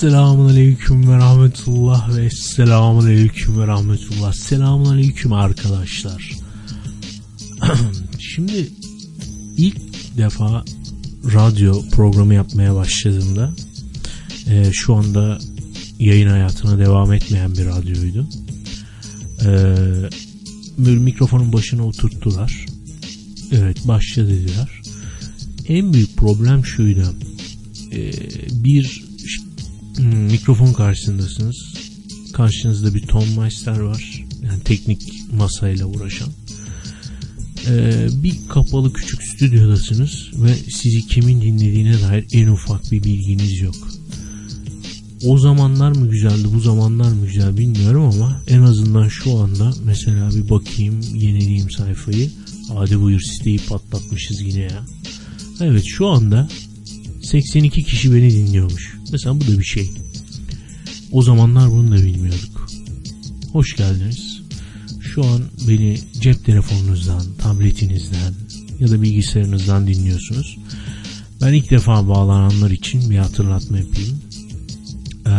Esselamun Aleyküm ve Rahmetullah ve Esselamun Aleyküm ve Rahmetullah. Selamun Aleyküm arkadaşlar. Şimdi ilk defa radyo programı yapmaya başladığımda e, şu anda yayın hayatına devam etmeyen bir radyoydu. E, mikrofonun başına oturttular. Evet başla dediler. En büyük problem şuydu. E, bir mikrofon karşısındasınız. Karşınızda bir ton master var. Yani teknik masayla uğraşan. Ee, bir kapalı küçük stüdyodasınız ve sizi kimin dinlediğine dair en ufak bir bilginiz yok. O zamanlar mı güzeldi bu zamanlar mı güzel bilmiyorum ama en azından şu anda mesela bir bakayım yenileyim sayfayı. Hadi buyur siteyi patlatmışız yine ya. Evet şu anda 82 kişi beni dinliyormuş. Mesela bu da bir şey. O zamanlar bunu da bilmiyorduk. Hoş geldiniz. Şu an beni cep telefonunuzdan, tabletinizden ya da bilgisayarınızdan dinliyorsunuz. Ben ilk defa bağlananlar için bir hatırlatma yapayım. Ee,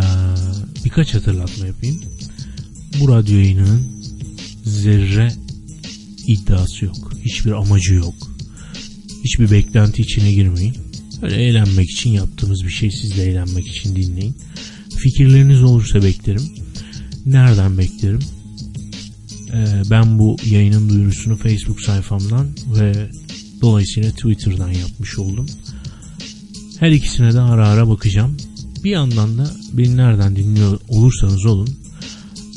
birkaç hatırlatma yapayım. Bu radyo yayınının zerre iddiası yok. Hiçbir amacı yok. Hiçbir beklenti içine girmeyin. Öyle eğlenmek için yaptığımız bir şey siz de eğlenmek için dinleyin. Fikirleriniz olursa beklerim. Nereden beklerim? Ee, ben bu yayının duyurusunu Facebook sayfamdan ve dolayısıyla Twitter'dan yapmış oldum. Her ikisine de ara ara bakacağım. Bir yandan da beni nereden dinliyor olursanız olun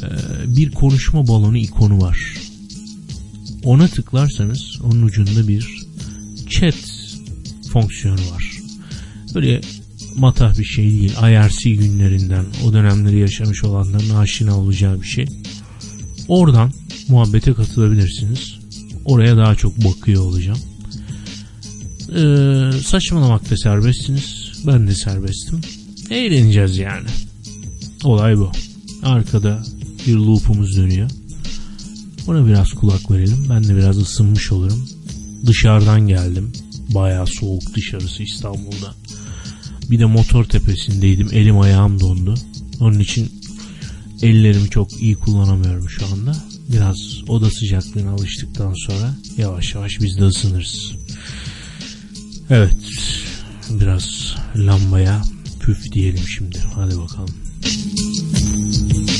e, bir konuşma balonu ikonu var. Ona tıklarsanız onun ucunda bir chat fonksiyonu var. Böyle matah bir şey değil. IRC günlerinden o dönemleri yaşamış olanların aşina olacağı bir şey. Oradan muhabbete katılabilirsiniz. Oraya daha çok bakıyor olacağım. Ee, saçmalamakta serbestsiniz. Ben de serbestim. Eğleneceğiz yani. Olay bu. Arkada bir loop'umuz dönüyor. Ona biraz kulak verelim. Ben de biraz ısınmış olurum. Dışarıdan geldim. Bayağı soğuk dışarısı İstanbul'da. Bir de motor tepesindeydim. Elim ayağım dondu. Onun için ellerimi çok iyi kullanamıyorum şu anda. Biraz oda sıcaklığına alıştıktan sonra yavaş yavaş biz de ısınırız. Evet. Biraz lambaya püf diyelim şimdi. Hadi bakalım. dört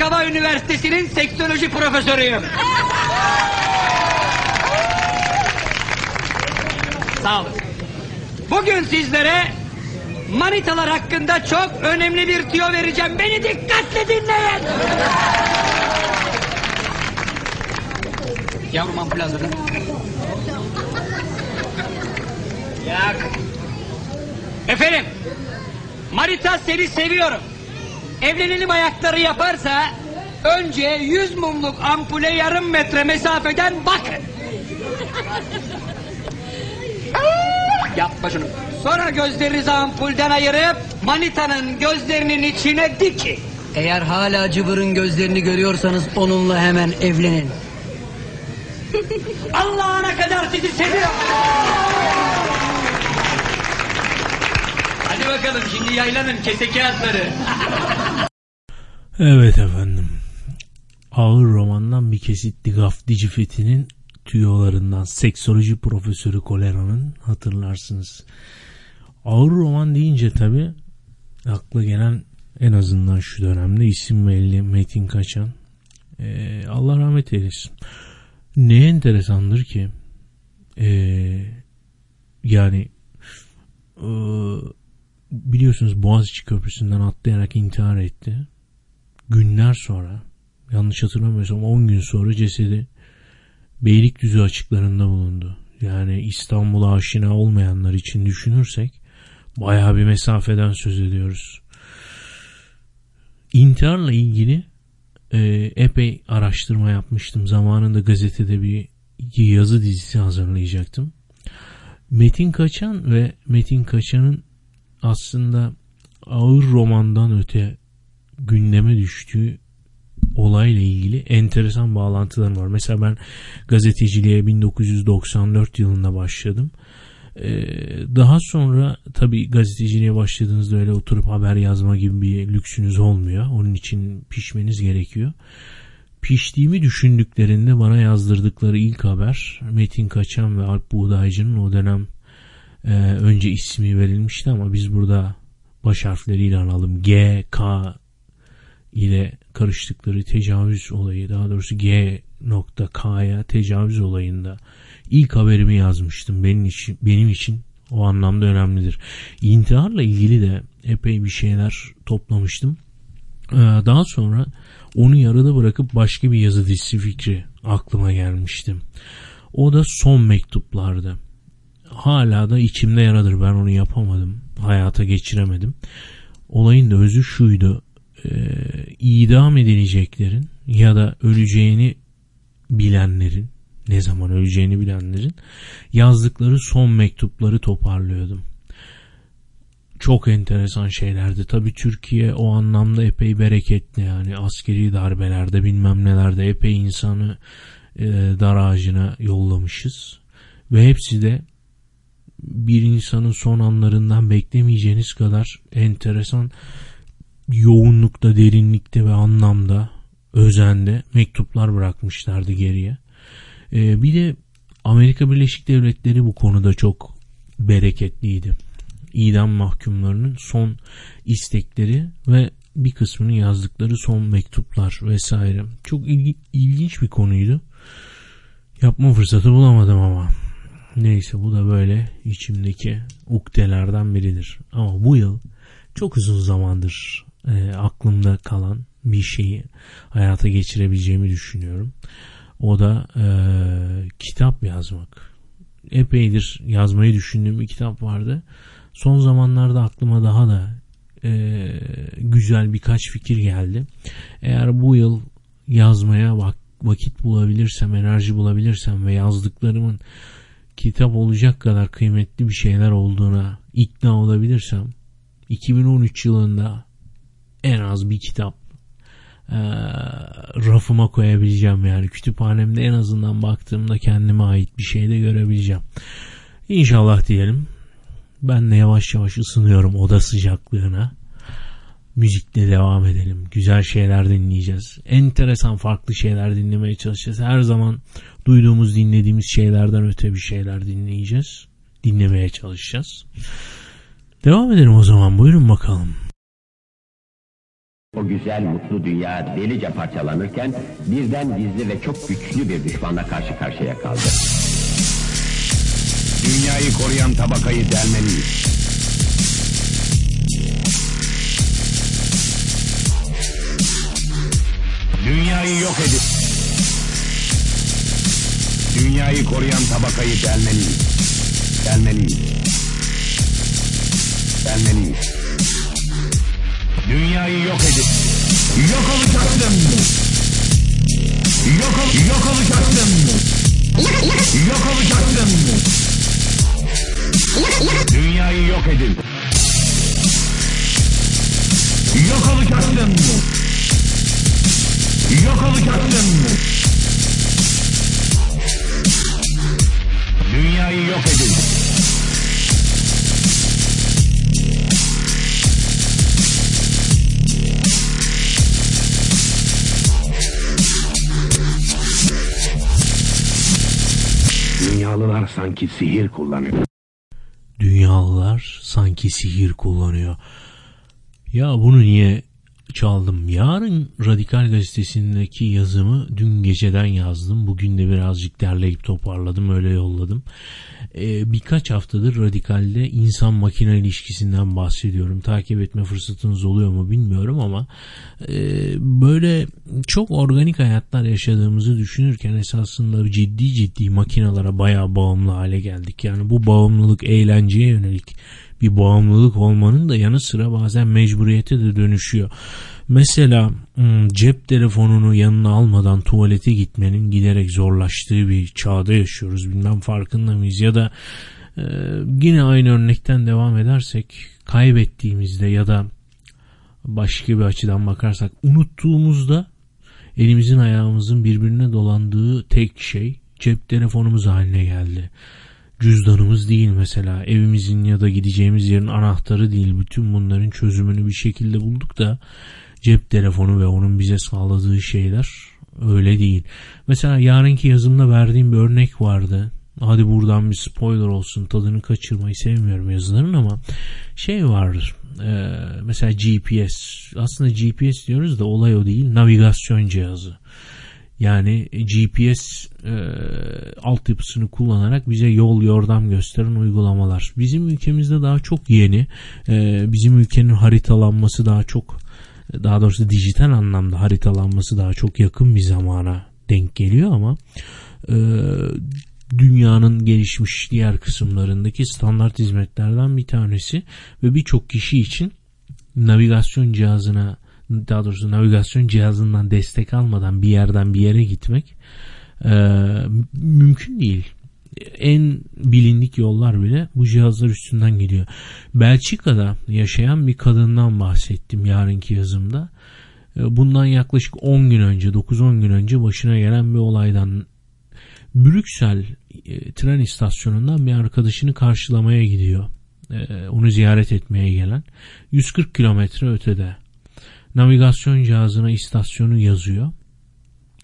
Hava Üniversitesi'nin seksoloji profesörüyüm. Sağ olun. Bugün sizlere manitalar hakkında çok önemli bir tüyo vereceğim. Beni dikkatle dinleyin. Yavrum ampul hazırla. Yak. Efendim. Marita seni seviyorum. Evlenelim ayakları yaparsa önce yüz mumluk ampule yarım metre mesafeden bakın. Yapma şunu. Sonra gözlerinizi ampulden ayırıp manitanın gözlerinin içine dikin. Eğer hala cıvırın gözlerini görüyorsanız onunla hemen evlenin. Allah'ına kadar sizi seviyorum. Hadi bakalım şimdi yaylanın kese kağıtları. Evet efendim. Ağır romandan bir kesit Digaf Dicifeti'nin tüyolarından seksoloji profesörü Kolera'nın hatırlarsınız. Ağır roman deyince tabi akla gelen en azından şu dönemde isim belli Metin Kaçan. Ee, Allah rahmet eylesin. Ne enteresandır ki ee, yani ee, biliyorsunuz Boğaziçi Köprüsü'nden atlayarak intihar etti. Günler sonra yanlış hatırlamıyorsam 10 gün sonra cesedi Beylikdüzü açıklarında bulundu. Yani İstanbul'a aşina olmayanlar için düşünürsek bayağı bir mesafeden söz ediyoruz. İntiharla ilgili e, epey araştırma yapmıştım. Zamanında gazetede bir yazı dizisi hazırlayacaktım. Metin Kaçan ve Metin Kaçan'ın aslında ağır romandan öte gündeme düştüğü olayla ilgili enteresan bağlantılarım var. Mesela ben gazeteciliğe 1994 yılında başladım. Ee, daha sonra tabii gazeteciliğe başladığınızda öyle oturup haber yazma gibi bir lüksünüz olmuyor. Onun için pişmeniz gerekiyor. Piştiğimi düşündüklerinde bana yazdırdıkları ilk haber Metin Kaçan ve Alp Buğdaycı'nın o dönem e, önce ismi verilmişti ama biz burada baş harfleriyle analım. G, K ile karıştıkları tecavüz olayı daha doğrusu G nokta K'ya tecavüz olayında ilk haberimi yazmıştım. Benim için, benim için o anlamda önemlidir. İntiharla ilgili de epey bir şeyler toplamıştım. Ee, daha sonra onu yarıda bırakıp başka bir yazı dizisi fikri aklıma gelmişti. O da son mektuplardı. Hala da içimde yaradır. Ben onu yapamadım. Hayata geçiremedim. Olayın da özü şuydu. Ee, idam edileceklerin ya da öleceğini bilenlerin ne zaman öleceğini bilenlerin yazdıkları son mektupları toparlıyordum. Çok enteresan şeylerdi. Tabi Türkiye o anlamda epey bereketli yani askeri darbelerde bilmem nelerde epey insanı e, dar ağacına yollamışız. Ve hepsi de bir insanın son anlarından beklemeyeceğiniz kadar enteresan yoğunlukta, derinlikte ve anlamda, özende mektuplar bırakmışlardı geriye. Ee, bir de Amerika Birleşik Devletleri bu konuda çok bereketliydi. İdam mahkumlarının son istekleri ve bir kısmını yazdıkları son mektuplar vesaire. Çok ilgi, ilginç bir konuydu. Yapma fırsatı bulamadım ama. Neyse bu da böyle içimdeki ukdelerden biridir. Ama bu yıl çok uzun zamandır e, aklımda kalan bir şeyi hayata geçirebileceğimi düşünüyorum. O da e, kitap yazmak. Epeydir yazmayı düşündüğüm bir kitap vardı. Son zamanlarda aklıma daha da e, güzel birkaç fikir geldi. Eğer bu yıl yazmaya vak vakit bulabilirsem, enerji bulabilirsem ve yazdıklarımın kitap olacak kadar kıymetli bir şeyler olduğuna ikna olabilirsem 2013 yılında en az bir kitap e, rafıma koyabileceğim yani kütüphanemde en azından baktığımda kendime ait bir şey de görebileceğim. İnşallah diyelim. Ben de yavaş yavaş ısınıyorum oda sıcaklığına. müzikle devam edelim. Güzel şeyler dinleyeceğiz. Enteresan farklı şeyler dinlemeye çalışacağız. Her zaman duyduğumuz dinlediğimiz şeylerden öte bir şeyler dinleyeceğiz. Dinlemeye çalışacağız. Devam edelim o zaman. Buyurun bakalım. O güzel mutlu dünya delice parçalanırken birden gizli ve çok güçlü bir düşmanla karşı karşıya kaldı. Dünyayı koruyan tabakayı delmeliyiz. Dünyayı yok edip Dünyayı koruyan tabakayı delmeliyiz. Delmeliyiz. Delmeliyiz. Dünyayı yok edip yok olacaksın. Yok, ol, yok olacaksın. Yok olacaksın. Dünyayı yok edin. Yok olacaksın. Yok olacaksın. Dünyayı yok edin. Dünyalılar sanki sihir kullanıyor. Dünyalılar sanki sihir kullanıyor. Ya bunu niye çaldım? Yarın Radikal Gazetesi'ndeki yazımı dün geceden yazdım. Bugün de birazcık derleyip toparladım öyle yolladım. Ee, birkaç haftadır Radikal'de insan makine ilişkisinden bahsediyorum. Takip etme fırsatınız oluyor mu bilmiyorum ama e, böyle çok organik hayatlar yaşadığımızı düşünürken esasında ciddi ciddi makinalara bayağı bağımlı hale geldik. Yani bu bağımlılık eğlenceye yönelik bir bağımlılık olmanın da yanı sıra bazen mecburiyete de dönüşüyor. Mesela cep telefonunu yanına almadan tuvalete gitmenin giderek zorlaştığı bir çağda yaşıyoruz. Bilmem farkında mıyız? Ya da yine aynı örnekten devam edersek kaybettiğimizde ya da başka bir açıdan bakarsak unuttuğumuzda elimizin ayağımızın birbirine dolandığı tek şey cep telefonumuz haline geldi cüzdanımız değil mesela evimizin ya da gideceğimiz yerin anahtarı değil bütün bunların çözümünü bir şekilde bulduk da cep telefonu ve onun bize sağladığı şeyler öyle değil. Mesela yarınki yazımda verdiğim bir örnek vardı. Hadi buradan bir spoiler olsun tadını kaçırmayı sevmiyorum yazıların ama şey vardır e, mesela GPS aslında GPS diyoruz da olay o değil navigasyon cihazı. Yani GPS e, altyapısını kullanarak bize yol yordam gösteren uygulamalar. Bizim ülkemizde daha çok yeni. E, bizim ülkenin haritalanması daha çok daha doğrusu dijital anlamda haritalanması daha çok yakın bir zamana denk geliyor ama e, dünyanın gelişmiş diğer kısımlarındaki standart hizmetlerden bir tanesi ve birçok kişi için navigasyon cihazına daha doğrusu navigasyon cihazından destek almadan bir yerden bir yere gitmek e, mümkün değil. En bilindik yollar bile bu cihazlar üstünden geliyor. Belçika'da yaşayan bir kadından bahsettim yarınki yazımda. E, bundan yaklaşık 10 gün önce 9-10 gün önce başına gelen bir olaydan Brüksel e, tren istasyonundan bir arkadaşını karşılamaya gidiyor. E, onu ziyaret etmeye gelen 140 kilometre ötede navigasyon cihazına istasyonu yazıyor.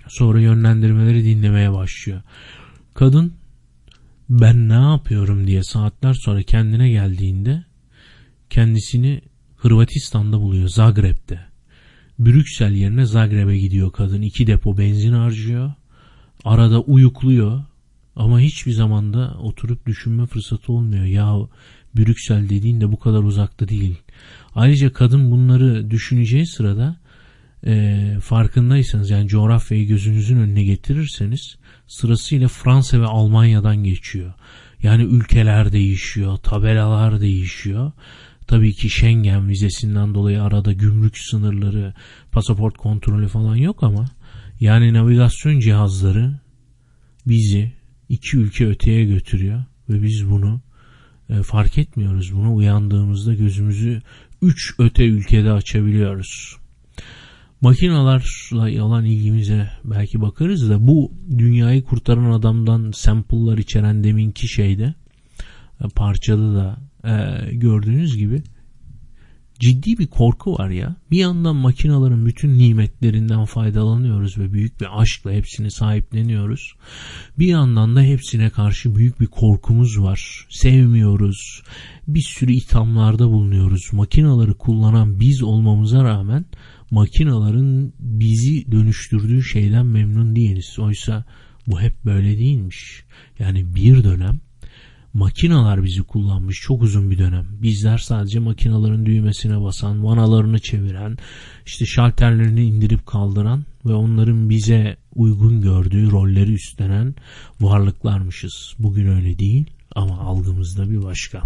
Sonra yönlendirmeleri dinlemeye başlıyor. Kadın ben ne yapıyorum diye saatler sonra kendine geldiğinde kendisini Hırvatistan'da buluyor Zagreb'de. Brüksel yerine Zagreb'e gidiyor kadın. iki depo benzin harcıyor. Arada uyukluyor. Ama hiçbir zamanda oturup düşünme fırsatı olmuyor. Ya Brüksel dediğin de bu kadar uzakta değil. Ayrıca kadın bunları düşüneceği sırada e, farkındaysanız yani coğrafyayı gözünüzün önüne getirirseniz sırasıyla Fransa ve Almanya'dan geçiyor. Yani ülkeler değişiyor, tabelalar değişiyor. Tabii ki Schengen vizesinden dolayı arada gümrük sınırları, pasaport kontrolü falan yok ama yani navigasyon cihazları bizi iki ülke öteye götürüyor ve biz bunu e, fark etmiyoruz. Bunu uyandığımızda gözümüzü üç öte ülkede açabiliyoruz. Makinalarla olan ilgimize belki bakarız da bu dünyayı kurtaran adamdan sample'lar içeren deminki şeyde e, parçada da e, gördüğünüz gibi ciddi bir korku var ya. Bir yandan makinaların bütün nimetlerinden faydalanıyoruz ve büyük bir aşkla hepsini sahipleniyoruz. Bir yandan da hepsine karşı büyük bir korkumuz var. Sevmiyoruz. Bir sürü ithamlarda bulunuyoruz. Makinaları kullanan biz olmamıza rağmen makinaların bizi dönüştürdüğü şeyden memnun değiliz. Oysa bu hep böyle değilmiş. Yani bir dönem makinalar bizi kullanmış çok uzun bir dönem. Bizler sadece makinaların düğmesine basan, vanalarını çeviren, işte şalterlerini indirip kaldıran ve onların bize uygun gördüğü rolleri üstlenen varlıklarmışız. Bugün öyle değil ama algımızda bir başka.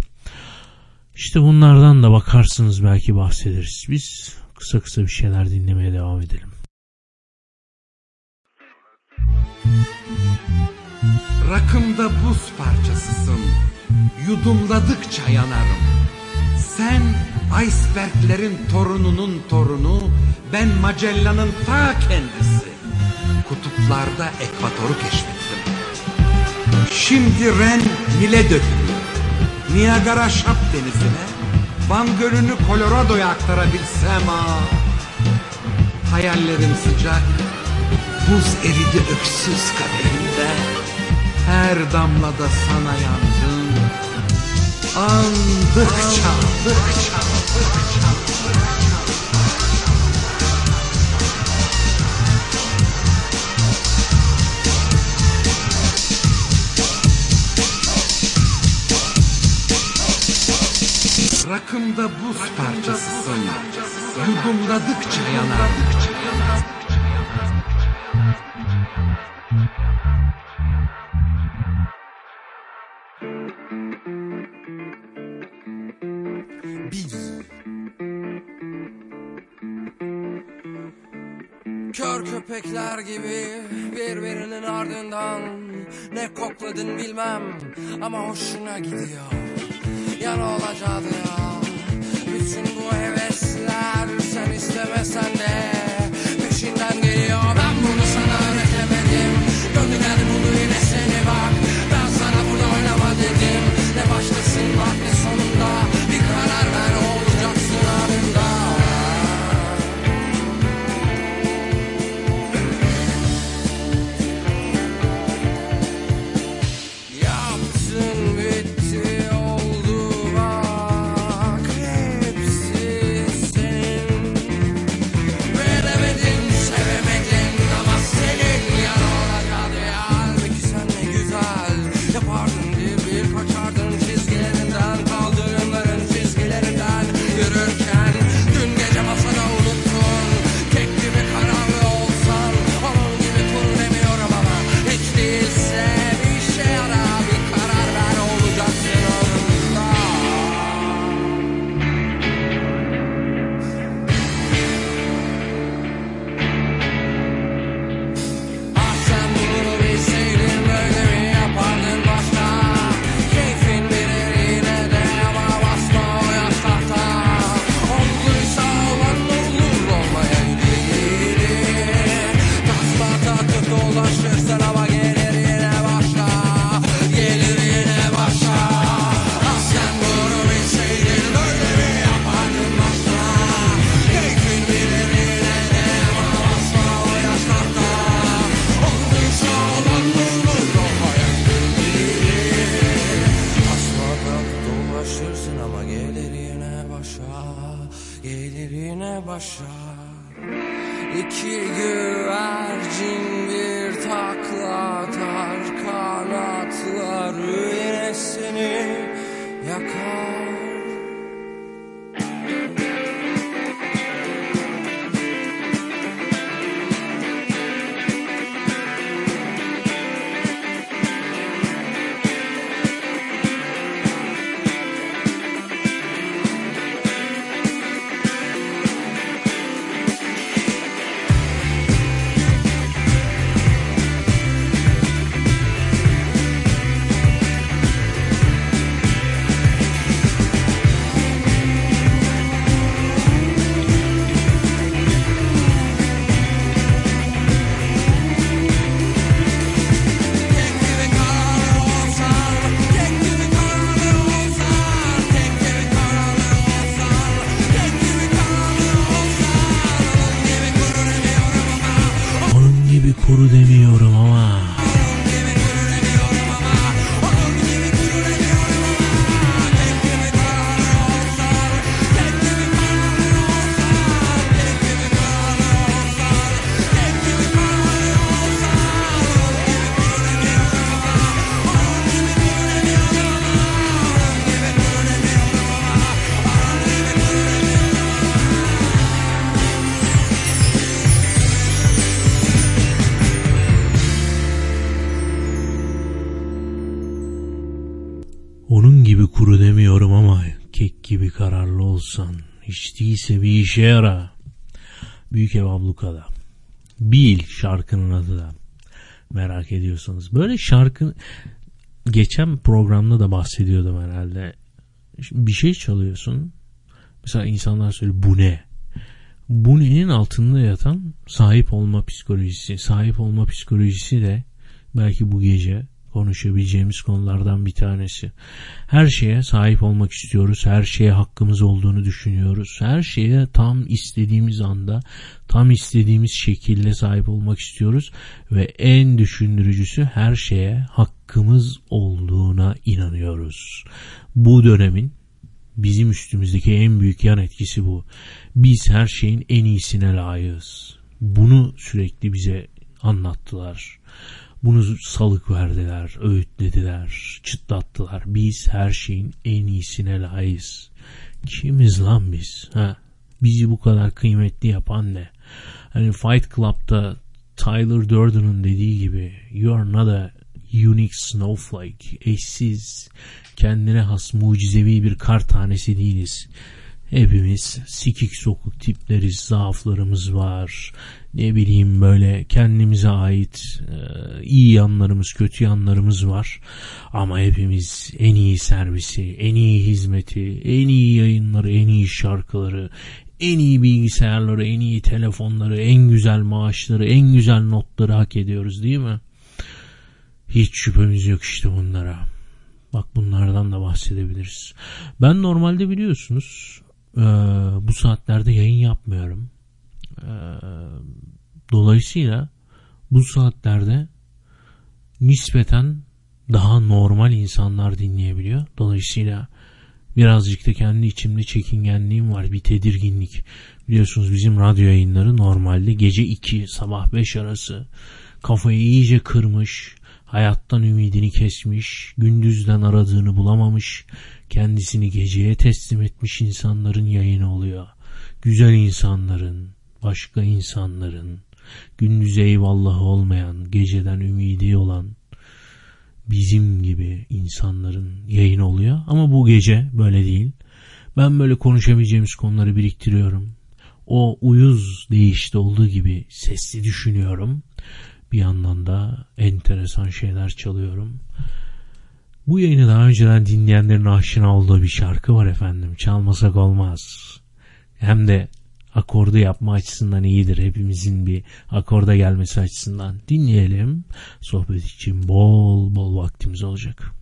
İşte bunlardan da bakarsınız belki bahsederiz. Biz kısa kısa bir şeyler dinlemeye devam edelim. Rakımda buz parçasısın. Yudumladıkça yanarım. Sen iceberglerin torununun torunu, ben Magellan'ın ta kendisi. Kutuplarda ekvatoru keşfettim. Şimdi Ren Nil'e dökülüyor. Niagara Şap denizine, Van Gölü'nü Colorado'ya aktarabilsem ha. Hayallerim sıcak, buz eridi öksüz kadehimde. Her damlada sana yandım. Andıkça, andıkça, andıkça. Rakımda buz parçasısın. Yudumladıkça yanar. Biz Kör köpekler gibi birbirinin ardından Ne kokladın bilmem ama hoşuna gidiyor Ya ne olacağı ya Bütün bu değilse bir işe yara. Büyük ev ablukada. Bil şarkının adı da. Merak ediyorsanız. Böyle şarkı geçen programda da bahsediyordum herhalde. Bir şey çalıyorsun. Mesela insanlar söylüyor bu ne? Bu nenin altında yatan sahip olma psikolojisi. Sahip olma psikolojisi de belki bu gece konuşabileceğimiz konulardan bir tanesi. Her şeye sahip olmak istiyoruz. Her şeye hakkımız olduğunu düşünüyoruz. Her şeye tam istediğimiz anda, tam istediğimiz şekilde sahip olmak istiyoruz. Ve en düşündürücüsü her şeye hakkımız olduğuna inanıyoruz. Bu dönemin bizim üstümüzdeki en büyük yan etkisi bu. Biz her şeyin en iyisine layığız. Bunu sürekli bize anlattılar. Bunu salık verdiler, öğütlediler, çıtlattılar. Biz her şeyin en iyisine layığız. Kimiz lan biz? Ha? Bizi bu kadar kıymetli yapan ne? Hani Fight Club'da Tyler Durden'ın dediği gibi You are not a unique snowflake. Eşsiz, kendine has mucizevi bir kar tanesi değiliz. Hepimiz sikik sokuk tipleriz, zaaflarımız var. Ne bileyim böyle kendimize ait e, iyi yanlarımız, kötü yanlarımız var. Ama hepimiz en iyi servisi, en iyi hizmeti, en iyi yayınları, en iyi şarkıları, en iyi bilgisayarları, en iyi telefonları, en güzel maaşları, en güzel notları hak ediyoruz değil mi? Hiç şüphemiz yok işte bunlara. Bak bunlardan da bahsedebiliriz. Ben normalde biliyorsunuz e, bu saatlerde yayın yapmıyorum. Dolayısıyla bu saatlerde nispeten daha normal insanlar dinleyebiliyor. Dolayısıyla birazcık da kendi içimde çekingenliğim var. Bir tedirginlik. Biliyorsunuz bizim radyo yayınları normalde gece 2 sabah 5 arası kafayı iyice kırmış, hayattan ümidini kesmiş, gündüzden aradığını bulamamış, kendisini geceye teslim etmiş insanların yayını oluyor. Güzel insanların, başka insanların, gündüz eyvallahı olmayan, geceden ümidi olan bizim gibi insanların yayını oluyor. Ama bu gece böyle değil. Ben böyle konuşabileceğimiz konuları biriktiriyorum. O uyuz değişti olduğu gibi sesli düşünüyorum. Bir yandan da enteresan şeyler çalıyorum. Bu yayını daha önceden dinleyenlerin aşina olduğu bir şarkı var efendim. Çalmasak olmaz. Hem de akordu yapma açısından iyidir. Hepimizin bir akorda gelmesi açısından. Dinleyelim. Sohbet için bol bol vaktimiz olacak.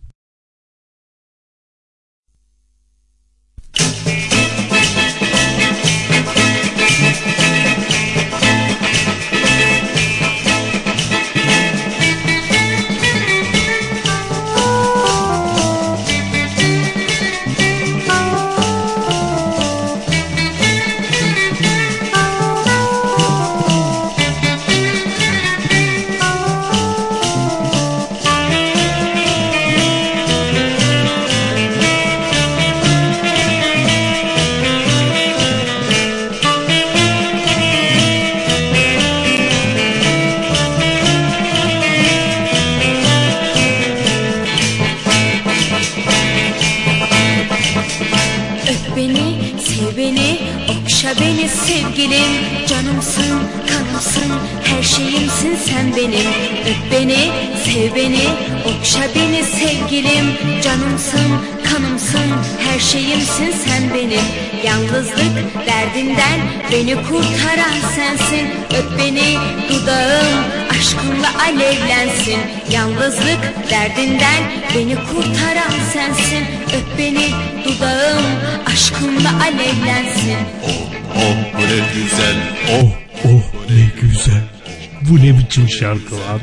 Sen benim Öp beni, sev beni, okşa beni sevgilim. Canımsın, kanımsın, her şeyimsin sen benim. Yalnızlık derdinden beni kurtaran sensin. Öp beni, dudağım aşkınla alevlensin. Yalnızlık derdinden beni kurtaran sensin. Öp beni, dudağım aşkınla alevlensin. Oh oh ne güzel. Oh oh ne güzel. Bu ne biçim şarkı lan?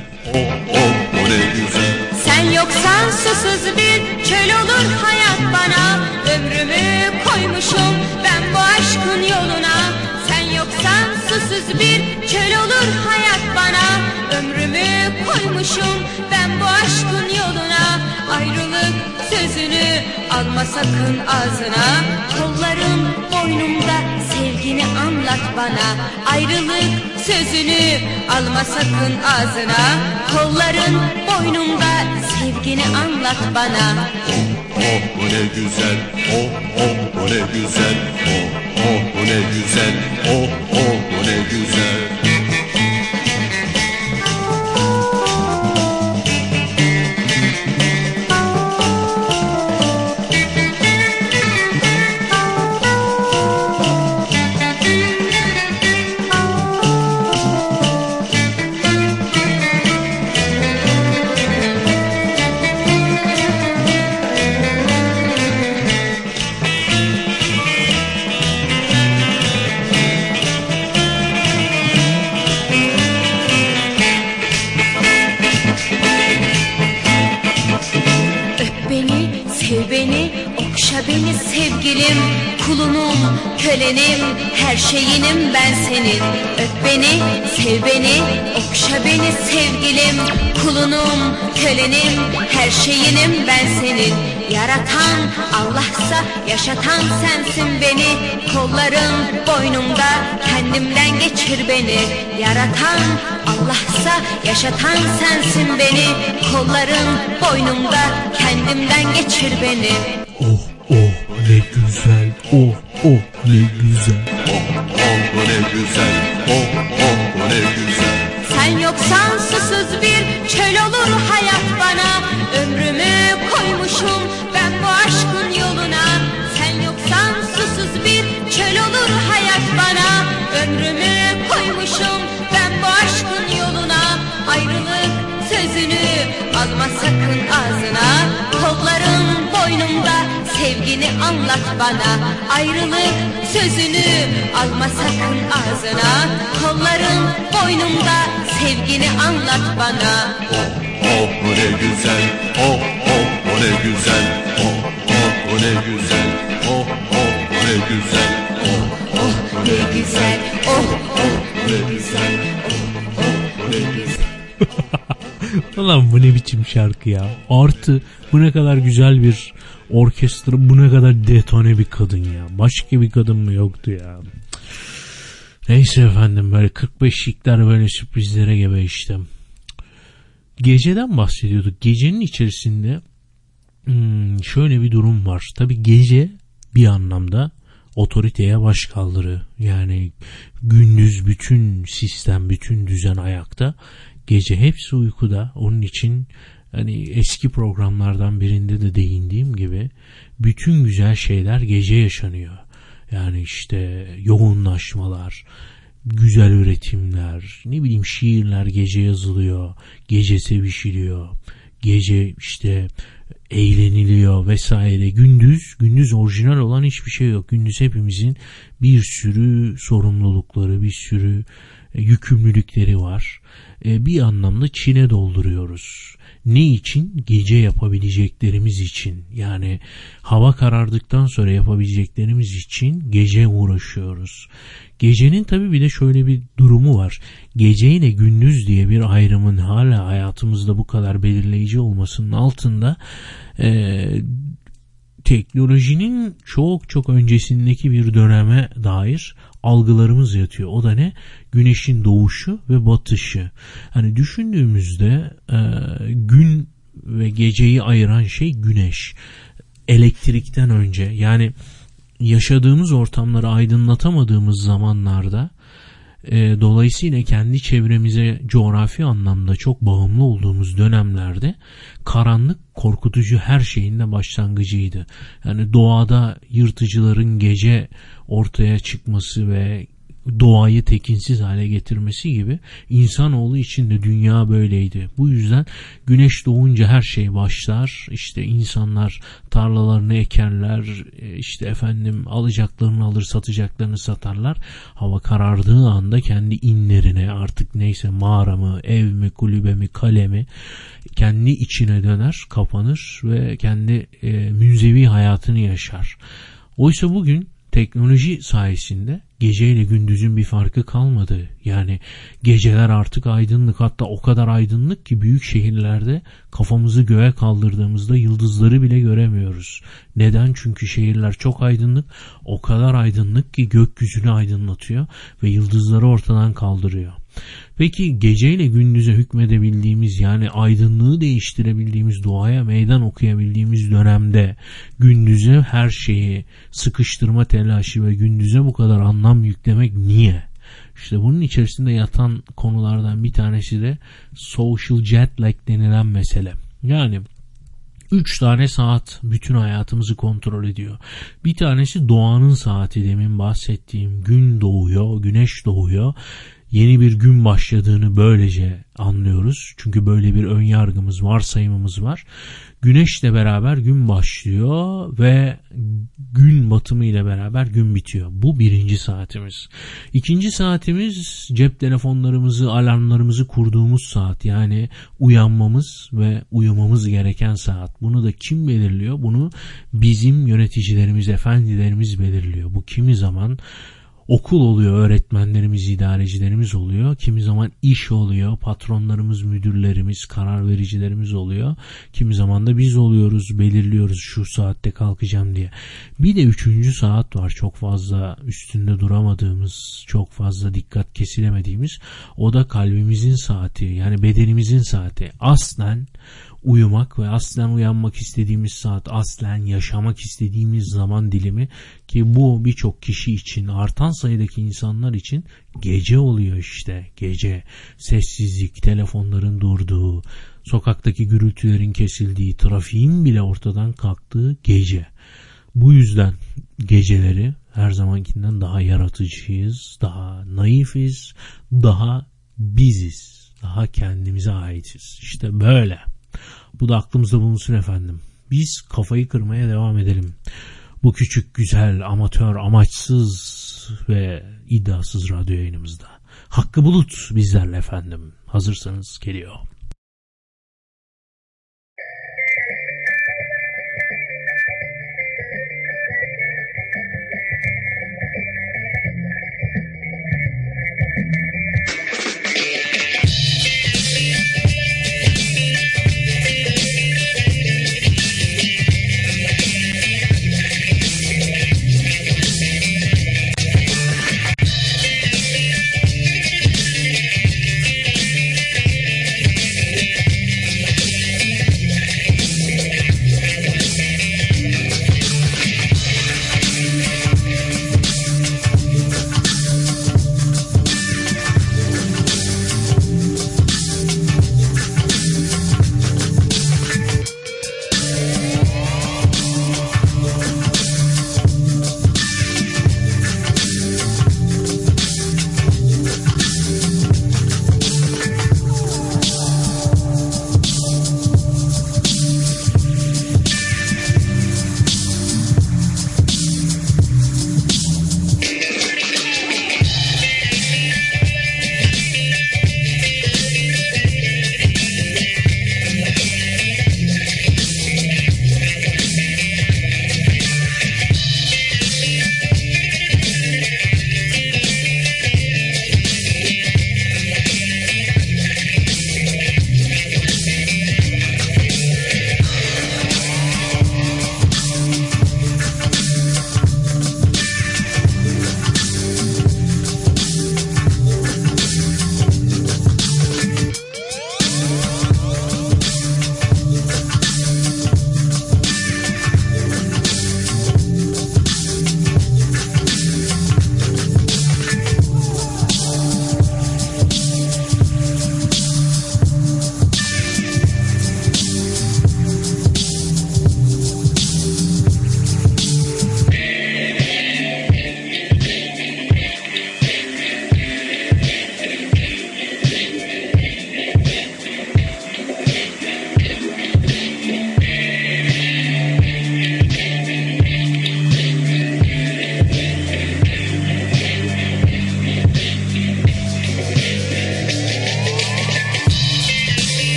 Sen yoksan susuz bir çöl olur hayat bana. Ömrümü koymuşum ben bu aşkın yoluna. Sen yoksan susuz bir çöl olur hayat bana. Ömrümü koymuşum ben bu aşkın yoluna. Ayrılık sözünü alma sakın ağzına. Kollarım boynumda sevgini anlat bana. Ayrılık sözünü alma sakın ağzına. Kolların boynumda sevgini anlat bana. Oh bu ne güzel, oh oh ne güzel, oh oh ne güzel, oh oh ne güzel. Sevgilim Kulunum, kölenim, her şeyinim ben senin. Öp beni, sev beni, okşa beni sevgilim. Kulunum, kölenim, her şeyinim ben senin. Yaratan Allah'sa yaşatan sensin beni. Kolların boynumda kendimden geçir beni. Yaratan Allah'sa yaşatan sensin beni. Kolların boynumda kendimden geçir beni. Oh oh ne güzel. Oh oh ne güzel. Oh oh ne güzel, oh oh ne güzel. Sen yoksan susuz bir çöl olur hayat bana Ömrümü koymuşum ben bu aşkın yoluna Sen yoksan susuz bir çöl olur hayat bana Ömrümü koymuşum ben bu aşkın yoluna Ayrılık sözünü alma sevgini anlat bana Ayrılık sözünü alma sakın ağzına. Kolların boynumda sevgini anlat bana. Oh oh bu ne güzel, oh oh bu ne güzel, oh oh bu ne güzel, oh oh bu ne güzel, oh oh bu ne güzel. Oh oh ne güzel, oh oh ne güzel. Ulan bu ne biçim şarkı ya. Artı bu ne kadar güzel bir orkestra bu ne kadar detone bir kadın ya. Başka bir kadın mı yoktu ya. Neyse efendim böyle 45'likler böyle sürprizlere gebe işte. Geceden bahsediyorduk. Gecenin içerisinde hmm, şöyle bir durum var. Tabi gece bir anlamda otoriteye baş kaldırı. Yani gündüz bütün sistem, bütün düzen ayakta. Gece hepsi uykuda. Onun için hani eski programlardan birinde de değindiğim gibi bütün güzel şeyler gece yaşanıyor. Yani işte yoğunlaşmalar, güzel üretimler, ne bileyim şiirler gece yazılıyor, gece sevişiliyor, gece işte eğleniliyor vesaire. Gündüz, gündüz orijinal olan hiçbir şey yok. Gündüz hepimizin bir sürü sorumlulukları, bir sürü e, yükümlülükleri var. E, bir anlamda Çin'e dolduruyoruz. Ne için? Gece yapabileceklerimiz için. Yani hava karardıktan sonra yapabileceklerimiz için gece uğraşıyoruz. Gecenin tabii bir de şöyle bir durumu var. Gece ile gündüz diye bir ayrımın hala hayatımızda bu kadar belirleyici olmasının altında e, teknolojinin çok çok öncesindeki bir döneme dair algılarımız yatıyor. O da ne? Güneşin doğuşu ve batışı. Hani düşündüğümüzde e, gün ve geceyi ayıran şey güneş. Elektrikten önce yani yaşadığımız ortamları aydınlatamadığımız zamanlarda e, dolayısıyla kendi çevremize coğrafi anlamda çok bağımlı olduğumuz dönemlerde karanlık korkutucu her şeyin de başlangıcıydı. Yani doğada yırtıcıların gece ortaya çıkması ve doğayı tekinsiz hale getirmesi gibi insanoğlu için de dünya böyleydi. Bu yüzden güneş doğunca her şey başlar. İşte insanlar tarlalarını ekerler, e, işte efendim alacaklarını alır, satacaklarını satarlar. Hava karardığı anda kendi inlerine artık neyse mağara mı, ev mi, kulübe mi, kale mi kendi içine döner, kapanır ve kendi e, münzevi hayatını yaşar. Oysa bugün teknoloji sayesinde geceyle gündüzün bir farkı kalmadı. Yani geceler artık aydınlık hatta o kadar aydınlık ki büyük şehirlerde kafamızı göğe kaldırdığımızda yıldızları bile göremiyoruz. Neden? Çünkü şehirler çok aydınlık o kadar aydınlık ki gökyüzünü aydınlatıyor ve yıldızları ortadan kaldırıyor. Peki geceyle gündüze hükmedebildiğimiz yani aydınlığı değiştirebildiğimiz doğaya meydan okuyabildiğimiz dönemde gündüze her şeyi sıkıştırma telaşı ve gündüze bu kadar anlam yüklemek niye? İşte bunun içerisinde yatan konulardan bir tanesi de social jet lag denilen mesele. Yani 3 tane saat bütün hayatımızı kontrol ediyor. Bir tanesi doğanın saati demin bahsettiğim gün doğuyor, güneş doğuyor yeni bir gün başladığını böylece anlıyoruz. Çünkü böyle bir ön yargımız, varsayımımız var. Güneşle beraber gün başlıyor ve gün batımı ile beraber gün bitiyor. Bu birinci saatimiz. İkinci saatimiz cep telefonlarımızı, alarmlarımızı kurduğumuz saat. Yani uyanmamız ve uyumamız gereken saat. Bunu da kim belirliyor? Bunu bizim yöneticilerimiz, efendilerimiz belirliyor. Bu kimi zaman okul oluyor, öğretmenlerimiz, idarecilerimiz oluyor. Kimi zaman iş oluyor, patronlarımız, müdürlerimiz, karar vericilerimiz oluyor. Kimi zaman da biz oluyoruz, belirliyoruz şu saatte kalkacağım diye. Bir de üçüncü saat var çok fazla üstünde duramadığımız, çok fazla dikkat kesilemediğimiz. O da kalbimizin saati yani bedenimizin saati. Aslen uyumak ve aslen uyanmak istediğimiz saat, aslen yaşamak istediğimiz zaman dilimi ki bu birçok kişi için artan sayıdaki insanlar için gece oluyor işte gece. Sessizlik, telefonların durduğu, sokaktaki gürültülerin kesildiği, trafiğin bile ortadan kalktığı gece. Bu yüzden geceleri her zamankinden daha yaratıcıyız, daha naifiz, daha biziz, daha kendimize aitiz. İşte böyle. Bu da aklımızda bulunsun efendim. Biz kafayı kırmaya devam edelim. Bu küçük, güzel, amatör, amaçsız ve iddiasız radyo yayınımızda. Hakkı Bulut bizlerle efendim. Hazırsanız geliyor.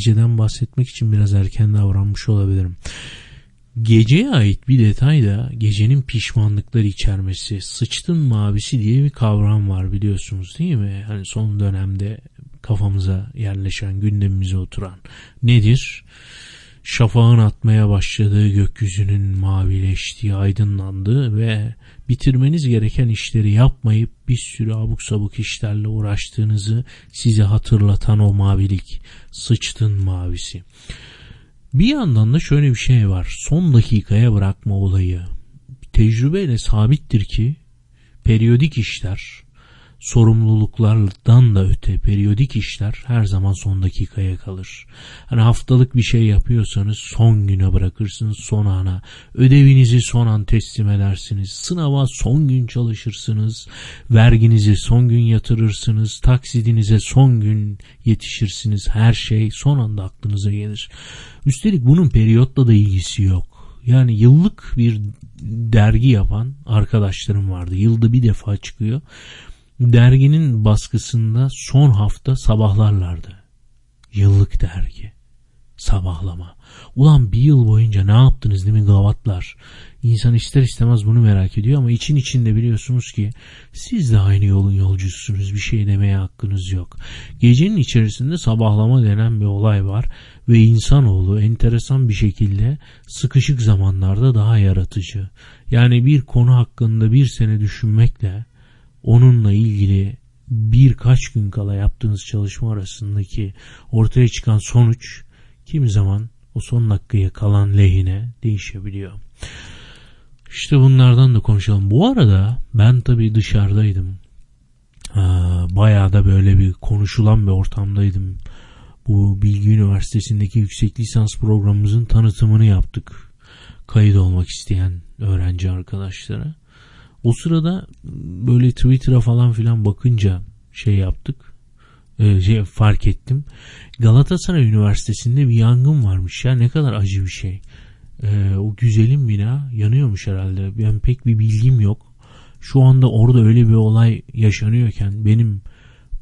Geceden bahsetmek için biraz erken davranmış olabilirim. Geceye ait bir detay da gecenin pişmanlıkları içermesi. Sıçtın mavisi diye bir kavram var biliyorsunuz değil mi? Hani son dönemde kafamıza yerleşen, gündemimize oturan. Nedir? Şafağın atmaya başladığı gökyüzünün mavileştiği, aydınlandığı ve bitirmeniz gereken işleri yapmayıp bir sürü abuk sabuk işlerle uğraştığınızı size hatırlatan o mavilik. Sıçtın mavisi. Bir yandan da şöyle bir şey var. Son dakikaya bırakma olayı. Tecrübeyle sabittir ki periyodik işler sorumluluklardan da öte periyodik işler her zaman son dakikaya kalır. Hani haftalık bir şey yapıyorsanız son güne bırakırsınız son ana. Ödevinizi son an teslim edersiniz. Sınava son gün çalışırsınız. Verginizi son gün yatırırsınız. Taksidinize son gün yetişirsiniz. Her şey son anda aklınıza gelir. Üstelik bunun periyotla da ilgisi yok. Yani yıllık bir dergi yapan arkadaşlarım vardı. Yılda bir defa çıkıyor derginin baskısında son hafta sabahlarlardı. Yıllık dergi. Sabahlama. Ulan bir yıl boyunca ne yaptınız değil mi gavatlar? İnsan ister istemez bunu merak ediyor ama için içinde biliyorsunuz ki siz de aynı yolun yolcusunuz. Bir şey demeye hakkınız yok. Gecenin içerisinde sabahlama denen bir olay var ve insanoğlu enteresan bir şekilde sıkışık zamanlarda daha yaratıcı. Yani bir konu hakkında bir sene düşünmekle onunla ilgili birkaç gün kala yaptığınız çalışma arasındaki ortaya çıkan sonuç kimi zaman o son dakikaya kalan lehine değişebiliyor. İşte bunlardan da konuşalım. Bu arada ben tabii dışarıdaydım. Bayağı da böyle bir konuşulan bir ortamdaydım. Bu Bilgi Üniversitesi'ndeki yüksek lisans programımızın tanıtımını yaptık. Kayıt olmak isteyen öğrenci arkadaşlara. O sırada böyle Twitter'a falan filan bakınca şey yaptık. E, şey fark ettim. Galatasaray Üniversitesi'nde bir yangın varmış ya ne kadar acı bir şey. E, o güzelim bina yanıyormuş herhalde. Ben pek bir bilgim yok. Şu anda orada öyle bir olay yaşanıyorken benim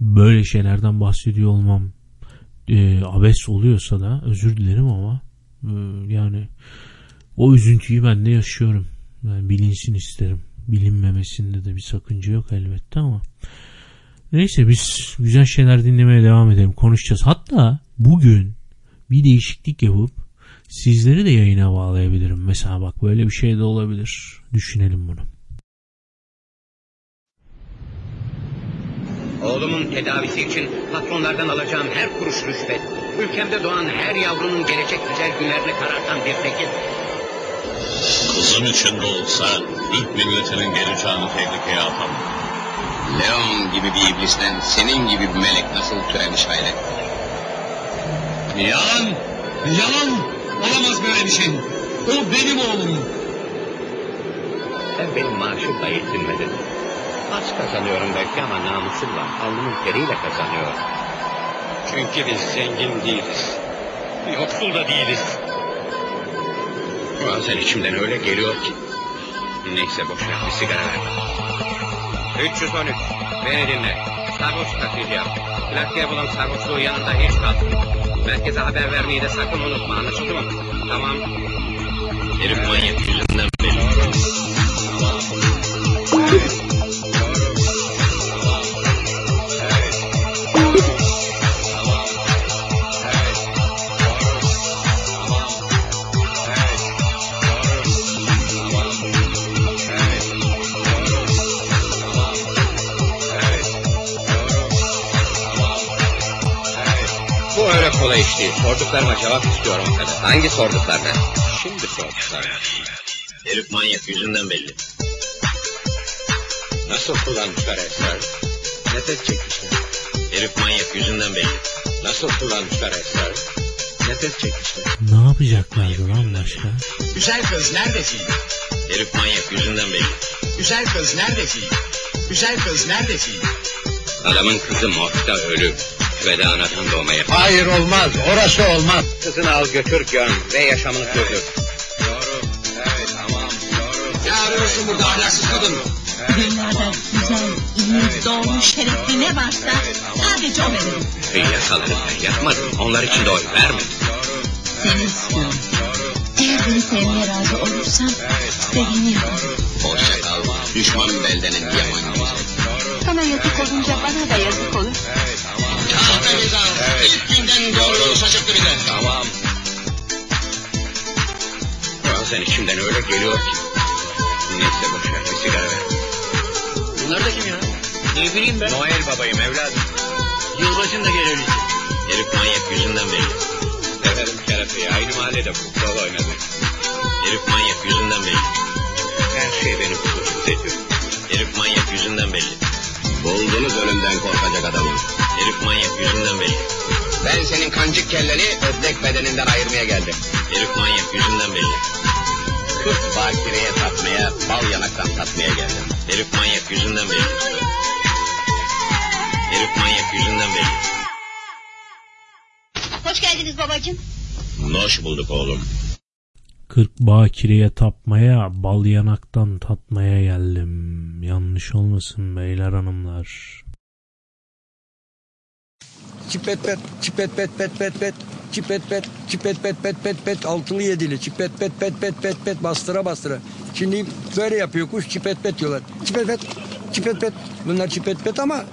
böyle şeylerden bahsediyor olmam e, abes oluyorsa da özür dilerim ama e, yani o üzüntüyü ben de yaşıyorum. Yani bilinsin isterim bilinmemesinde de bir sakınca yok elbette ama. Neyse biz güzel şeyler dinlemeye devam edelim konuşacağız. Hatta bugün bir değişiklik yapıp sizleri de yayına bağlayabilirim. Mesela bak böyle bir şey de olabilir. Düşünelim bunu. Oğlumun tedavisi için patronlardan alacağım her kuruş rüşvet, ülkemde doğan her yavrunun gelecek güzel günlerini karartan bir tekin. Kızım için de olsa ilk milletinin geleceğini tehlikeye atamam. Leon gibi bir iblisten senin gibi bir melek nasıl türemiş hayret. Yalan! Yalan! Olamaz böyle bir şey. O benim oğlum. Sen benim maaşımla yetinmedin. Az kazanıyorum belki ama namusumla, alnımın teriyle kazanıyorum. Çünkü biz zengin değiliz. Yoksul da değiliz. Bazen içimden öyle geliyor ki. Neyse boş ver bir sigara ver. 313 beni dinle. Sarhoş taklidi yap. Plakaya bulan sarhoşluğu yanında hiç kalsın. Merkeze haber vermeyi de sakın unutma anlaşıldı mı? Tamam. Herif manyak yüzünden belli. İş değil. Sorduklarıma cevap istiyorum o kadar. Hangi sorduklarına? Şimdi sorduklarına. Herif manyak yüzünden belli. Nasıl kullanmışlar esrar? Nefes çekmişler. Herif manyak yüzünden belli. Nasıl kullanmışlar esrar? Nefes çekmişler. Ne yapacaklardı lan başka? Güzel kız neredesin? Herif manyak yüzünden belli. Güzel kız neredesin? Güzel kız neredesin? Adamın kızı morgda ölü. Ve de anadan doğmaya. Hayır olmaz. Orası olmaz. Kızını al götür göm ve yaşamını sürdür. Doğru. Evet tamam. Doğru. Ne arıyorsun burada ahlaksız kadın? Dünyadan güzel, iyi Ne varsa sadece o verir. Yasaları ben yapmadım. Onlar için de oy vermedim. Seni istiyorum. Eğer beni sevmeye razı olursan dediğini yaparım. Hoşça kal. Düşman beldenin yamanı. Sana yazık olunca bana da yazık olur. İlk günden doğru şaşırttı bizi. Tamam. Bazen içimden öyle geliyor ki. Neyse boş ver bir sigara ver. Bunlar da kim ya? Ne bileyim ben. Noel babayım evladım. Yılbaşında görevlisi. Herif manyak yüzünden belli. Severim Şeref'i. Aynı mahallede futbol oynadık. Herif manyak yüzünden belli. Her şey beni huzursuz ediyor. Herif manyak yüzünden belli. Buldunuz ölümden korkacak adamı. Herif manyak yüzünden belli. Ben senin kancık kelleni ördek bedeninden ayırmaya geldim. Herif manyak yüzünden belli. Kırk bakireye satmaya, bal yanaktan satmaya geldim. Herif manyak yüzünden belli. Herif manyak yüzünden belli. Hoş geldiniz babacığım. Hoş bulduk oğlum. Kırk bakireye tapmaya, bal yanaktan tatmaya geldim. Yanlış olmasın beyler hanımlar. Çipet pet, çipet pet pet pet pet, çipet pet, çipet pet pet pet pet, altılı yedili, çipet pet pet pet pet pet, bastıra bastıra. Şimdi böyle yapıyor kuş, çipet pet diyorlar. Çipet pet, çipet pet, bunlar çipet pet ama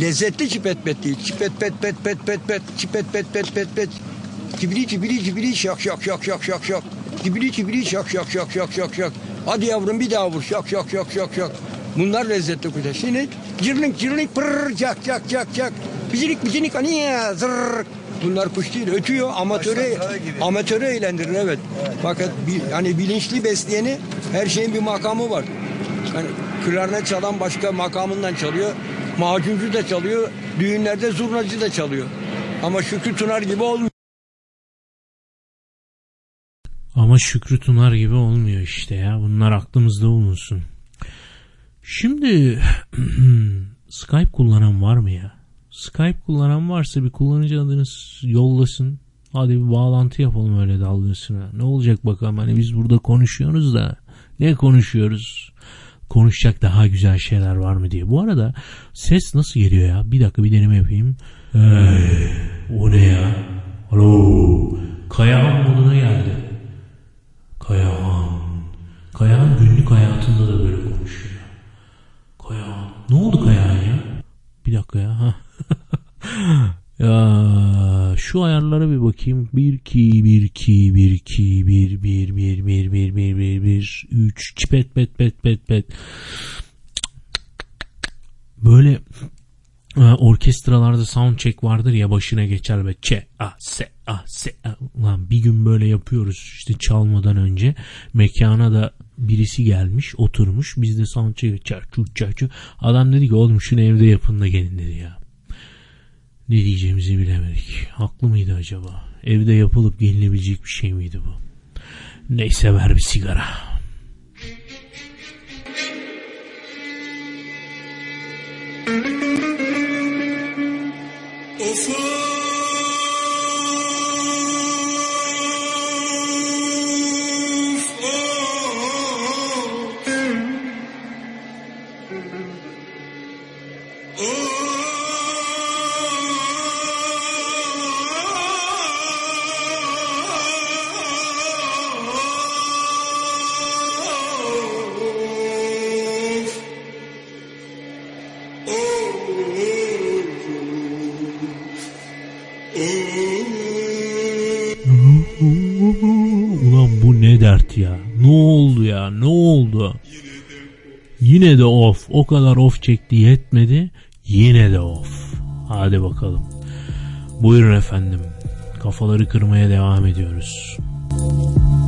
lezzetli çipet pet değil. Çipet pet pet pet pet pet, çipet pet pet pet pet. Cibili cibili cibili şak şak şak şak şak şak. Cibili cibili şak şak şak şak şak şak. Hadi yavrum bir daha vur şak şak şak şak şak. Bunlar lezzetli kuşlar. Şimdi cırlink cırlink pırr çak çak çak çak. Bicinik bicinik aniye zırr. Bunlar kuş değil ötüyor amatöre amatöre eğlendirir evet. Fakat bir, hani bilinçli besleyeni her şeyin bir makamı var. Hani klarnet çalan başka makamından çalıyor. Macuncu da çalıyor. Düğünlerde zurnacı da çalıyor. Ama Şükrü Tunar gibi olmuyor. Ama Şükrü Tunar gibi olmuyor işte ya. Bunlar aklımızda bulunsun. Şimdi Skype kullanan var mı ya? Skype kullanan varsa bir kullanıcı adınız yollasın. Hadi bir bağlantı yapalım öyle dalgasına. Ne olacak bakalım hani biz burada konuşuyoruz da ne konuşuyoruz? Konuşacak daha güzel şeyler var mı diye. Bu arada ses nasıl geliyor ya? Bir dakika bir deneme yapayım. Hey, o ne ya? Alo. Kayahan moduna geldi. Kayahan. Kayahan günlük hayatında da böyle konuşuyor. Kayahan. Ne oldu Kayahan ya? Bir dakika ya. Ha. ya şu ayarlara bir bakayım. 1 2 1 2 1 2 1 1 1 1 1 1 1 1 3 çipet pet pet pet pet. Böyle orkestralarda sound check vardır ya başına geçer ve çe a se a se a. Ulan bir gün böyle yapıyoruz işte çalmadan önce. Mekana da birisi gelmiş oturmuş. Biz de sound check çar çu çar çu. adam dedi ki oğlum şunu evde yapın da gelin dedi ya. Ne diyeceğimizi bilemedik. Haklı mıydı acaba? Evde yapılıp gelinebilecek bir şey miydi bu? Neyse ver bir sigara Ulan dert ya? Ne oldu ya? Ne oldu? Yine de off. O kadar off çekti yetmedi. Yine de off. Hadi bakalım. Buyurun efendim. Kafaları kırmaya devam ediyoruz. Al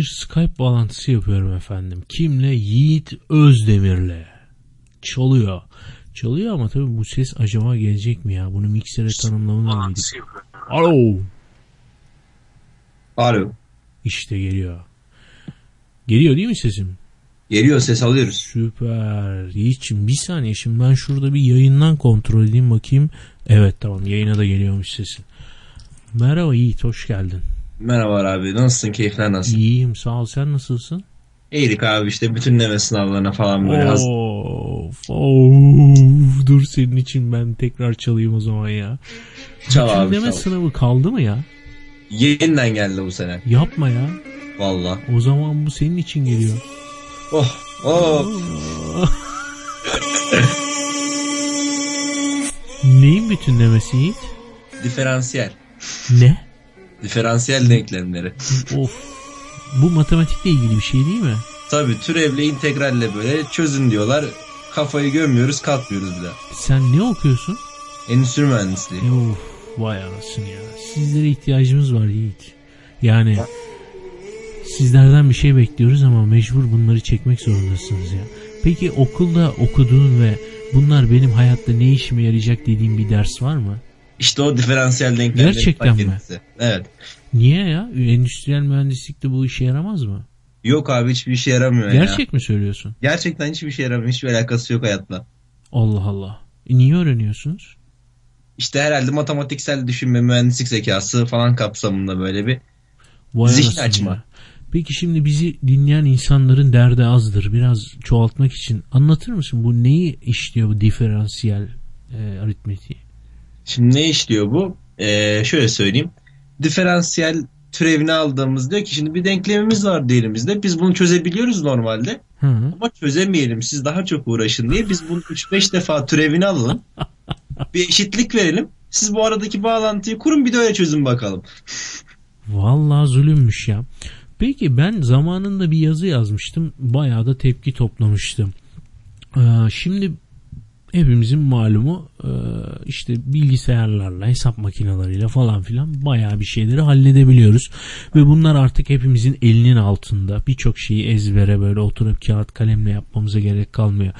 bir Skype bağlantısı yapıyorum efendim. Kimle? Yiğit Özdemir'le. Çalıyor. Çalıyor ama tabii bu ses acaba gelecek mi ya? Bunu miksere tanımlamalı mıydık? Alo. Alo. İşte geliyor. Geliyor değil mi sesim? Geliyor ses alıyoruz. Süper. Yiğit'ciğim bir saniye şimdi ben şurada bir yayından kontrol edeyim bakayım. Evet tamam yayına da geliyormuş sesin. Merhaba Yiğit hoş geldin. Merhaba abi nasılsın keyifler nasıl? İyiyim sağ ol sen nasılsın? İyilik abi işte bütünleme sınavlarına falan böyle hazır. Of, of, dur senin için ben tekrar çalayım o zaman ya. Çal abi, Bütünleme sınavı kaldı mı ya? Yeniden geldi bu sene. Yapma ya. Valla. O zaman bu senin için geliyor. Oh oh. Neyin bütünlemesi Yiğit? Diferansiyel. Ne? Diferansiyel denklemleri. Of. Bu matematikle ilgili bir şey değil mi? Tabi türevle integralle böyle çözün diyorlar. Kafayı gömüyoruz katmıyoruz bir daha. Sen ne okuyorsun? Endüstri mühendisliği. Of vay anasını ya. Sizlere ihtiyacımız var Yiğit. Yani sizlerden bir şey bekliyoruz ama mecbur bunları çekmek zorundasınız ya. Peki okulda okuduğun ve bunlar benim hayatta ne işime yarayacak dediğin bir ders var mı? İşte o diferansiyel denklemlerin Gerçekten mi? Evet. Niye ya? Endüstriyel mühendislikte bu işe yaramaz mı? Yok abi hiçbir işe yaramıyor ya. Gerçek mi söylüyorsun? Gerçekten hiçbir şey yaramıyor. Hiçbir alakası yok hayatla. Allah Allah. E niye öğreniyorsunuz? İşte herhalde matematiksel düşünme, mühendislik zekası falan kapsamında böyle bir Vay zihin açma. ya. Peki şimdi bizi dinleyen insanların derdi azdır. Biraz çoğaltmak için anlatır mısın? Bu neyi işliyor bu diferansiyel e, aritmetiği? Şimdi ne işliyor bu? Ee, şöyle söyleyeyim. Diferansiyel türevini aldığımız diyor ki şimdi bir denklemimiz var elimizde. Biz bunu çözebiliyoruz normalde. Hı. Ama çözemeyelim. Siz daha çok uğraşın diye biz bunu 3-5 defa türevini alalım. bir eşitlik verelim. Siz bu aradaki bağlantıyı kurun bir de öyle çözün bakalım. Vallahi zulümmüş ya. Peki ben zamanında bir yazı yazmıştım. Bayağı da tepki toplamıştım. Ee, şimdi hepimizin malumu e, işte bilgisayarlarla, hesap makineleriyle falan filan bayağı bir şeyleri halledebiliyoruz. Ve bunlar artık hepimizin elinin altında. Birçok şeyi ezbere böyle oturup kağıt kalemle yapmamıza gerek kalmıyor.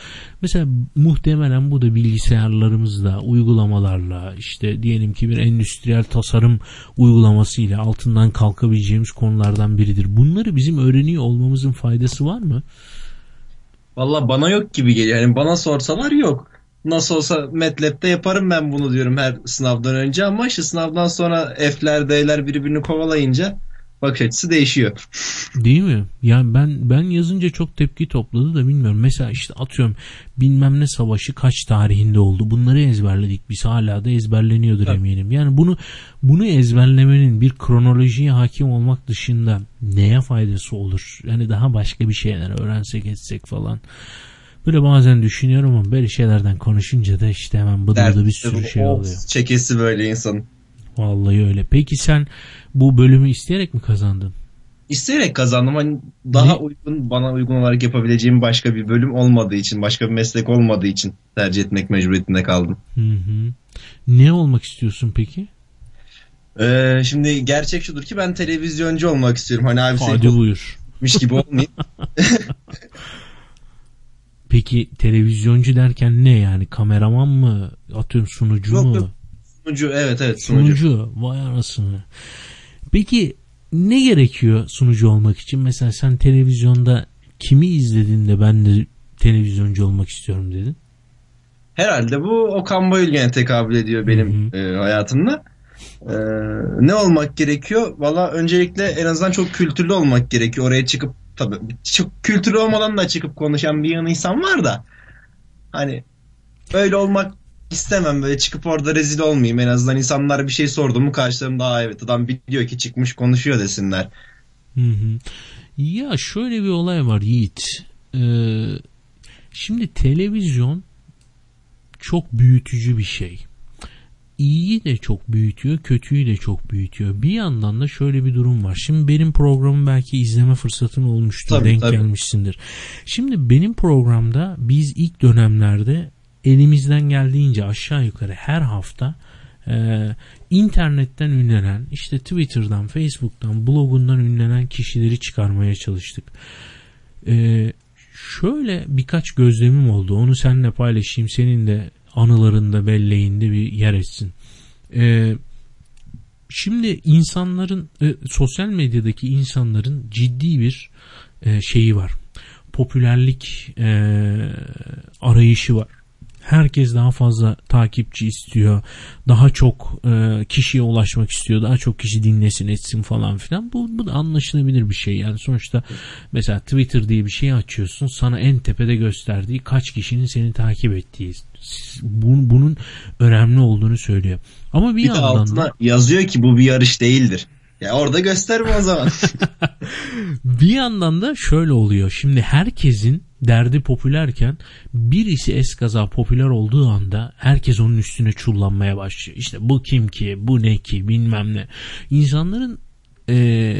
Mesela muhtemelen bu da bilgisayarlarımızla, uygulamalarla işte diyelim ki bir endüstriyel tasarım uygulamasıyla altından kalkabileceğimiz konulardan biridir. Bunları bizim öğreniyor olmamızın faydası var mı? Valla bana yok gibi geliyor. Yani bana sorsalar yok. Nasıl olsa MATLAB'de yaparım ben bunu diyorum her sınavdan önce ama işte sınavdan sonra F'ler D'ler birbirini kovalayınca bakış açısı değişiyor. Değil mi? Yani ben ben yazınca çok tepki topladı da bilmiyorum. Mesela işte atıyorum bilmem ne savaşı kaç tarihinde oldu. Bunları ezberledik biz hala da ezberleniyordur Tabii. eminim. Yani bunu bunu ezberlemenin bir kronolojiye hakim olmak dışında neye faydası olur? Yani daha başka bir şeyler öğrensek etsek falan. Böyle bazen düşünüyorum ama böyle şeylerden konuşunca da işte hemen bıdı bıdı bir sürü şey oluyor. Çekesi böyle insanın. Vallahi öyle. Peki sen bu bölümü isteyerek mi kazandın? İsteyerek kazandım. Hani daha Ne? uygun bana uygun olarak yapabileceğim başka bir bölüm olmadığı için, başka bir meslek olmadığı için tercih etmek mecburiyetinde kaldım. Hı hı. Ne olmak istiyorsun peki? Ee, şimdi gerçek şudur ki ben televizyoncu olmak istiyorum. Hani abi Hadi buyur. gibi olmayayım. Peki televizyoncu derken ne yani kameraman mı atıyorum sunucu Yok, mu? yok. Sunucu evet evet sunucu. Sunucu. Vay anasını. Peki ne gerekiyor sunucu olmak için? Mesela sen televizyonda kimi izledin de ben de televizyoncu olmak istiyorum dedin? Herhalde bu Okan Bayülgen'e tekabül ediyor benim e, hayatımda. E, ne olmak gerekiyor? Valla öncelikle en azından çok kültürlü olmak gerekiyor. Oraya çıkıp tabii çok kültürlü olmadan da çıkıp konuşan bir yan insan var da hani öyle olmak istemem böyle çıkıp orada rezil olmayayım. En azından insanlar bir şey sordu mu karşılarında Aa evet adam biliyor ki çıkmış konuşuyor desinler. Hı hı. Ya şöyle bir olay var Yiğit. Ee, şimdi televizyon çok büyütücü bir şey. İyiyi de çok büyütüyor, kötüyü de çok büyütüyor. Bir yandan da şöyle bir durum var. Şimdi benim programı belki izleme fırsatın olmuştur, Tabii, denk tabii. gelmişsindir. Şimdi benim programda biz ilk dönemlerde elimizden geldiğince aşağı yukarı her hafta e, internetten ünlenen işte Twitter'dan, Facebook'tan, blogundan ünlenen kişileri çıkarmaya çalıştık. E, şöyle birkaç gözlemim oldu. Onu seninle paylaşayım. Senin de anılarında, belleğinde bir yer etsin. E, şimdi insanların, e, sosyal medyadaki insanların ciddi bir e, şeyi var. Popülerlik e, arayışı var. Herkes daha fazla takipçi istiyor. Daha çok e, kişiye ulaşmak istiyor. Daha çok kişi dinlesin etsin falan filan. Bu, bu da anlaşılabilir bir şey. Yani sonuçta mesela Twitter diye bir şey açıyorsun. Sana en tepede gösterdiği kaç kişinin seni takip ettiği. Bunun, bunun önemli olduğunu söylüyor. Ama bir, Bir yandan altına da yazıyor ki bu bir yarış değildir. Ya orada gösterme o zaman. bir yandan da şöyle oluyor. Şimdi herkesin derdi popülerken birisi eskaza popüler olduğu anda herkes onun üstüne çullanmaya başlıyor. İşte bu kim ki, bu ne ki, bilmem ne. İnsanların e,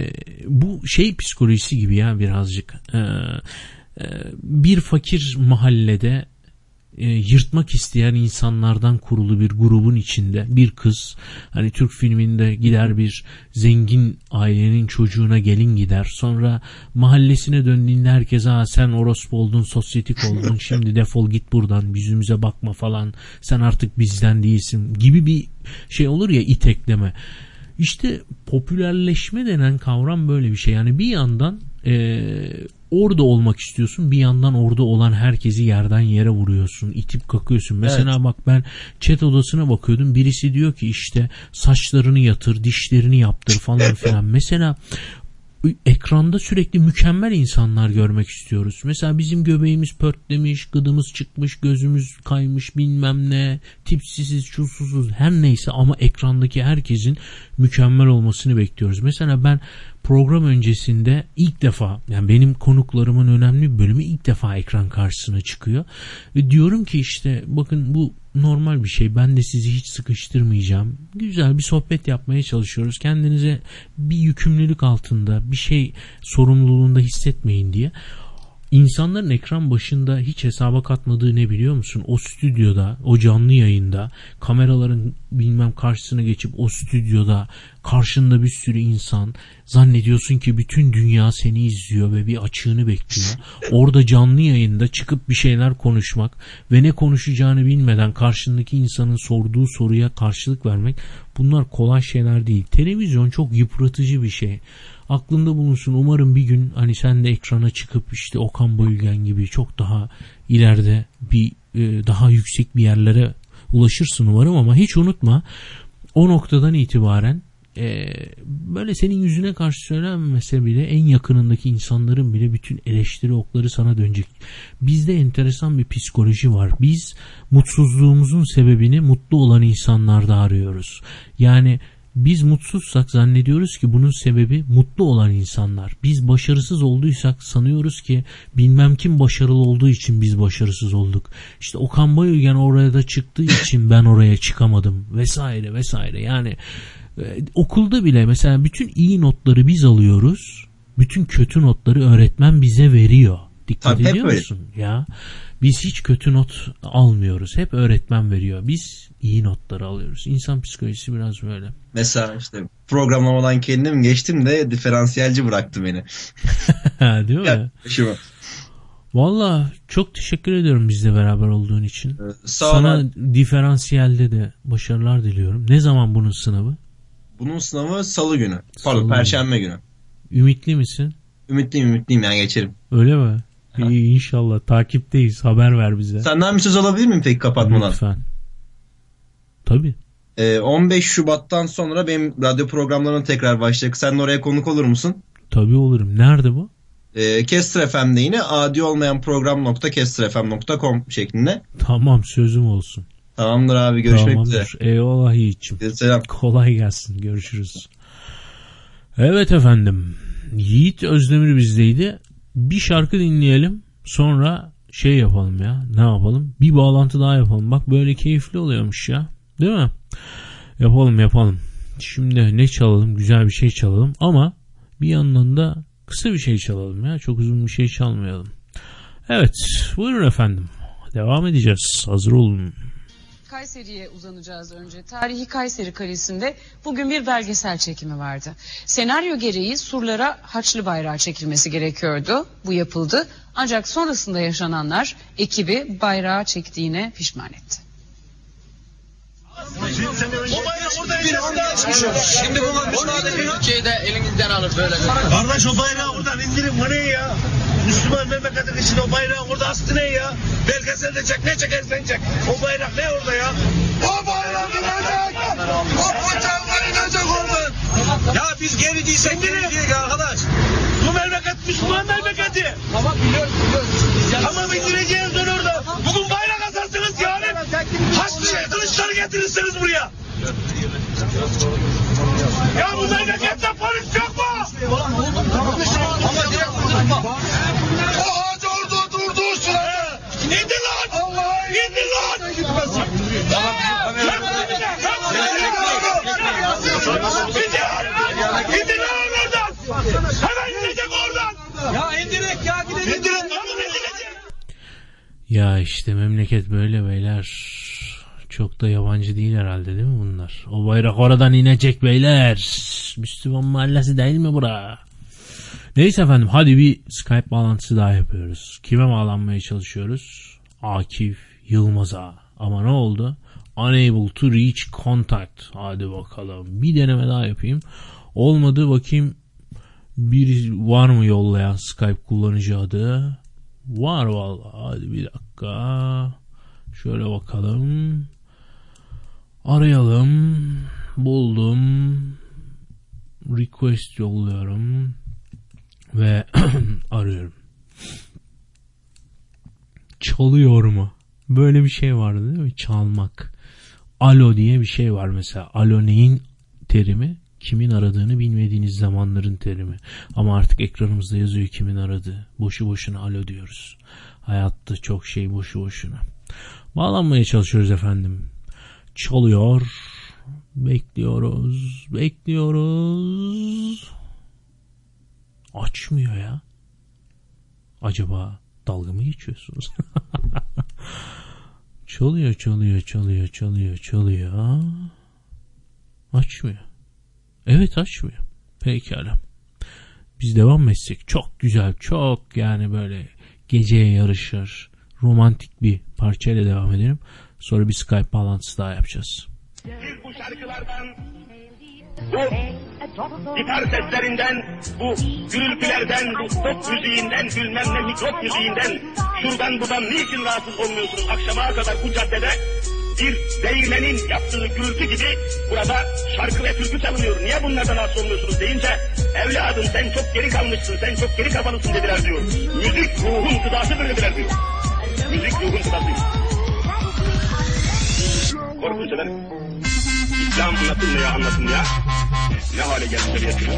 bu şey psikolojisi gibi ya birazcık. E, e, bir fakir mahallede e, yırtmak isteyen insanlardan kurulu bir grubun içinde bir kız hani Türk filminde gider bir zengin ailenin çocuğuna gelin gider sonra mahallesine döndüğünde herkes ha sen orospu oldun sosyetik oldun şimdi defol git buradan yüzümüze bakma falan sen artık bizden değilsin gibi bir şey olur ya itekleme işte popülerleşme denen kavram böyle bir şey. Yani bir yandan e, orada olmak istiyorsun bir yandan orada olan herkesi yerden yere vuruyorsun itip kakıyorsun mesela Evet. bak ben chat odasına bakıyordum birisi diyor ki işte saçlarını yatır dişlerini yaptır falan filan mesela ekranda sürekli mükemmel insanlar görmek istiyoruz. Mesela bizim göbeğimiz pörtlemiş, gıdımız çıkmış, gözümüz kaymış bilmem ne, tipsiziz, çulsuzuz her neyse ama ekrandaki herkesin mükemmel olmasını bekliyoruz. Mesela ben program öncesinde ilk defa yani benim konuklarımın önemli bir bölümü ilk defa ekran karşısına çıkıyor. Ve diyorum ki işte bakın bu normal bir şey. Ben de sizi hiç sıkıştırmayacağım. Güzel bir sohbet yapmaya çalışıyoruz. Kendinize bir yükümlülük altında bir şey sorumluluğunda hissetmeyin diye. İnsanların ekran başında hiç hesaba katmadığı ne biliyor musun? O stüdyoda, o canlı yayında, kameraların bilmem karşısına geçip o stüdyoda karşında bir sürü insan zannediyorsun ki bütün dünya seni izliyor ve bir açığını bekliyor. Orada canlı yayında çıkıp bir şeyler konuşmak ve ne konuşacağını bilmeden karşındaki insanın sorduğu soruya karşılık vermek bunlar kolay şeyler değil. Televizyon çok yıpratıcı bir şey aklında bulunsun. Umarım bir gün hani sen de ekrana çıkıp işte Okan Bayülgen gibi çok daha ileride bir e, daha yüksek bir yerlere ulaşırsın umarım ama hiç unutma o noktadan itibaren e, böyle senin yüzüne karşı söylenmese bile en yakınındaki insanların bile bütün eleştiri okları sana dönecek. Bizde enteresan bir psikoloji var. Biz mutsuzluğumuzun sebebini mutlu olan insanlarda arıyoruz. Yani biz mutsuzsak zannediyoruz ki bunun sebebi mutlu olan insanlar. Biz başarısız olduysak sanıyoruz ki bilmem kim başarılı olduğu için biz başarısız olduk. İşte Okan Bayülgen oraya da çıktığı için ben oraya çıkamadım vesaire vesaire. Yani e, okulda bile mesela bütün iyi notları biz alıyoruz. Bütün kötü notları öğretmen bize veriyor. Dikkat Tabii, ediyor öyle. musun? Ya biz hiç kötü not almıyoruz. Hep öğretmen veriyor. Biz iyi notları alıyoruz. İnsan psikolojisi biraz böyle. Mesela işte programlamadan kendim geçtim de diferansiyelci bıraktı beni. Değil mi? Şu. Valla çok teşekkür ediyorum bizle beraber olduğun için. sağ ol Sana abi. diferansiyelde de başarılar diliyorum. Ne zaman bunun sınavı? Bunun sınavı salı günü. Pardon Salı perşembe günü. Ümitli misin? Ümitliyim ümitliyim yani geçerim. Öyle mi? İyi inşallah takipteyiz. Haber ver bize. Senden bir söz alabilir miyim peki kapatmadan? Lütfen. Tabii. Ee, 15 Şubat'tan sonra benim radyo programlarım tekrar başlayacak. Sen oraya konuk olur musun? Tabii olurum. Nerede bu? Ee, Kestir FM'de yine adi olmayan program.kestirfm.com şeklinde. Tamam sözüm olsun. Tamamdır abi görüşmek Tamamdır. üzere. Eyvallah Yiğit'ciğim. Selam. Kolay gelsin. Görüşürüz. Evet efendim. Yiğit Özdemir bizdeydi. Bir şarkı dinleyelim. Sonra şey yapalım ya. Ne yapalım? Bir bağlantı daha yapalım. Bak böyle keyifli oluyormuş ya. Değil mi? Yapalım yapalım. Şimdi ne çalalım? Güzel bir şey çalalım. Ama bir yandan da kısa bir şey çalalım ya. Çok uzun bir şey çalmayalım. Evet. Buyurun efendim. Devam edeceğiz. Hazır olun. Kayseri'ye uzanacağız önce. Tarihi Kayseri Kalesi'nde bugün bir belgesel çekimi vardı. Senaryo gereği surlara Haçlı bayrağı çekilmesi gerekiyordu. Bu yapıldı. Ancak sonrasında yaşananlar ekibi bayrağı çektiğine pişman etti. Şimdi buna müsaade Türkiye'yi de elinizden alır böyle. Kardeş o bayrağı oradan indirin bu ne ya? Müslüman memleketin içinde o bayrağı orada astı ne ya? Belgeselde çek ne çekersen çek. O bayrak ne orada ya? O bayrak inecek! O bıçaklar inecek oradan! Ya biz geri değilsek geri diye arkadaş. Bu memleket Müslüman memleketi. Tamam biliyoruz biliyoruz. Tamam indireceğiz onu orada. Bugün. Haçlı kılıçları getirirsiniz buraya. Ya bu memlekette polis yok mu? Ama direkt O ağaç orada durduğu sırada. İndir lan! Allah İndir lan! İndir! Lan oradan! Hemen inecek oradan! Ya indirek ya gidelim. İndirek indirecek. Ya işte memleket böyle beyler. Çok da yabancı değil herhalde değil mi bunlar? O bayrak oradan inecek beyler. Müslüman mahallesi değil mi bura? Neyse efendim hadi bir Skype bağlantısı daha yapıyoruz. Kime bağlanmaya çalışıyoruz? Akif Yılmaz'a. Ama ne oldu? Unable to reach contact. Hadi bakalım. Bir deneme daha yapayım. Olmadı bakayım bir var mı yollayan Skype kullanıcı adı? Var vallahi. Hadi bir dakika. Şöyle bakalım. Arayalım. Buldum. Request yolluyorum. Ve arıyorum. Çalıyor mu? Böyle bir şey vardı değil mi? Çalmak. Alo diye bir şey var mesela. Alo neyin terimi? Kimin aradığını bilmediğiniz zamanların terimi. Ama artık ekranımızda yazıyor kimin aradığı. Boşu boşuna alo diyoruz. Hayatta çok şey boşu boşuna. Bağlanmaya çalışıyoruz efendim. Çalıyor. Bekliyoruz. Bekliyoruz. Açmıyor ya. Acaba dalga mı geçiyorsunuz? çalıyor, çalıyor, çalıyor, çalıyor, çalıyor. Açmıyor. Evet açmıyor. Pekala. Biz devam etsek? Çok güzel, çok yani böyle geceye yarışır. Romantik bir parçayla devam edelim. Sonra bir Skype bağlantısı daha yapacağız. Bu şarkılardan, bu gitar seslerinden, bu gürültülerden, bu pop müziğinden, bilmem ne mikrop müziğinden, şuradan buradan niçin rahatsız olmuyorsunuz akşama kadar bu caddede? Bir değirmenin yaptığı gürültü gibi burada şarkı ve türkü çalınıyor. Niye bunlardan rahatsız olmuyorsunuz deyince evladım sen çok geri kalmışsın, sen çok geri kafalısın dediler diyor. Müzik ruhun gıdasıdır dediler diyor. Müzik ruhun gıdasıdır. Korkunç efendim. İslam anlatılmaya anlatılmaya ne hale geldi şeriatına.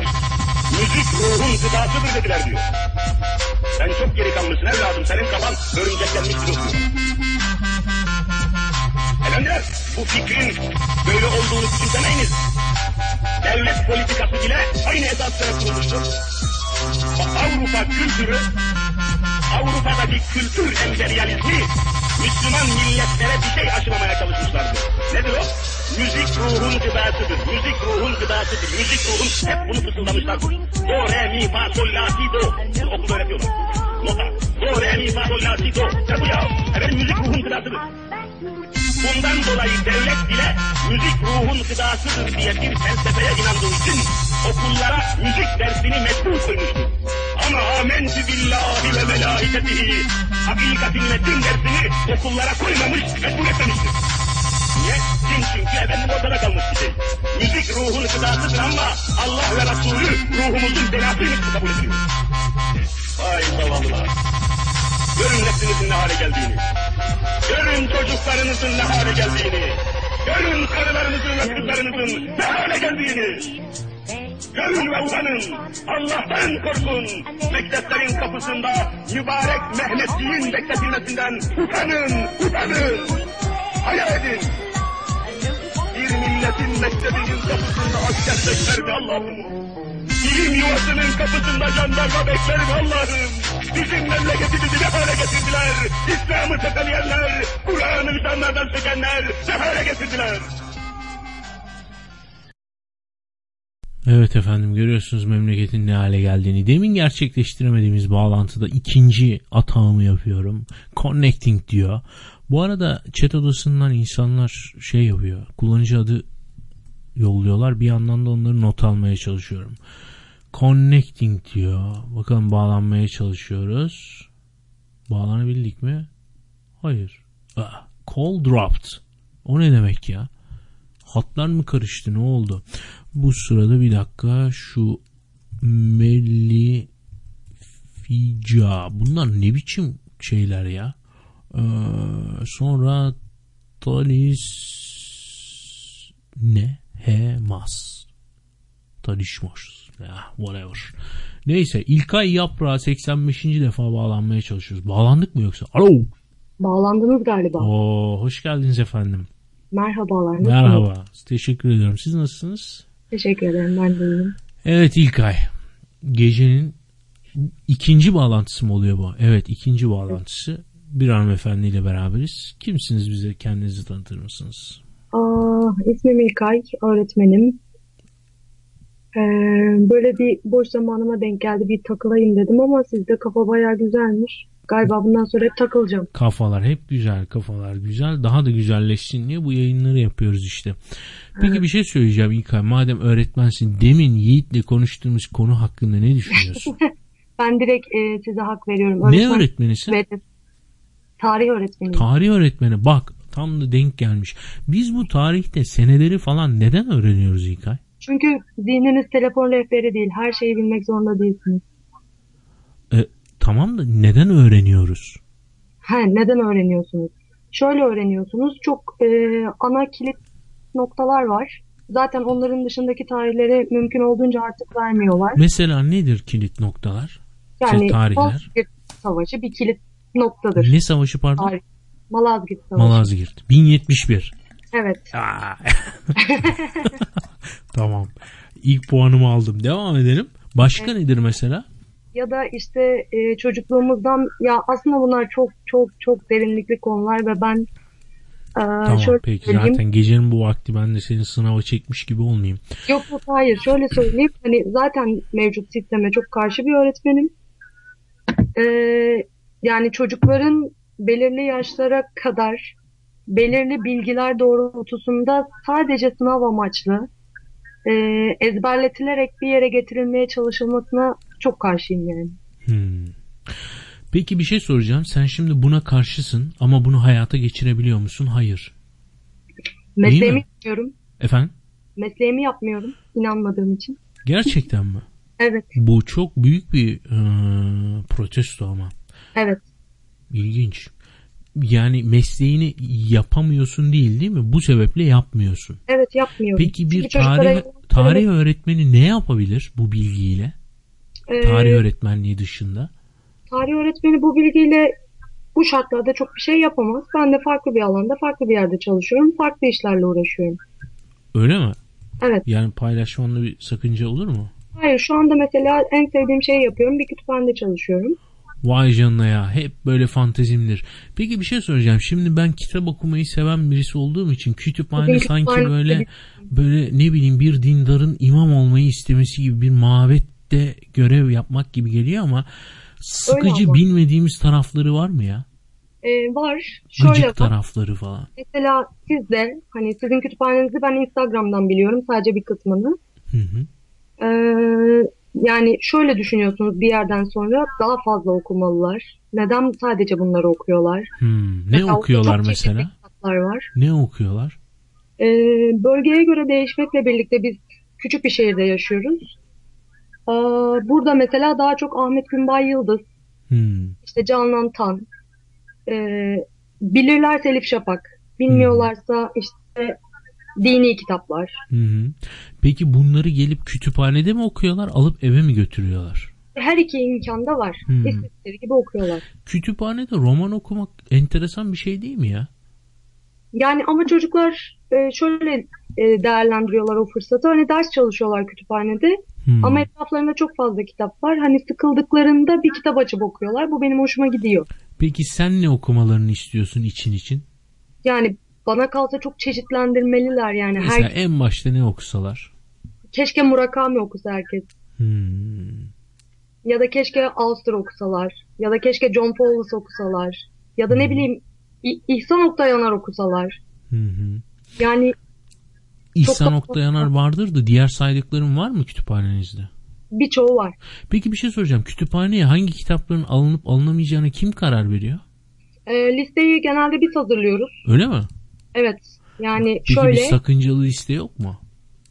Müzik ruhun gıdasıdır dediler diyor. Sen çok geri kalmışsın evladım. Senin kafan örümceklenmiştir diyor. Efendiler bu fikrin böyle olduğunu düşünsemeyiniz. Devlet politikası bile aynı esaslara kurulmuştur. Avrupa kültürü, Avrupa'daki kültür emperyalizmi Müslüman milletlere bir şey aşılamaya çalışmışlardır. Nedir o? Müzik ruhun gıdasıdır. Müzik ruhun gıdasıdır. Müzik ruhun hep bunu fısıldamışlardır. Do, re, mi, fa, sol, la, si, do. Bunu okulda öğretiyorlar. Nota. Do, re, mi, fa, sol, la, si, do. Ne bu ya? Efendim müzik ruhun gıdasıdır. Bundan dolayı devlet bile müzik ruhun gıdasıdır diye bir felsefeye inandığı için okullara müzik dersini mecbur koymuştur. Ama amentü billahi ve melaiketihi hakikatin ve din dersini okullara koymamış, mecbur etmemiştir. Niye? Din çünkü efendim ortada kalmış bir şey. Müzik ruhun gıdasıdır ama Allah ve Resulü ruhumuzun belasıymış kabul ediyor. Vay zavallılar. Görün neslinizin ne hale geldiğini. Görün çocuklarınızın ne hale geldiğini. Görün karılarınızın ve kızlarınızın ne hale geldiğini. Görün ve utanın. Allah'tan korkun. Mekteplerin kapısında mübarek Mehmetçiğin bekletilmesinden utanın, utanın. Hayal edin. Bir milletin mektebinin kapısında asker bekler Allah'ım? İlim yuvasının kapısında jandarma bekler Allah'ım? Bizim memleketimizi ne hale getirdiler? İslam'ı tekeleyenler, Kur'an'ı insanlardan sökenler ne hale getirdiler? Evet efendim görüyorsunuz memleketin ne hale geldiğini. Demin gerçekleştiremediğimiz bağlantıda ikinci atağımı yapıyorum. Connecting diyor. Bu arada chat odasından insanlar şey yapıyor. Kullanıcı adı yolluyorlar. Bir yandan da onları not almaya çalışıyorum. Connecting diyor. Bakalım bağlanmaya çalışıyoruz. Bağlanabildik mi? Hayır. Ah, call dropped. O ne demek ya? Hatlar mı karıştı? Ne oldu? Bu sırada bir dakika şu Melli Fica. Bunlar ne biçim şeyler ya? Ee, sonra Talis ne? He mas. Tanışmış. Ya, whatever. Neyse İlkay Yaprağı 85. defa bağlanmaya çalışıyoruz. Bağlandık mı yoksa? Alo. Bağlandınız galiba. Oo, hoş geldiniz efendim. Merhabalar. nasılsınız? Merhaba. Teşekkür ediyorum. Siz nasılsınız? Teşekkür ederim. Ben de iyiyim. Evet İlkay. Gecenin ikinci bağlantısı mı oluyor bu? Evet ikinci bağlantısı. Bir hanımefendiyle beraberiz. Kimsiniz bize kendinizi tanıtır mısınız? Aa, ismim İlkay. Öğretmenim. Ee, böyle bir boş zamanıma denk geldi. Bir takılayım dedim ama sizde kafa bayağı güzelmiş. Galiba bundan sonra hep takılacağım. Kafalar hep güzel, kafalar güzel. Daha da güzelleşsin diye bu yayınları yapıyoruz işte. Peki bir şey söyleyeceğim İlkay. Madem öğretmensin demin Yiğit'le konuştuğumuz konu hakkında ne düşünüyorsun? ben direkt e, size hak veriyorum. Ne öğretmenisin? Evet. Tarih öğretmeniyim. Tarih öğretmeni. Bak tam da denk gelmiş. Biz bu tarihte seneleri falan neden öğreniyoruz İlkay? Çünkü zihniniz telefon rehberi değil. Her şeyi bilmek zorunda değilsiniz. E, tamam da neden öğreniyoruz? He, neden öğreniyorsunuz? Şöyle öğreniyorsunuz. Çok e, ana kilit noktalar var. Zaten onların dışındaki tarihleri mümkün olduğunca artık vermiyorlar. Mesela nedir kilit noktalar? Yani Şey, tarihler. Malazgirt Savaşı bir kilit noktadır. Ne savaşı pardon? Tarih. Malazgirt Savaşı. Malazgirt. 1071. Evet. Tamam. İlk puanımı aldım. Devam edelim. Başka nedir mesela? Ya da işte e, çocukluğumuzdan ya aslında bunlar çok çok çok derinlikli konular ve ben e, Tamam şöyle peki söyleyeyim. zaten gecenin bu vakti ben de senin sınava çekmiş gibi olmayayım. Yok yok hayır şöyle söyleyeyim hani zaten mevcut sisteme çok karşı bir öğretmenim. Ee, yani çocukların belirli yaşlara kadar belirli bilgiler doğrultusunda sadece sınav amaçlı e, ezberletilerek bir yere getirilmeye çalışılmasına çok karşıyım yani. Hmm. Peki bir şey soracağım. Sen şimdi buna karşısın ama bunu hayata geçirebiliyor musun? Hayır. Mesleğimi mi? yapmıyorum. Efendim? Mesleğimi yapmıyorum inanmadığım için. Gerçekten mi? Evet, Bu çok büyük bir e, protesto ama. evet. İlginç. Yani mesleğini yapamıyorsun değil değil mi? Bu sebeple yapmıyorsun. Evet yapmıyorum. Peki bir Çünkü çocuklara tarih tarih öğretmeni ne yapabilir bu bilgiyle? Ee, Tarih öğretmenliği dışında. tarih öğretmeni bu bilgiyle bu şartlarda çok bir şey yapamaz. Ben de farklı bir alanda, farklı bir yerde çalışıyorum. Farklı işlerle uğraşıyorum. Öyle mi? Evet. Yani paylaşmanda bir sakınca olur mu? Hayır şu anda mesela en sevdiğim şeyi yapıyorum. Bir kütüphanede çalışıyorum. Vay canına ya hep böyle fantezimdir. Peki bir şey soracağım. Şimdi ben kitap okumayı seven birisi olduğum için kütüphane Bugün sanki kütüphane- böyle böyle ne bileyim bir dindarın imam olmayı istemesi gibi bir mabette görev yapmak gibi geliyor ama sıkıcı ama. bilmediğimiz tarafları var mı ya? Ee, var. Şöyle Gıcık tarafları falan. Mesela siz de hani sizin kütüphanenizi ben Instagram'dan biliyorum. Sadece bir kısmını. Hı hı. Ee, yani şöyle düşünüyorsunuz bir yerden sonra daha fazla okumalılar. Neden sadece bunları okuyorlar? Hmm, Ne Mesela okuyorlar mesela? var. Ne okuyorlar? Ee, bölgeye göre değişmekle birlikte biz küçük bir şehirde yaşıyoruz. Ee, burada mesela daha çok Ahmet Günbay Yıldız, Hmm. işte Canan Tan, e, bilirlerse Elif Şafak, bilmiyorlarsa işte dini kitaplar. Hı. Peki bunları gelip kütüphanede mi okuyorlar alıp eve mi götürüyorlar? Her iki imkan da var. Hmm. İstedikleri gibi okuyorlar. Kütüphanede roman okumak enteresan bir şey değil mi ya? Yani ama çocuklar e, şöyle e, değerlendiriyorlar o fırsatı. Hani ders çalışıyorlar kütüphanede. Hmm. Ama etraflarında çok fazla kitap var. Hani sıkıldıklarında bir kitap açıp okuyorlar. Bu benim hoşuma gidiyor. Peki sen ne okumalarını istiyorsun için için? Yani bana kalsa çok çeşitlendirmeliler yani. Mesela Her, en başta ne okusalar? keşke Murakami okusa herkes. Hmm. Ya da keşke Auster okusalar. Ya da keşke John Paulus okusalar. Ya da ne bileyim İ- İhsan Oktay Yanar okusalar. Hı hı. Yani İhsan Oktay Yanar vardır da diğer saydıkların var mı kütüphanenizde? birçoğu var. Peki bir şey soracağım. Kütüphaneye hangi kitapların alınıp alınamayacağına kim karar veriyor? E, listeyi genelde biz hazırlıyoruz. Öyle mi? Evet. Yani Peki şöyle bir sakıncalı liste yok mu?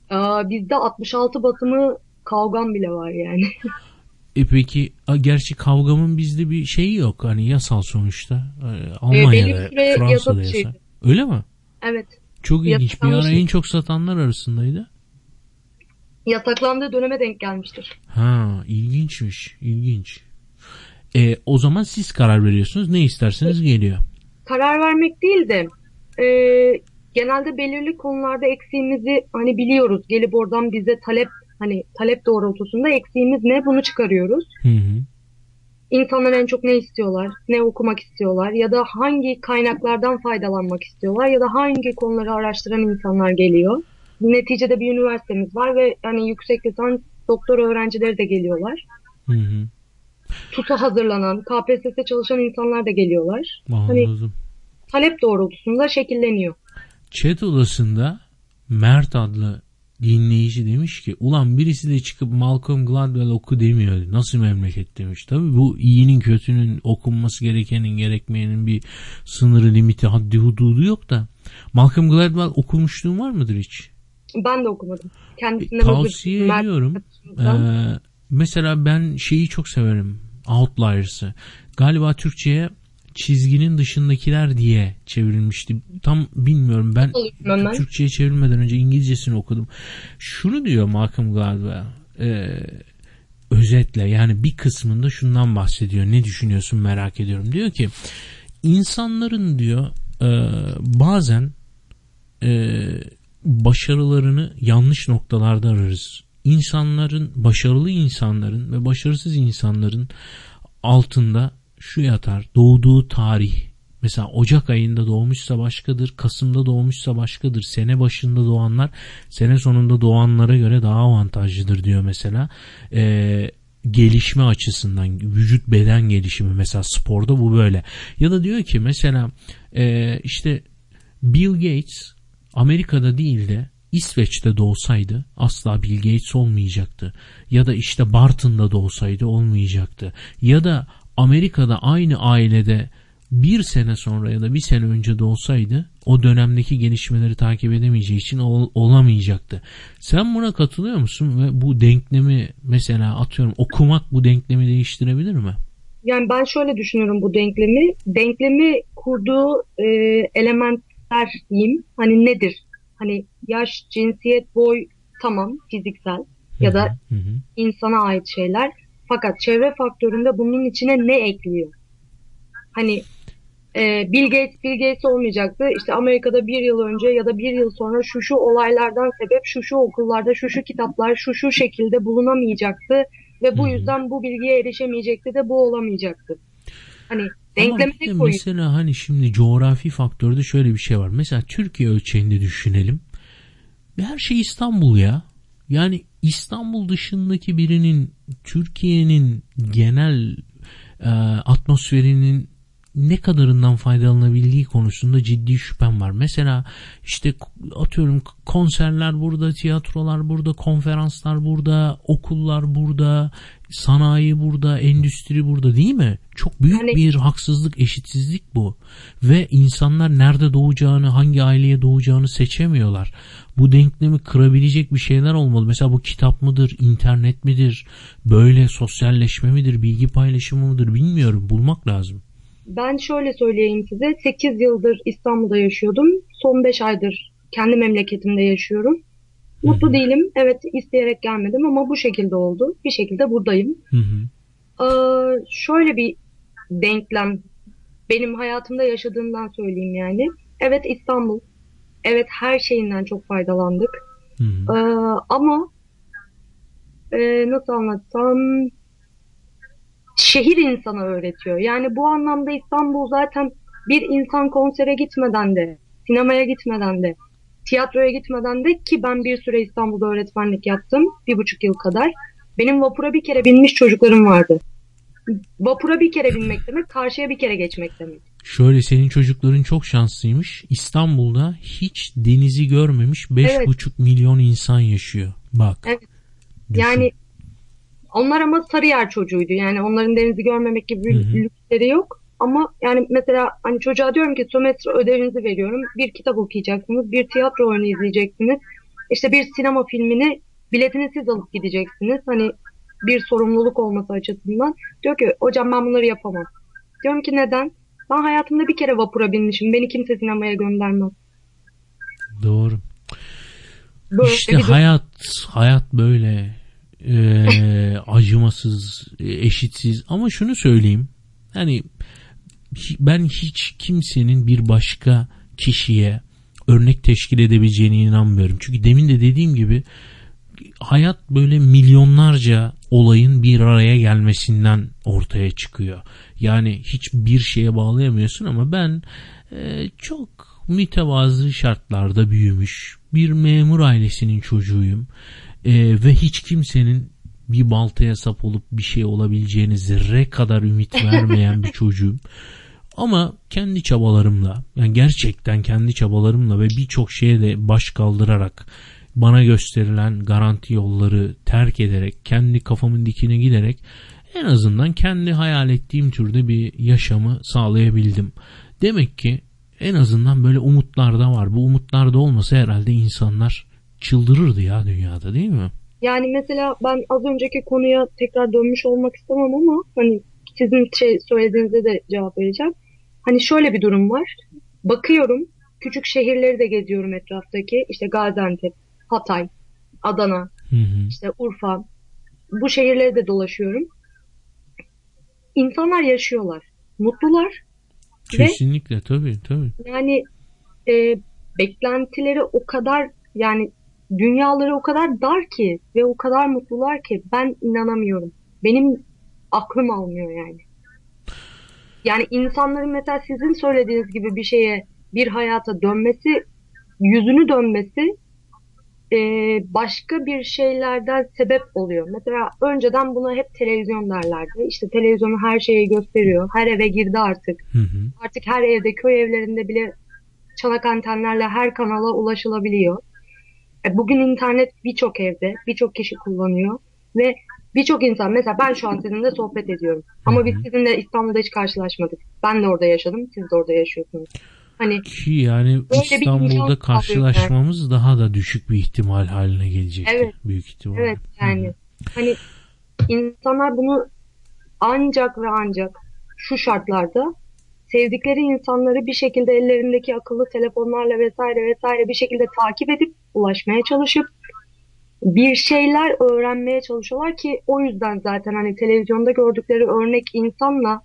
aa, bizde 66 basımı kavgam bile var yani. E peki gerçi kavgamın bizde bir şeyi yok. Hani yasal sonuçta. E, belli Almanya'da, bir süre Fransa'da yasa yasa. dışıydı. Öyle mi? evet. Çok ilginç. Bir ara en çok satanlar arasındaydı. Yasaklandığı döneme denk gelmiştir. Ha, ilginçmiş. İlginç. E, o zaman siz karar veriyorsunuz. Ne isterseniz geliyor. Karar vermek değil de e, genelde belirli konularda eksiğimizi hani biliyoruz. Gelip oradan bize talep hani talep doğrultusunda eksiğimiz ne bunu çıkarıyoruz. Hı hı. İnsanlar en çok ne istiyorlar, ne okumak istiyorlar ya da hangi kaynaklardan faydalanmak istiyorlar ya da hangi konuları araştıran insanlar geliyor. Neticede bir üniversitemiz var ve hani yüksek lisans doktora öğrencileri de geliyorlar. Hı hı. TUS'a hazırlanan, KPSS çalışan insanlar da geliyorlar. Hani Anladım. talep doğrultusunda şekilleniyor. Chat odasında Mert adlı dinleyici demiş ki ulan birisi de çıkıp Malcolm Gladwell oku demiyor. Nasıl memleket demiş. Tabi bu iyinin kötünün okunması gerekenin gerekmeyenin bir sınırı limiti haddi hududu yok da Malcolm Gladwell okumuşluğun var mıdır hiç? Ben de okumadım. Kendisinden E, Tavsiye dilerim. ediyorum. Ee, mesela ben şeyi çok severim. Outliers'ı. Galiba Türkçe'ye çizginin dışındakiler diye çevrilmişti. Tam bilmiyorum ben. Türkçe'ye çevrilmeden önce İngilizcesini okudum. Şunu diyor Malcolm Gladwell. Ee, özetle yani bir kısmında şundan bahsediyor. Ne düşünüyorsun merak ediyorum. Diyor ki insanların diyor e, bazen e, başarılarını yanlış noktalarda ararız. İnsanların, başarılı insanların ve başarısız insanların altında şu yatar. Doğduğu tarih. Mesela Ocak ayında doğmuşsa başkadır, Kasım'da doğmuşsa başkadır. Sene başında doğanlar sene sonunda doğanlara göre daha avantajlıdır diyor mesela. Ee, gelişme açısından vücut beden gelişimi mesela sporda bu böyle. Ya da diyor ki mesela e, işte Bill Gates Amerika'da değil de İsveç'te doğsaydı asla Bill Gates olmayacaktı. Ya da işte Barton'da doğsaydı olmayacaktı. Ya da Amerika'da aynı ailede bir sene sonra ya da bir sene önce doğsaydı o dönemdeki gelişmeleri takip edemeyeceği için ol- olamayacaktı. Sen buna katılıyor musun ve bu denklemi mesela atıyorum okumak bu denklemi değiştirebilir mi? Yani ben şöyle düşünüyorum bu denklemi. Denklemi kurduğu e, elementler diyeyim. Hani nedir? Hani yaş, cinsiyet, boy tamam fiziksel ya da insana ait şeyler. Fakat çevre faktöründe bunun içine ne ekliyor? Hani e, Bill Gates Bill Gates olmayacaktı. İşte Amerika'da bir yıl önce ya da bir yıl sonra şu şu olaylardan sebep şu şu okullarda şu şu kitaplar şu şu şekilde bulunamayacaktı ve bu yüzden bu bilgiye erişemeyecekti de bu olamayacaktı. Hani Ama denkleme bir de ne koyuyor? mesela hani şimdi coğrafi faktörde şöyle bir şey var. Mesela Türkiye ölçeğinde düşünelim. Her şey İstanbul ya. Yani İstanbul dışındaki birinin Türkiye'nin genel e, atmosferinin ne kadarından faydalanabildiği konusunda ciddi şüphem var. Mesela işte atıyorum konserler burada, tiyatrolar burada, konferanslar burada, okullar burada, sanayi burada, endüstri burada değil mi? Çok büyük Yani- bir haksızlık, eşitsizlik bu. Ve insanlar nerede doğacağını, hangi aileye doğacağını seçemiyorlar. Bu denklemi kırabilecek bir şeyler olmalı. Mesela bu kitap mıdır, internet midir, böyle sosyalleşme midir, bilgi paylaşımı mıdır bilmiyorum. Bulmak lazım. Ben şöyle söyleyeyim size. 8 yıldır İstanbul'da yaşıyordum. Son 5 aydır kendi memleketimde yaşıyorum. Mutlu değilim. Evet isteyerek gelmedim ama bu şekilde oldu. Bir şekilde buradayım. Ee, şöyle bir denklem benim hayatımda yaşadığımdan söyleyeyim yani. evet İstanbul. Evet her şeyinden çok faydalandık. Ee, ama e, nasıl anlatsam şehir insana öğretiyor. Yani bu anlamda İstanbul zaten bir insan konsere gitmeden de, sinemaya gitmeden de, tiyatroya gitmeden de ki ben bir süre İstanbul'da öğretmenlik yaptım. Bir buçuk yıl kadar. Benim vapura bir kere binmiş çocuklarım vardı. Vapura bir kere binmek demek, karşıya bir kere geçmek demek. Şöyle senin çocukların çok şanslıymış. İstanbul'da hiç denizi görmemiş 5,5 Evet. milyon insan yaşıyor. Bak. Evet. Yani onlar ama Sarıyer çocuğuydu. Yani onların denizi görmemek gibi bir lüksleri yok. Ama yani mesela hani çocuğa diyorum ki sömestr ödevinizi veriyorum. Bir kitap okuyacaksınız, bir tiyatro oyunu izleyeceksiniz. İşte bir sinema filmini biletini siz alıp gideceksiniz. Hani bir sorumluluk olması açısından. Diyor ki hocam ben bunları yapamam. Diyorum ki neden? Ben hayatımda bir kere vapura binmişim. Beni kimse sinemaya göndermez. Doğru. Böyle işte hayat hayat böyle e, acımasız, e, eşitsiz ama şunu söyleyeyim. Hani hi- ben hiç kimsenin bir başka kişiye örnek teşkil edebileceğine inanmıyorum. Çünkü demin de dediğim gibi hayat böyle milyonlarca olayın bir araya gelmesinden ortaya çıkıyor. Yani hiçbir şeye bağlayamıyorsun ama ben e, çok mütevazı şartlarda büyümüş bir memur ailesinin çocuğuyum E, ve hiç kimsenin bir baltaya sap olup bir şey olabileceğine zerre kadar ümit vermeyen bir çocuğum. Ama kendi çabalarımla yani gerçekten kendi çabalarımla ve birçok şeye de baş kaldırarak bana gösterilen garanti yolları terk ederek kendi kafamın dikine giderek en azından kendi hayal ettiğim türde bir yaşamı sağlayabildim. Demek ki en azından böyle umutlar da var. Bu umutlar da olmasa herhalde insanlar çıldırırdı ya dünyada değil mi? Yani mesela ben az önceki konuya tekrar dönmüş olmak istemem ama hani sizin şey söylediğinize de cevap vereceğim. Hani şöyle bir durum var. Bakıyorum küçük şehirleri de geziyorum etraftaki. İşte Gaziantep, Hatay, Adana, işte Urfa. Bu şehirleri de dolaşıyorum. İnsanlar yaşıyorlar. Mutlular. Ve Kesinlikle tabii tabii. yani e, beklentileri o kadar yani dünyaları o kadar dar ki ve o kadar mutlular ki ben inanamıyorum. Benim aklım almıyor yani. Yani insanların mesela sizin söylediğiniz gibi bir şeye bir hayata dönmesi yüzünü dönmesi e, başka bir şeylerden sebep oluyor. Mesela önceden buna hep televizyon derlerdi. İşte televizyonu her şeyi gösteriyor. Her eve girdi artık. Artık her evde köy evlerinde bile çanak antenlerle her kanala ulaşılabiliyor. E, Bugün internet birçok evde, birçok kişi kullanıyor ve birçok insan mesela ben şu an sizinle sohbet ediyorum. Ama biz sizinle İstanbul'da hiç karşılaşmadık. Ben de orada yaşadım, siz de orada yaşıyorsunuz. Hani Ki yani İstanbul'da karşılaşmamız daha da düşük bir ihtimal haline gelecektir. Evet. Büyük ihtimal. Evet yani hani insanlar bunu ancak ve ancak şu şartlarda sevdikleri insanları bir şekilde ellerindeki akıllı telefonlarla vesaire vesaire bir şekilde takip edip ulaşmaya çalışıp bir şeyler öğrenmeye çalışıyorlar ki o yüzden zaten hani televizyonda gördükleri örnek insanla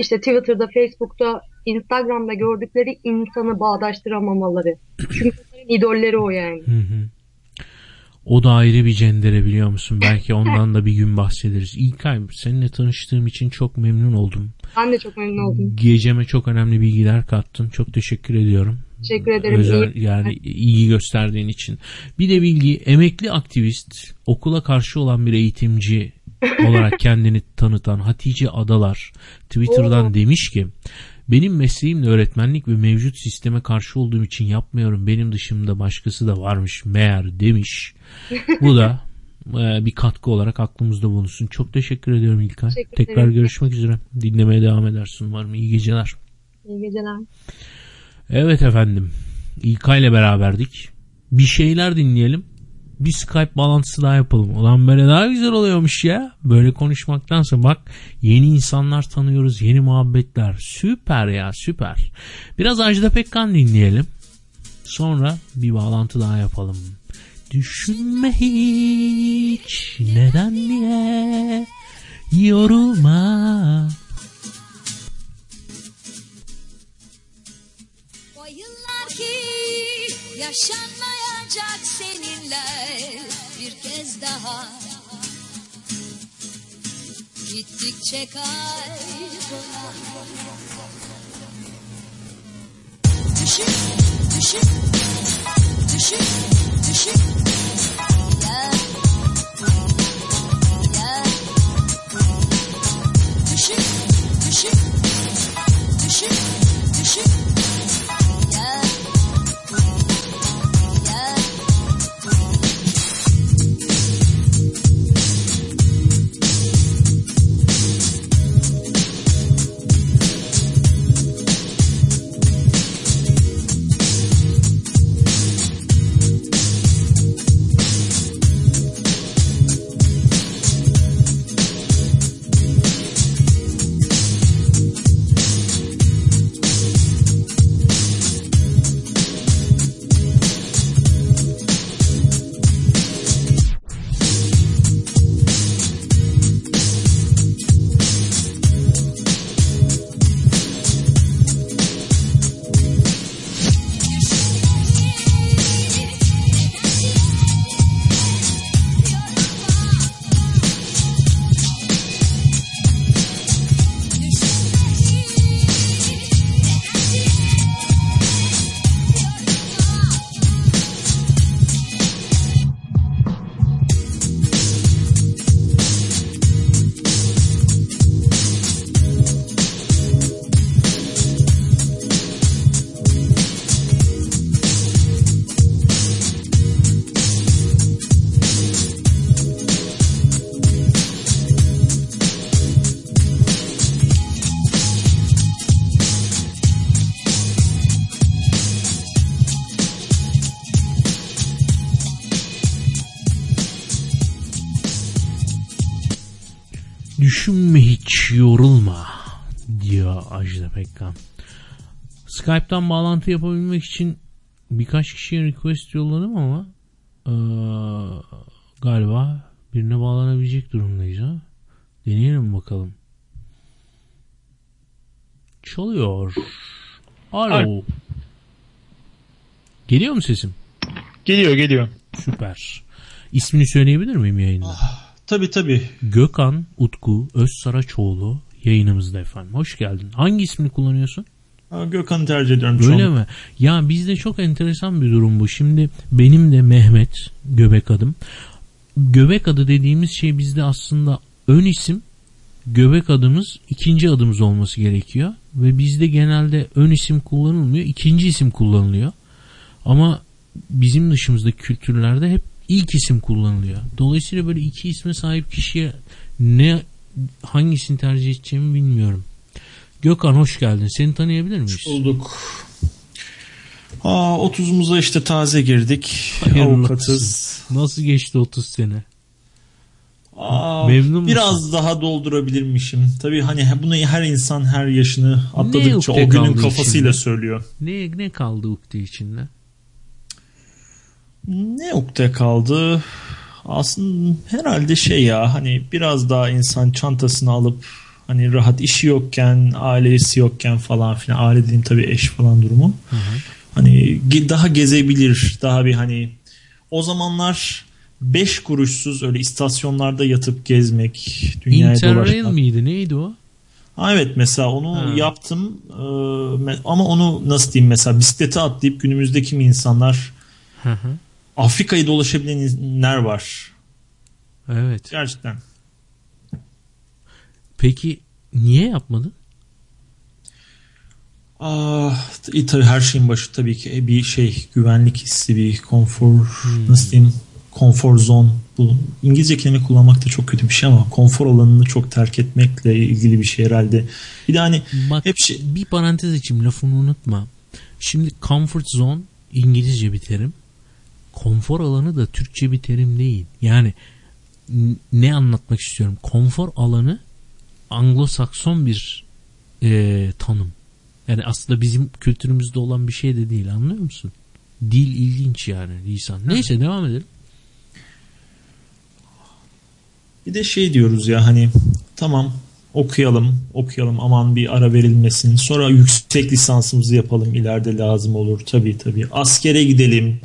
işte Twitter'da, Facebook'ta, Instagram'da gördükleri insanı bağdaştıramamaları. Çünkü onların idolleri o yani. Hı hı. O da ayrı bir cendere biliyor musun? Belki ondan da bir gün bahsederiz. İlkay seninle tanıştığım için çok memnun oldum. Ben de çok memnun oldum. Geceme çok önemli bilgiler kattın. Çok teşekkür ediyorum. Teşekkür ederim. Özel, İyi- yani ilgi gösterdiğin için. Bir de bilgi emekli aktivist, okula karşı olan bir eğitimci olarak kendini tanıtan Hatice Adalar Twitter'dan demiş ki benim mesleğimle öğretmenlik ve mevcut sisteme karşı olduğum için yapmıyorum. Benim dışımda başkası da varmış meğer demiş. Bu da e, bir katkı olarak aklımızda bulunsun. Çok teşekkür ediyorum İlkay. Teşekkür Tekrar ederim. görüşmek üzere. Dinlemeye devam edersin var mı? İyi geceler. İyi geceler. Evet efendim. İlkay ile beraberdik. Bir şeyler dinleyelim. Bir Skype bağlantısı daha yapalım. Ulan böyle daha güzel oluyormuş ya. Böyle konuşmaktansa bak yeni insanlar tanıyoruz. Yeni muhabbetler. Süper ya süper. Biraz Ajda Pekkan dinleyelim. Sonra bir bağlantı daha yapalım. Düşünme hiç neden diye yorulma yaşanmayacak seninle bir kez daha Gittikçe kaybolan Düşün, düşün, düşün, düşün Gel, gel Düşün, düşün, Pekkan. Skype'tan bağlantı yapabilmek için birkaç kişiye request yolladım ama eee, galiba birine bağlanabilecek durumdayız ha. Deneyelim bakalım. Çalıyor. Alo. Alo. Geliyor mu sesim? Geliyor geliyor. Süper. İsmini söyleyebilir miyim yayında? Tabi tabi. Gökhan Utku Özsaraçoğlu yayınımızda efendim. Hoş geldin. Hangi ismini kullanıyorsun? Gökhan'ı tercih ediyorum. Öyle çoğunlukla. mi? Ya bizde çok enteresan bir durum bu. Şimdi benim de Mehmet göbek adım. Göbek adı dediğimiz şey bizde aslında ön isim göbek adımız ikinci adımız olması gerekiyor. Ve bizde genelde ön isim kullanılmıyor. ikinci isim kullanılıyor. Ama bizim dışımızdaki kültürlerde hep ilk isim kullanılıyor. Dolayısıyla böyle iki isme sahip kişiye ne hangisini tercih edeceğimi bilmiyorum. Gökhan hoş geldin. Seni tanıyabilir miyiz? Bulduk. Aa 30'umuza işte taze girdik. Hayırlı Avukatız. Nasıl geçti 30 sene? Aa, Memnun biraz musun? daha doldurabilirmişim. Tabii hani bunu her insan her yaşını atladıkça o günün kafasıyla içinde? söylüyor. Ne ne kaldı ukde içinde? Ne ukde kaldı? Aslında herhalde şey ya hani biraz daha insan çantasını alıp hani rahat işi yokken, ailesi yokken falan filan. Aile dediğim tabii eş falan durumu. Hani ge- daha gezebilir, daha bir hani o zamanlar 5 kuruşsuz öyle istasyonlarda yatıp gezmek, dünyaya Interrail dolaşmak. miydi? Neydi o? Ha evet mesela onu Ha. yaptım Ee, ama onu nasıl diyeyim mesela bisiklete atlayıp günümüzdeki mi insanlar Hı hı. Afrika'yı dolaşabilenler var. Evet. Gerçekten. Peki niye yapmadın? Ah, t- tabii her şeyin başı tabii ki bir şey güvenlik hissi bir konfor nasıl diyeyim konfor zone bu İngilizce kelime kullanmak da çok kötü bir şey ama konfor alanını çok terk etmekle ilgili bir şey herhalde. Bir de hani Bak hep şey bir parantez açayım lafını unutma. Şimdi comfort zone İngilizce bir terim. Konfor alanı da Türkçe bir terim değil. Yani ne anlatmak istiyorum? Konfor alanı Anglo-Sakson bir e, tanım. Yani aslında bizim kültürümüzde olan bir şey de değil anlıyor musun? Dil ilginç yani lisan. Neyse devam edelim. Bir de şey diyoruz ya hani tamam okuyalım, okuyalım aman bir ara verilmesin. Sonra yüksek lisansımızı yapalım ileride lazım olur. Tabii tabii. Askere gidelim.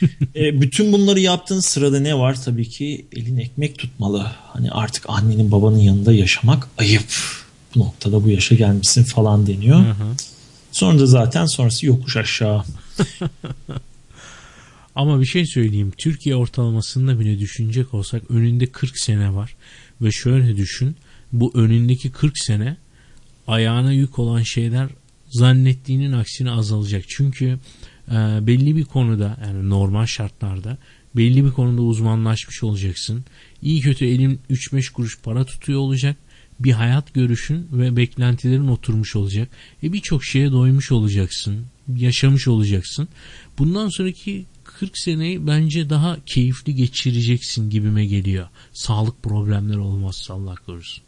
e, bütün bunları yaptığın sırada ne var? Tabii ki elin ekmek tutmalı. Hani artık annenin babanın yanında yaşamak ayıp. Bu noktada bu yaşa gelmişsin falan deniyor. Hı hı. Sonra da zaten sonrası yokuş aşağı. Ama bir şey söyleyeyim. Türkiye ortalamasında bile düşünecek olsak önünde 40 sene var. Ve şöyle düşün. Bu önündeki 40 sene ayağına yük olan şeyler zannettiğinin aksine azalacak. Çünkü e, belli bir konuda yani normal şartlarda belli bir konuda uzmanlaşmış olacaksın. İyi kötü elin 3-5 kuruş para tutuyor olacak. Bir hayat görüşün ve beklentilerin oturmuş olacak. E birçok şeye doymuş olacaksın. Yaşamış olacaksın. Bundan sonraki 40 seneyi bence daha keyifli geçireceksin gibime geliyor. Sağlık problemleri olmazsa Allah korusun.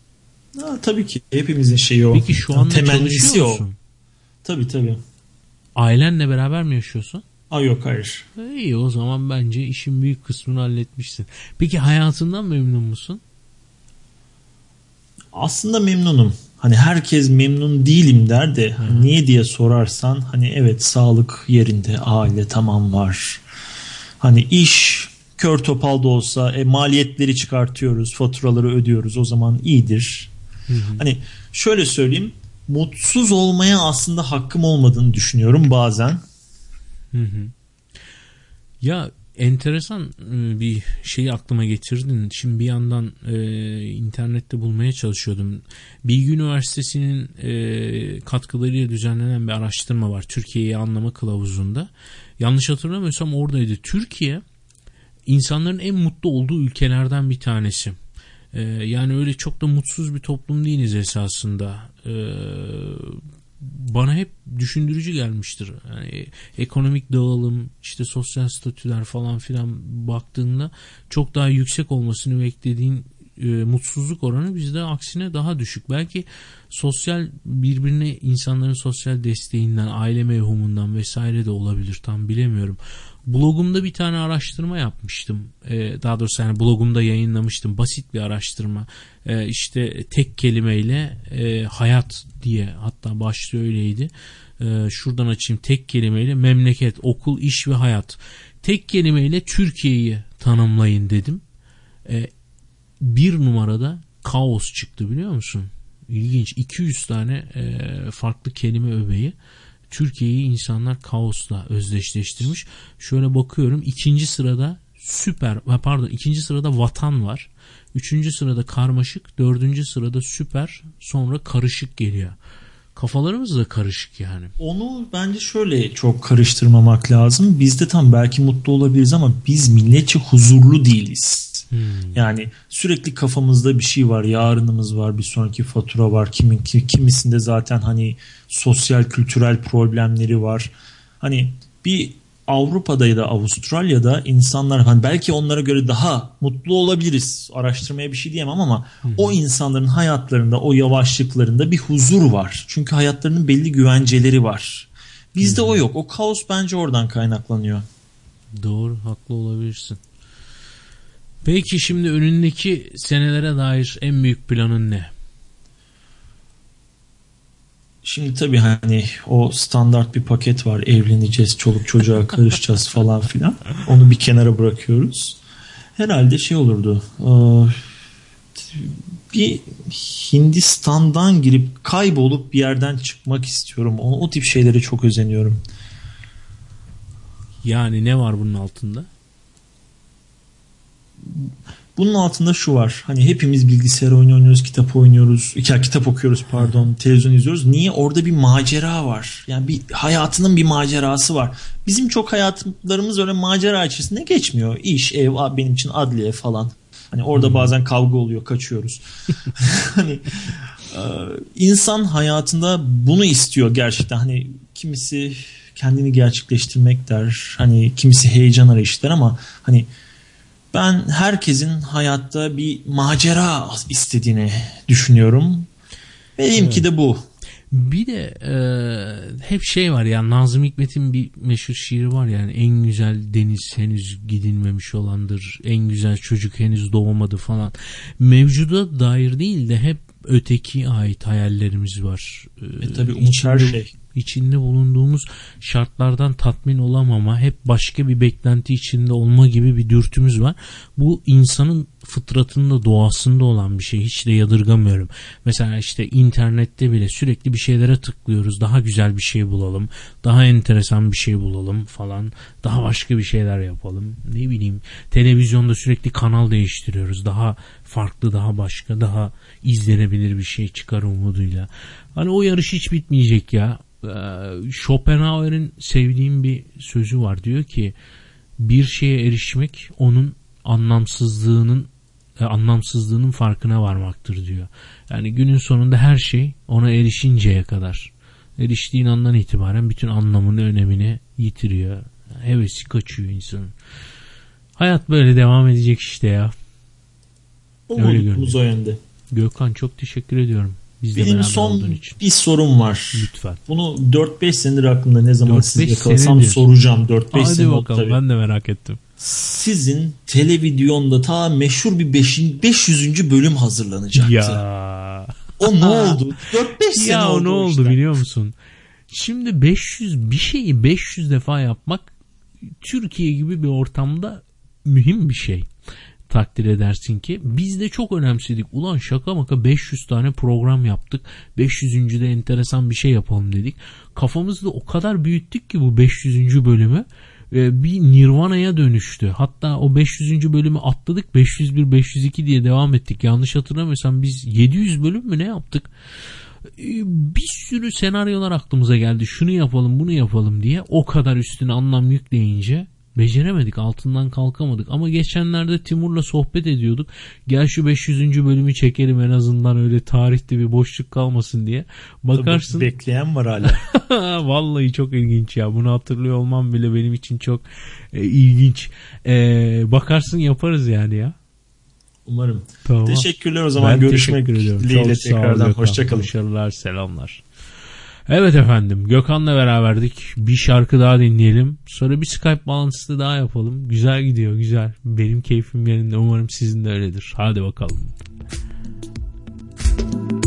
Ha, tabii ki hepimizin şeyi o. Peki şu anda çalışıyor musun? Tabii tabii. Ailenle beraber mi yaşıyorsun? Aa, yok hayır. İyi o zaman bence işin büyük kısmını halletmişsin. Peki hayatından memnun musun? Aslında memnunum. Hani herkes memnun değilim der de hani niye diye sorarsan hani evet sağlık yerinde aile tamam var. Hani iş kör topal da olsa e, maliyetleri çıkartıyoruz faturaları ödüyoruz o zaman iyidir. Hı hı. Hani şöyle söyleyeyim mutsuz olmaya aslında hakkım olmadığını düşünüyorum bazen. Hı hı. Ya enteresan e, bir şeyi aklıma getirdin. Şimdi bir yandan e, internette bulmaya çalışıyordum. Bilgi Üniversitesi'nin e, katkılarıyla düzenlenen bir araştırma var. Türkiye'yi anlama kılavuzunda. Yanlış hatırlamıyorsam oradaydı. Türkiye insanların en mutlu olduğu ülkelerden bir tanesi. Ee, yani öyle çok da mutsuz bir toplum değiliz esasında. Ee, bana hep düşündürücü gelmiştir. Yani ekonomik dağılım, işte sosyal statüler falan filan baktığında çok daha yüksek olmasını beklediğin e, mutsuzluk oranı bizde aksine daha düşük. Belki sosyal birbirine insanların sosyal desteğinden, aile mevhumundan vesaire de olabilir tam bilemiyorum. Blogumda bir tane araştırma yapmıştım. Ee, daha doğrusu yani blogumda yayınlamıştım. Basit bir araştırma. Ee, işte tek kelimeyle e, hayat diye hatta başlığı öyleydi. Ee, şuradan açayım. Tek kelimeyle memleket, okul, iş ve hayat. Tek kelimeyle Türkiye'yi tanımlayın dedim. Ee, bir numarada kaos çıktı biliyor musun? İlginç. 200 tane e, farklı kelime öbeği. Türkiye'yi insanlar kaosla özdeşleştirmiş. Şöyle bakıyorum ikinci sırada süper pardon ikinci sırada vatan var. Üçüncü sırada karmaşık, dördüncü sırada süper, sonra karışık geliyor. Kafalarımız da karışık yani. Onu bence şöyle çok karıştırmamak lazım. Biz de tam belki mutlu olabiliriz ama biz milletçe huzurlu değiliz. Hmm. Yani sürekli kafamızda bir şey var, yarınımız var, bir sonraki fatura var. Kimin kimisinde zaten hani sosyal kültürel problemleri var. Hani bir Avrupa'da ya da Avustralya'da insanlar hani belki onlara göre daha mutlu olabiliriz. Araştırmaya bir şey diyemem ama hı o insanların hayatlarında, o yavaşlıklarında bir huzur var. Çünkü hayatlarının belli güvenceleri var. Bizde hı o yok. O kaos bence oradan kaynaklanıyor. Doğru, haklı olabilirsin. Peki şimdi önündeki senelere dair en büyük planın ne? Şimdi tabii hani o standart bir paket var. Evleneceğiz, çoluk çocuğa karışacağız falan filan. Onu bir kenara bırakıyoruz. Herhalde şey olurdu. E, bir Hindistan'dan girip kaybolup bir yerden çıkmak istiyorum. O, o tip şeylere çok özeniyorum. Yani ne var bunun altında? Bunun altında şu var. Hani hepimiz bilgisayar oyunu oynuyoruz, kitap oynuyoruz. Ya kitap okuyoruz pardon, televizyon izliyoruz. Niye? Orada bir macera var. Yani bir hayatının bir macerası var. Bizim çok hayatlarımız öyle macera içerisinde geçmiyor. İş, ev, benim için adliye falan. Hani orada hmm. bazen kavga oluyor, kaçıyoruz. hani e, insan hayatında bunu istiyor gerçekten. Hani kimisi kendini gerçekleştirmek der. Hani kimisi heyecan arayış der ama hani ben herkesin hayatta bir macera istediğini düşünüyorum. Benimki evet. de bu. Bir de e, hep şey var ya Nazım Hikmet'in bir meşhur şiiri var yani en güzel deniz henüz gidilmemiş olandır. En güzel çocuk henüz doğmadı falan. Mevcuda dair değil de hep öteki ait hayallerimiz var. E tabi umut her şey. İçinde bulunduğumuz şartlardan tatmin olamama, hep başka bir beklenti içinde olma gibi bir dürtümüz var. Bu insanın fıtratında, doğasında olan bir şey. Hiç de yadırgamıyorum. Mesela işte internette bile sürekli bir şeylere tıklıyoruz. Daha güzel bir şey bulalım. Daha enteresan bir şey bulalım falan. Daha başka bir şeyler yapalım. Ne bileyim televizyonda sürekli kanal değiştiriyoruz. Daha farklı, daha başka, daha izlenebilir bir şey çıkar umuduyla. Hani o yarış hiç bitmeyecek ya. Ee, Schopenhauer'in sevdiğim bir sözü var. Diyor ki bir şeye erişmek onun anlamsızlığının e, anlamsızlığının farkına varmaktır diyor. Yani günün sonunda her şey ona erişinceye kadar eriştiğin andan itibaren bütün anlamını önemini yitiriyor. Hevesi kaçıyor insanın. Hayat böyle devam edecek işte ya. Umudumuz o yönde. Gökhan çok teşekkür ediyorum. Bizle Benim son bir sorum var. Lütfen. Bunu 4-5 senedir aklımda ne zaman siz yakalasam soracağım. 4-5 Hadi sene bakalım tabii. ben de merak ettim. Sizin televizyonda ta meşhur bir 5. 500. bölüm hazırlanacaktı. Ya. O ne oldu? 4-5 sene ya oldu. Ya ne oldu işte. biliyor musun? Şimdi 500 bir şeyi 500 defa yapmak Türkiye gibi bir ortamda mühim bir şey takdir edersin ki biz de çok önemsedik. Ulan şaka maka 500 tane program yaptık. 500. de enteresan bir şey yapalım dedik. Kafamızda o kadar büyüttük ki bu 500. bölümü e, bir Nirvana'ya dönüştü. Hatta o 500. bölümü atladık. 501, 502 diye devam ettik. Yanlış hatırlamıyorsam biz 700 bölüm mü ne yaptık? E, bir sürü senaryolar aklımıza geldi. Şunu yapalım, bunu yapalım diye. O kadar üstüne anlam yükleyince Beceremedik altından kalkamadık ama geçenlerde Timur'la sohbet ediyorduk. Gel şu 500. bölümü çekelim en azından öyle tarihte bir boşluk kalmasın diye. Bakarsın. Tabii bekleyen var hala. Vallahi çok ilginç ya bunu hatırlıyor olmam bile benim için çok e, ilginç. E, bakarsın yaparız yani ya. Umarım. Tamam. Teşekkürler o zaman ben görüşmek dileğiyle tekrardan. Hoşçakalın. Başarılar selamlar. Evet efendim Gökhan'la beraberdik. Bir şarkı daha dinleyelim. Sonra bir Skype bağlantısı daha yapalım. Güzel gidiyor güzel. Benim keyfim yerinde umarım sizin de öyledir. Hadi bakalım. Vallahi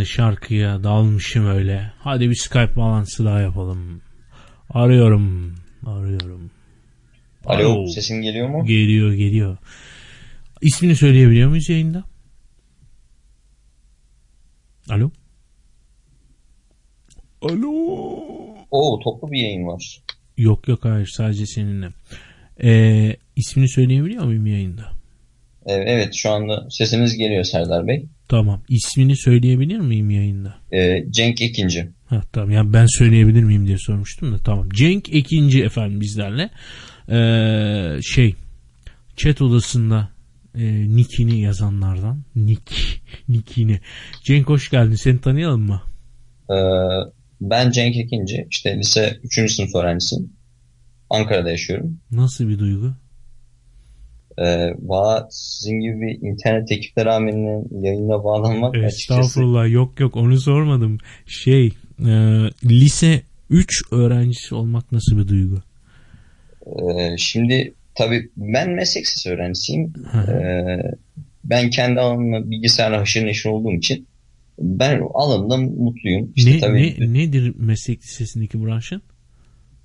de şarkıya dalmışım öyle. Hadi bir Skype bağlantısı daha yapalım. Arıyorum. Arıyorum. Alo, sesim geliyor mu? Geliyor geliyor. İsmini söyleyebiliyor muyuz yayında? Alo? Alo? Oo toplu bir yayın var. Yok yok hayır sadece seninle. Ee, ismini söyleyebiliyor muyum yayında? Evet, evet şu anda sesiniz geliyor Serdar Bey. Tamam. İsmini söyleyebilir miyim yayında? Ee, Cenk Ekinci. Ha, tamam yani ben söyleyebilir miyim diye sormuştum da tamam. Cenk Ekinci efendim bizlerle. Ee, şey chat odasında e, nickini yazanlardan. Nick. Nickini. Cenk hoş geldin. Seni tanıyalım mı? Ee, ben Cenk Ekinci. İşte lise 3. sınıf öğrencisiyim. Ankara'da yaşıyorum. Nasıl bir duygu? Ee, valla sizin gibi bir internet ekipleri amirinin yayına bağlanmak Estağfurullah açıkçası... yok yok onu sormadım. Şey e, lise 3 öğrencisi olmak nasıl bir duygu? Ee, şimdi tabii ben meslek lisesi öğrencisiyim. Ee, ben kendi alanımla bilgisayarla haşır neşir olduğum için ben alanımda mutluyum. İşte ne, tabii, ne, nedir meslek lisesindeki branşın?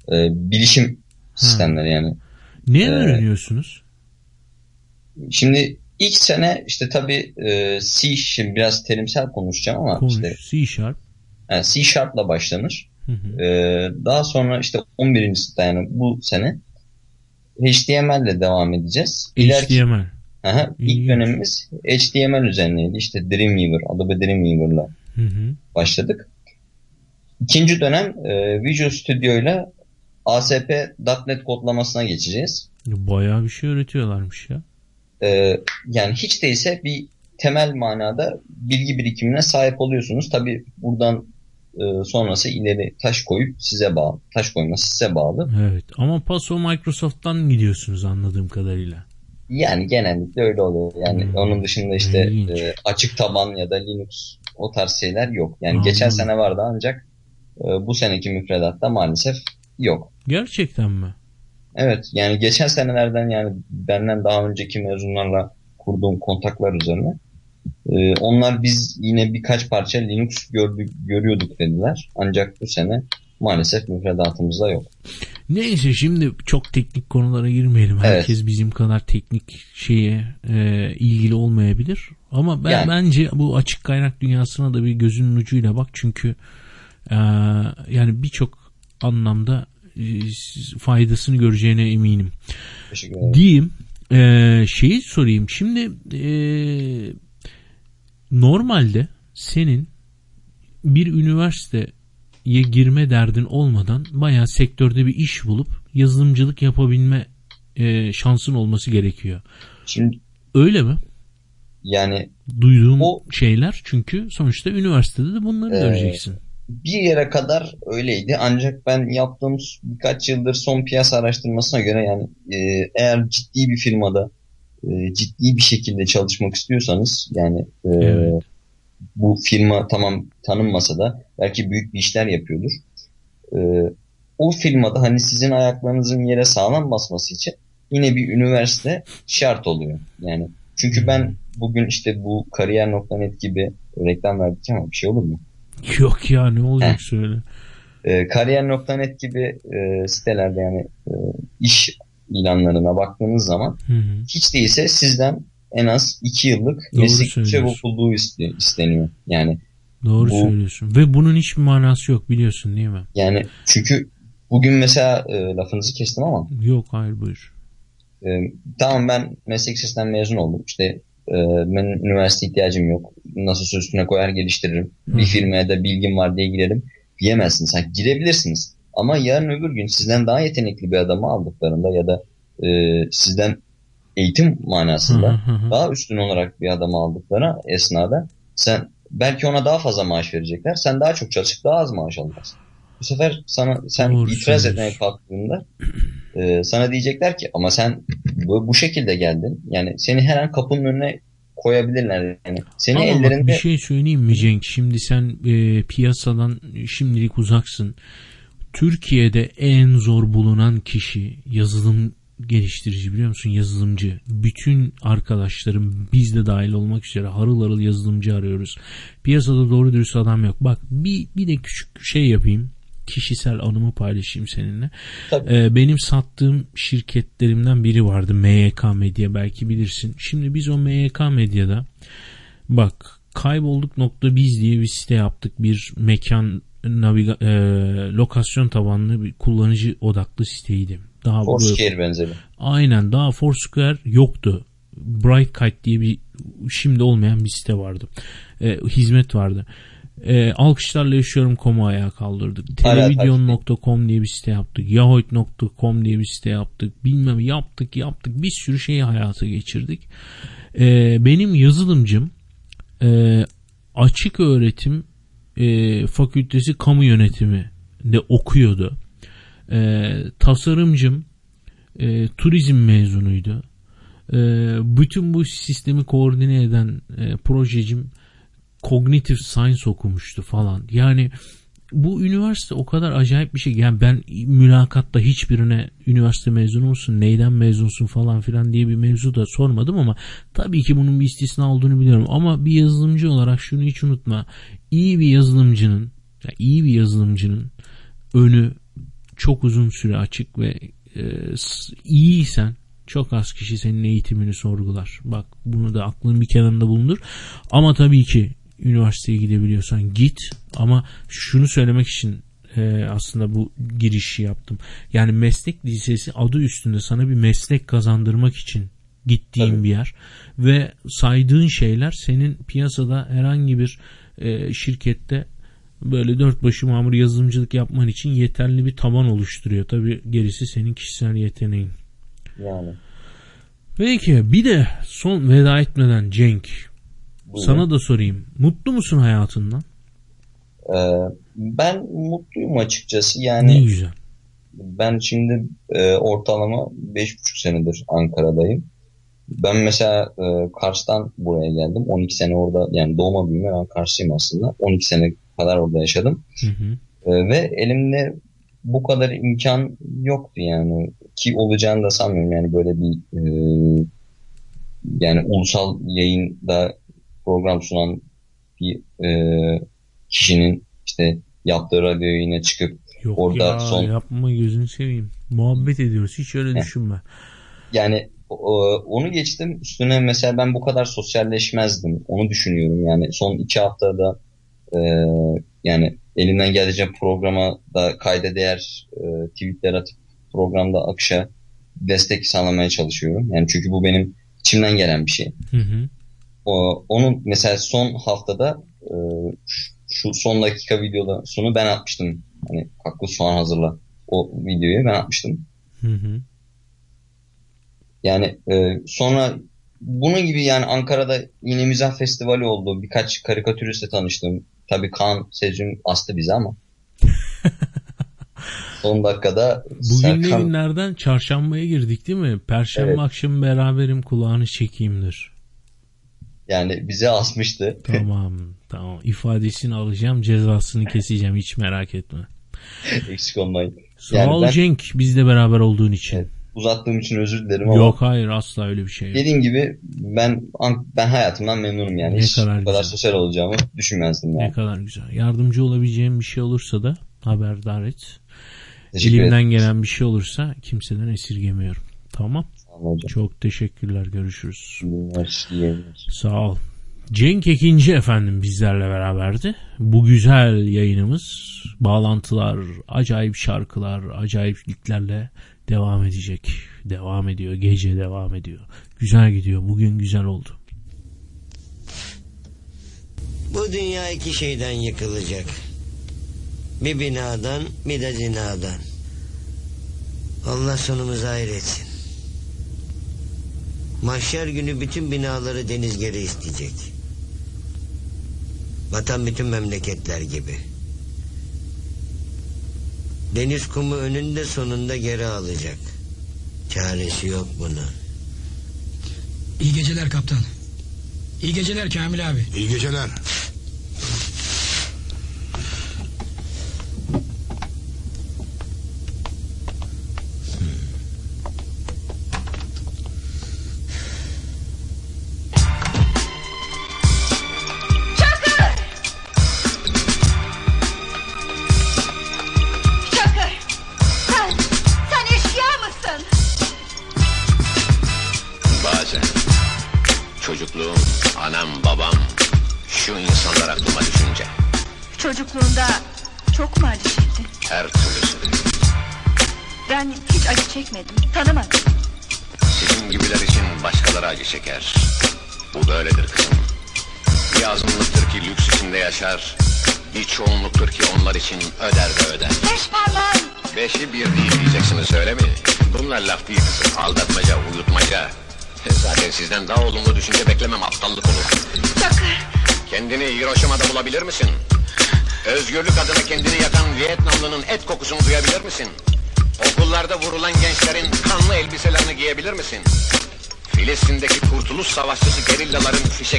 E, bilişim sistemleri yani. Ne Ee, öğreniyorsunuz? Şimdi ilk sene işte tabii e, C şimdi biraz terimsel konuşacağım ama Konuş, işte C Sharp. yani C Sharp'la başlanır. Hı hı. Ee, daha sonra işte 11. sınıfta yani bu sene HTML ile devam edeceğiz. İleriki- HTML. Aha, ilk dönemimiz HTML üzerineydi. İşte Dreamweaver, Adobe Dreamweaver'la başladık. İkinci dönem e, Visual Studio ile ASP.NET kodlamasına geçeceğiz. Bayağı bir şey öğretiyorlarmış ya. E, yani hiç değilse bir temel manada bilgi birikimine sahip oluyorsunuz. Tabi buradan e, sonrası ileri taş koyup size bağlı. Taş koyması size bağlı. Evet ama paso Microsoft'tan gidiyorsunuz anladığım kadarıyla. Yani genellikle öyle oluyor. Yani Hmm. onun dışında işte e, açık taban ya da Linux o tarz şeyler yok. Yani Anladım. geçen sene vardı ancak e, bu seneki müfredatta maalesef yok. Gerçekten mi? Evet yani geçen senelerden yani benden daha önceki mezunlarla kurduğum kontaklar üzerine e, onlar biz yine birkaç parça Linux gördük, görüyorduk dediler. Ancak bu sene maalesef müfredatımızda yok. Neyse şimdi çok teknik konulara girmeyelim. Herkes bizim kadar teknik şeye e, ilgili olmayabilir. Ama ben Yani. bence bu açık kaynak dünyasına da bir gözünün ucuyla bak çünkü e, yani birçok anlamda faydasını göreceğine eminim. Teşekkür ederim. Diyeyim e, şeyi sorayım. Şimdi e, normalde senin bir üniversiteye girme derdin olmadan bayağı sektörde bir iş bulup yazılımcılık yapabilme e, şansın olması gerekiyor. Şimdi öyle mi? Yani Duyduğum şeyler çünkü sonuçta üniversitede de bunları Ee, göreceksin. Bir yere kadar öyleydi. Ancak ben yaptığım birkaç yıldır son piyasa araştırmasına göre yani e, eğer ciddi bir firmada e, ciddi bir şekilde çalışmak istiyorsanız yani e, bu firma tamam tanınmasa da belki büyük bir işler yapıyordur. E, o firmada hani sizin ayaklarınızın yere sağlam basması için yine bir üniversite şart oluyor. Yani çünkü ben bugün işte bu kariyer.net gibi reklam verdik ama bir şey olur mu? Yok ya ne olacak söyle. E, kariyer.net gibi e, sitelerde yani e, iş ilanlarına baktığınız zaman Hı hı. hiç değilse sizden en az 2 yıllık Doğru meslek yüksek okulluğu isteniyor. Yani Doğru bu- söylüyorsun. Ve bunun hiçbir manası yok biliyorsun değil mi? yani çünkü bugün mesela e, lafınızı kestim ama Yok hayır buyur. e, tamam ben meslek lisesinden mezun oldum. İşte e, benim üniversite ihtiyacım yok. Nasıl üstüne koyar geliştiririm. Hı Bir firmaya da bilgim var diye girerim. Diyemezsiniz. Ha, girebilirsiniz. Ama yarın öbür gün sizden daha yetenekli bir adamı aldıklarında ya da e, sizden eğitim manasında Hı hı hı. daha üstün olarak bir adamı aldıkları esnada sen belki ona daha fazla maaş verecekler. Sen daha çok çalışıp daha az maaş alacaksın. Bu sefer sana sen Doğru itiraz söylüyorsun. etmeye kalktığında e, sana diyecekler ki ama sen bu, bu şekilde geldin. Yani seni her an kapının önüne koyabilirler. Yani seni Ama ellerinde bir şey söyleyeyim mi Cenk? Şimdi sen e, piyasadan şimdilik uzaksın. Türkiye'de en zor bulunan kişi yazılım geliştirici biliyor musun? Yazılımcı. Bütün arkadaşlarım biz de dahil olmak üzere harıl harıl yazılımcı arıyoruz. Piyasada doğru dürüst adam yok. Bak bir, bir de küçük şey yapayım. Kişisel anımı paylaşayım seninle. Ee, benim sattığım şirketlerimden biri vardı. MYK Medya belki bilirsin. Şimdi biz o MYK Medya'da bak kaybolduk.biz diye bir site yaptık. Bir mekan naviga, e, lokasyon tabanlı bir kullanıcı odaklı siteydi. Daha Foursquare benzeri. Aynen daha Foursquare yoktu. Bright Kite diye bir şimdi olmayan bir site vardı. E, hizmet vardı. E, alkışlarla yaşıyorum.com'u ayağa kaldırdık. Television.com diye bir site yaptık. Yahoo.com diye bir site yaptık. Bilmem yaptık yaptık. Bir sürü şeyi hayata geçirdik. E, benim yazılımcım e, açık öğretim e, fakültesi kamu yönetimi de okuyordu. E, tasarımcım e, turizm mezunuydu. E, bütün bu sistemi koordine eden e, projecim cognitive science okumuştu falan. Yani bu üniversite o kadar acayip bir şey. Yani ben mülakatta hiçbirine üniversite mezunu musun, neyden mezunsun falan filan diye bir mevzu da sormadım ama tabii ki bunun bir istisna olduğunu biliyorum. Ama bir yazılımcı olarak şunu hiç unutma. İyi bir yazılımcının, yani iyi bir yazılımcının önü çok uzun süre açık ve e, iyiysen çok az kişi senin eğitimini sorgular. Bak bunu da aklın bir kenarında bulundur. Ama tabii ki üniversiteye gidebiliyorsan git ama şunu söylemek için e, aslında bu girişi yaptım. Yani meslek lisesi adı üstünde sana bir meslek kazandırmak için gittiğin Tabii. bir yer ve saydığın şeyler senin piyasada herhangi bir e, şirkette böyle dört başı mamur yazılımcılık yapman için yeterli bir taban oluşturuyor. Tabi gerisi senin kişisel yeteneğin. Yani. Peki bir de son veda etmeden Cenk. Sana da sorayım. Mutlu musun hayatından? Ee, ben mutluyum açıkçası. Yani ne güzel. Ben şimdi e, ortalama 5,5 senedir Ankara'dayım. Ben mesela e, Kars'tan buraya geldim. 12 sene orada yani doğma büyüme ben Karslıyım aslında. 12 sene kadar orada yaşadım. Hı hı. E, ve elimde bu kadar imkan yoktu yani. Ki olacağını da sanmıyorum yani böyle bir e, yani ulusal yayında program sunan bir e, kişinin işte yaptığı radyo yayına çıkıp Yok orada ya, son yapma gözünü seveyim. Muhabbet ediyoruz. Hiç öyle düşünme. Yani onu geçtim. Üstüne mesela ben bu kadar sosyalleşmezdim. Onu düşünüyorum. Yani son iki haftada e, yani elimden geldiğince programa da kayda değer e, tweetler atıp programda akışa destek sağlamaya çalışıyorum. Yani çünkü bu benim içimden gelen bir şey. Hı hı. O, onun mesela son haftada e, şu son dakika videoda sonu ben atmıştım. Hani haklı soğan hazırla o videoyu ben atmıştım. Hı hı. Yani e, sonra bunun gibi yani Ankara'da yine mizah festivali oldu. Birkaç karikatüristle tanıştım. Tabii Kaan Secim astı bizi ama. Son dakikada Bugün Serkan... günlerden çarşambaya girdik değil mi? Perşembe evet. akşam beraberim kulağını çekeyimdir. Yani bize asmıştı. Tamam tamam ifadesini alacağım cezasını keseceğim hiç merak etme. Eksik olmayın. Sağ yani ol ben... Cenk bizle beraber olduğun için. Evet uzattığım için özür dilerim ama. Yok hayır asla öyle bir şey yok. Dediğim gibi ben ben hayatımdan memnunum yani. Ne Hiç kadar bu kadar sosyal olacağımı düşünmezdim yani. Ne kadar güzel. Yardımcı olabileceğim bir şey olursa da haberdar et. Elimden gelen bir şey olursa kimseden esirgemiyorum. Tamam. Tamam Çok teşekkürler. Görüşürüz. Sağ ol. Cenk Ekinci efendim bizlerle beraberdi. Bu güzel yayınımız bağlantılar, acayip şarkılar, acayipliklerle devam edecek. Devam ediyor. Gece devam ediyor. Güzel gidiyor. Bugün güzel oldu. Bu dünya iki şeyden yıkılacak. Bir binadan bir de zinadan. Allah sonumuzu hayretsin. Mahşer günü bütün binaları deniz geri isteyecek. Vatan bütün memleketler gibi. Deniz kumu önünde sonunda geri alacak. Çaresi yok bunun. İyi geceler kaptan. İyi geceler Kamil abi. İyi geceler.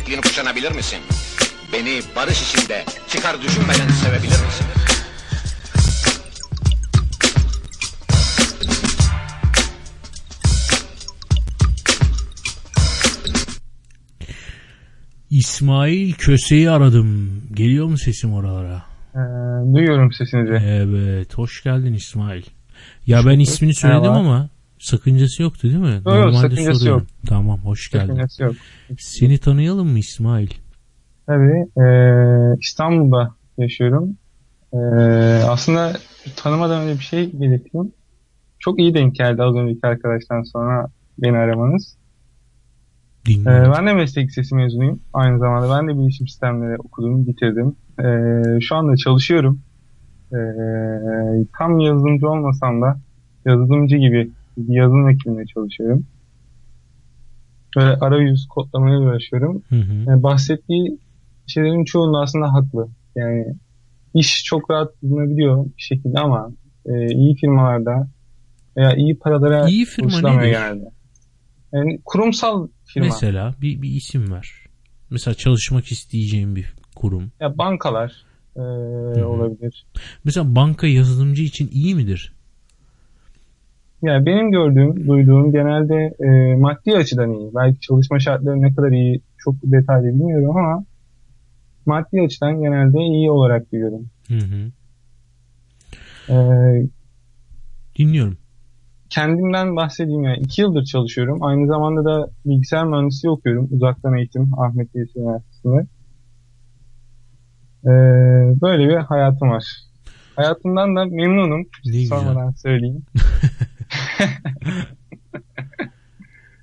Fişekliğini kuşanabilir misin? Beni barış içinde çıkar düşünmeden sevebilir misin? İsmail Köse'yi aradım. Geliyor mu sesim oralara? Ee, duyuyorum sesinizi. Evet. Hoş geldin İsmail. Ya ben ismini söyledim Merhaba. ama sakıncası yoktu değil mi? Yok, yok, sakıncası soruyorum. yok. Tamam hoş geldin. Sakıncası yok. Seni tanıyalım mı İsmail? Tabii. e, İstanbul'da yaşıyorum. E, aslında tanımadan önce bir şey belirteyim. Çok iyi denk geldi az önceki arkadaştan sonra beni aramanız. E, ben de meslek lisesi mezunuyum. Aynı zamanda ben de bilişim sistemleri okudum, bitirdim. E, şu anda çalışıyorum. E, tam yazılımcı olmasam da yazılımcı gibi yazılım ekibinde çalışıyorum. Böyle arayüz kodlamaya uğraşıyorum. Hı hı. Yani bahsettiği şeylerin çoğunda aslında haklı. Yani iş çok rahat bulunabiliyor bir şekilde ama e, iyi firmalarda veya iyi paralara İyi firma nedir? genelde. Yani kurumsal firma. Mesela bir, bir isim ver. Mesela çalışmak isteyeceğim bir kurum. Ya bankalar e, olabilir. Mesela banka yazılımcı için iyi midir? Yani benim gördüğüm, duyduğum genelde e, maddi açıdan iyi. Belki çalışma şartları ne kadar iyi çok detaylı bilmiyorum ama maddi açıdan genelde iyi olarak duyuyorum. Hı hı. E, Dinliyorum. kendimden bahsedeyim yani iki yıldır çalışıyorum. Aynı zamanda da bilgisayar mühendisliği okuyorum. Uzaktan eğitim Ahmet Yeşil Üniversitesi'nde. Ee, böyle bir hayatım var. Hayatımdan da memnunum. Ne güzel. Sormadan söyleyeyim.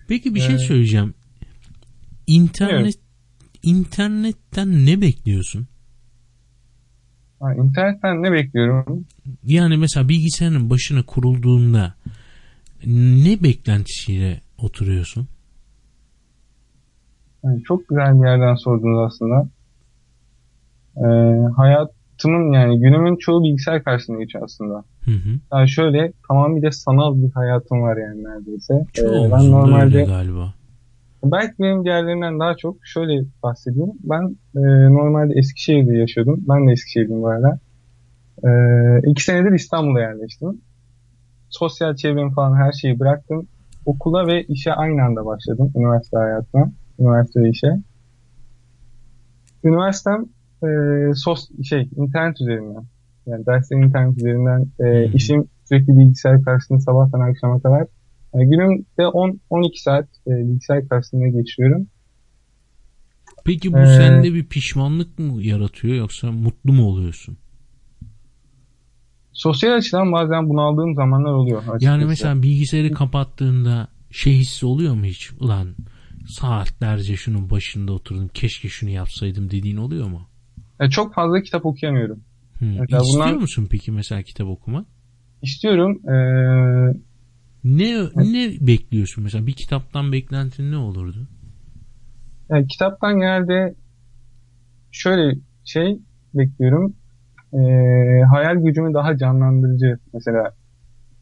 Peki bir şey Evet. söyleyeceğim. İnternet internetten ne bekliyorsun? Ha, internetten ne bekliyorum? Yani mesela bilgisayarın başına kurulduğunda ne beklentisiyle oturuyorsun? Yani çok güzel bir yerden sordunuz aslında. Ee, hayatımın yani günümün çoğu bilgisayar karşısında geçiyor aslında. Hı hı. Yani şöyle tamamıyla sanal bir hayatım var yani neredeyse. Ee, Çoğumuzun ben da normalde galiba. Belki benim diğerlerinden daha çok şöyle bahsedeyim. Ben e, normalde Eskişehir'de yaşıyordum. Ben de Eskişehir'dim bu arada. E, iki senedir İstanbul'a yerleştim. Sosyal çevremi falan her şeyi bıraktım. Okula ve işe aynı anda başladım. Üniversite hayatına. Üniversite ve işe. Üniversitem e, sos şey internet üzerinden. Yani derslerin internet üzerinden. E, işim sürekli bilgisayar karşısında sabahtan akşama kadar. Yani günümde 10-12 saat e, bilgisayar karşısında geçiriyorum. Peki bu Ee, sende bir pişmanlık mı yaratıyor yoksa mutlu mu oluyorsun? Sosyal açıdan bazen bunaldığım zamanlar oluyor. açıkçası. Yani mesela bilgisayarı kapattığında şey hissi oluyor mu hiç? Ulan saatlerce şunun başında oturdum keşke şunu yapsaydım dediğin oluyor mu? E, çok fazla kitap okuyamıyorum. Mesela İstiyor bundan- musun peki mesela kitap okumak? İstiyorum. E, Ne ne bekliyorsun mesela bir kitaptan beklentin ne olurdu? yani kitaptan genelde şöyle şey bekliyorum. E, hayal gücümü daha canlandırıcı mesela.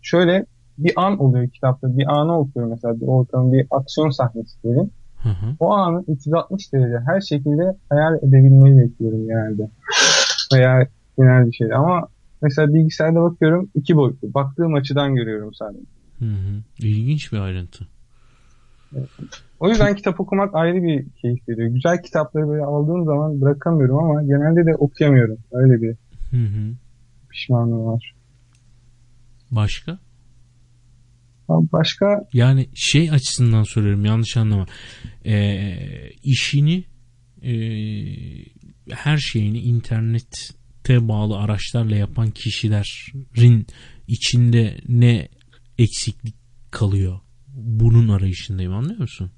Şöyle bir an oluyor kitapta. Bir anı okuyorum mesela. Bir ortamın bir aksiyon sahnesi diyelim. Hı hı. O anı 360 derece her şekilde hayal edebilmeyi bekliyorum genelde. Veya genel bir şey. Ama mesela bilgisayarda bakıyorum iki boyutlu. Baktığım açıdan görüyorum sadece. Hı hı. İlginç bir ayrıntı. O yüzden kitap okumak ayrı bir keyif veriyor. Güzel kitapları böyle aldığım zaman bırakamıyorum ama genelde de okuyamıyorum. Öyle bir Hı hı. pişmanlığım var. Başka? Başka Yani şey açısından soruyorum yanlış anlama. Ee, işini e, her şeyini internet te bağlı araçlarla yapan kişilerin içinde ne eksiklik kalıyor? Bunun arayışındayım anlıyor musun?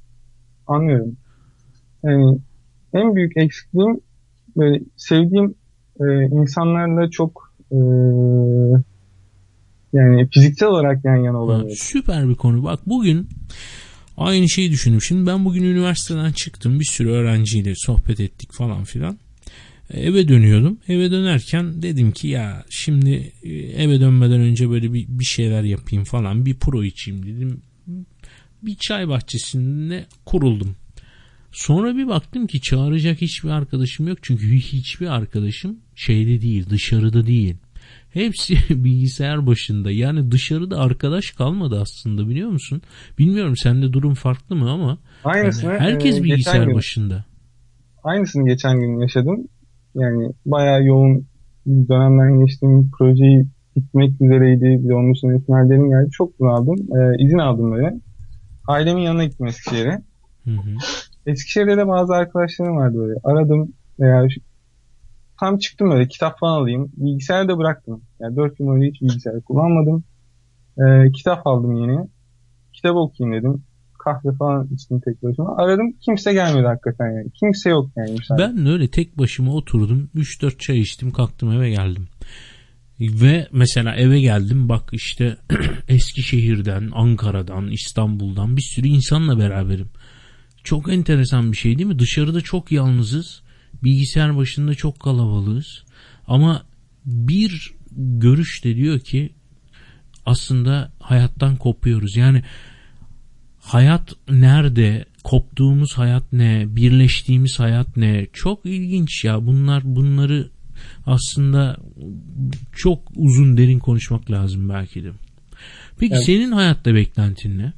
Anlıyorum. Yani en büyük eksikliğim böyle sevdiğim e, insanlarla çok e, yani fiziksel olarak yan yana olamıyorum. Süper bir konu. Bak bugün aynı şeyi düşündüm. Şimdi ben bugün üniversiteden çıktım. Bir sürü öğrenciyle sohbet ettik falan filan. E, eve dönüyordum. Eve dönerken dedim ki ya şimdi e, eve dönmeden önce böyle bir, bir şeyler yapayım falan. Bir pro içeyim dedim. Bir çay bahçesinde kuruldum. Sonra bir baktım ki çağıracak hiçbir arkadaşım yok. Çünkü hiçbir arkadaşım şeyde değil dışarıda değil. Hepsi bilgisayar başında. Yani dışarıda arkadaş kalmadı aslında biliyor musun? Bilmiyorum sende durum farklı mı ama Aynısını, yani herkes e, bilgisayar gün- başında. Aynısını geçen gün yaşadım. Yani bayağı yoğun bir dönemden geçtiğim projeyi bitmek üzereydi. Bir de onun üstüne finallerim geldi. Çok bunaldım. Ee, izin aldım böyle. Ailemin yanına gittim Eskişehir'e. Hı hı. Eskişehir'de de bazı arkadaşlarım vardı böyle. Aradım veya tam çıktım böyle kitap falan alayım. Bilgisayarı da bıraktım. Yani 4 gün boyunca hiç bilgisayar kullanmadım. Ee, kitap aldım yeni. Kitap okuyayım dedim. Kahve falan içtim tek başıma. Aradım kimse gelmedi hakikaten yani. Kimse yok yani. müsait. Ben öyle tek başıma oturdum. 3-4 çay içtim kalktım eve geldim. Ve mesela eve geldim bak işte Eskişehir'den, Ankara'dan, İstanbul'dan bir sürü insanla beraberim. Çok enteresan bir şey değil mi? Dışarıda çok yalnızız. Bilgisayar başında çok kalabalığız. Ama bir görüş de diyor ki aslında hayattan kopuyoruz. Yani hayat nerede? Koptuğumuz hayat ne? Birleştiğimiz hayat ne? Çok ilginç ya. Bunlar bunları aslında çok uzun derin konuşmak lazım belki de. Peki Evet. senin hayatta beklentin ne?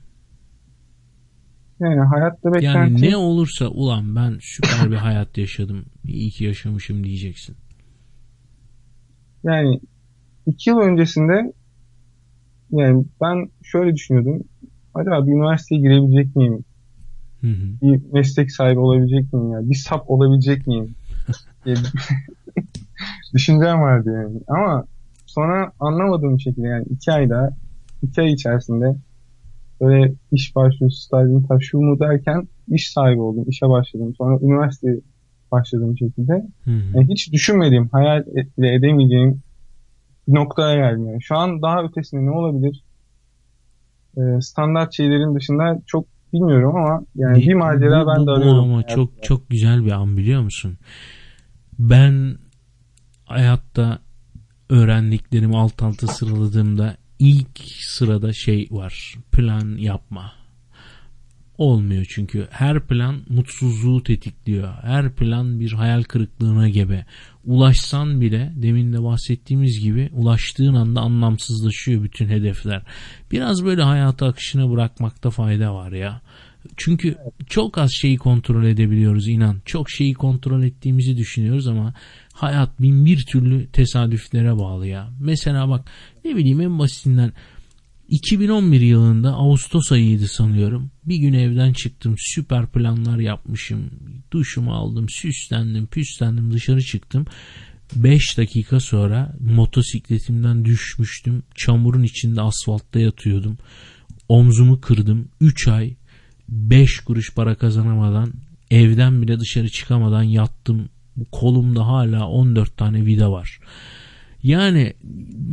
Yani hayatta beklenti... Yani ne olursa ulan ben süper bir hayat yaşadım. İyi ki yaşamışım diyeceksin. Yani iki yıl öncesinde yani ben şöyle düşünüyordum. Acaba bir üniversiteye girebilecek miyim? Hı hı. Bir meslek sahibi olabilecek miyim? Yani? Bir sap olabilecek miyim? düşüncem vardı yani. Ama sonra anlamadığım şekilde yani iki ayda iki ay içerisinde böyle iş başvurusu, stajım, ta şu mu derken iş sahibi oldum, işe başladım. Sonra üniversiteye başladığım şekilde Hı hı. yani hiç düşünmediğim, hayal et- bile edemeyeceğim bir noktaya geldim. Yani. Şu an daha ötesinde ne olabilir? Ee, standart şeylerin dışında çok bilmiyorum ama yani bir macera Bu- ben bu- de arıyorum. ama çok çok güzel bir an biliyor musun? Ben hayatta öğrendiklerimi alt alta sıraladığımda ilk sırada şey var. Plan yapma. Olmuyor çünkü. Her plan mutsuzluğu tetikliyor. Her plan bir hayal kırıklığına gebe. Ulaşsan bile demin de bahsettiğimiz gibi ulaştığın anda anlamsızlaşıyor bütün hedefler. Biraz böyle hayatı akışına bırakmakta fayda var ya. Çünkü çok az şeyi kontrol edebiliyoruz inan. Çok şeyi kontrol ettiğimizi düşünüyoruz ama hayat bin bir türlü tesadüflere bağlı ya. Mesela bak ne bileyim en basitinden 2011 yılında Ağustos ayıydı sanıyorum. Bir gün evden çıktım. Süper planlar yapmışım. Duşumu aldım. Süslendim. Püslendim. Dışarı çıktım. 5 dakika sonra motosikletimden düşmüştüm. Çamurun içinde asfaltta yatıyordum. Omzumu kırdım. 3 ay 5 kuruş para kazanamadan evden bile dışarı çıkamadan yattım. Kolumda hala 14 tane vida var. Yani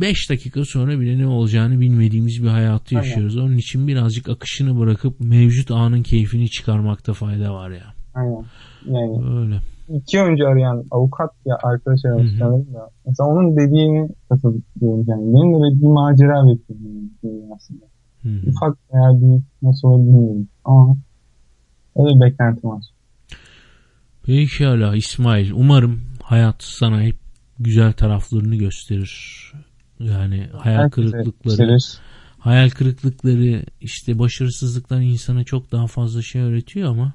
5 dakika sonra bile ne olacağını bilmediğimiz bir hayatı Aynen. yaşıyoruz. Onun için birazcık akışını bırakıp mevcut anın keyfini çıkarmakta fayda var ya. Aynen. Yani Öyle. iki önce arayan avukat ya arkadaş aramış sanırım da. Mesela onun dediğini katılıyorum yani. Benim de bir macera bekliyorum yani aslında. Ufak veya büyük nasıl olur bilmiyorum. Ama öyle bir beklentim var. Pekala İsmail. Umarım hayat sana hep güzel taraflarını gösterir. Yani hayal Herkese kırıklıkları gösterir. hayal kırıklıkları işte başarısızlıklar insana çok daha fazla şey öğretiyor ama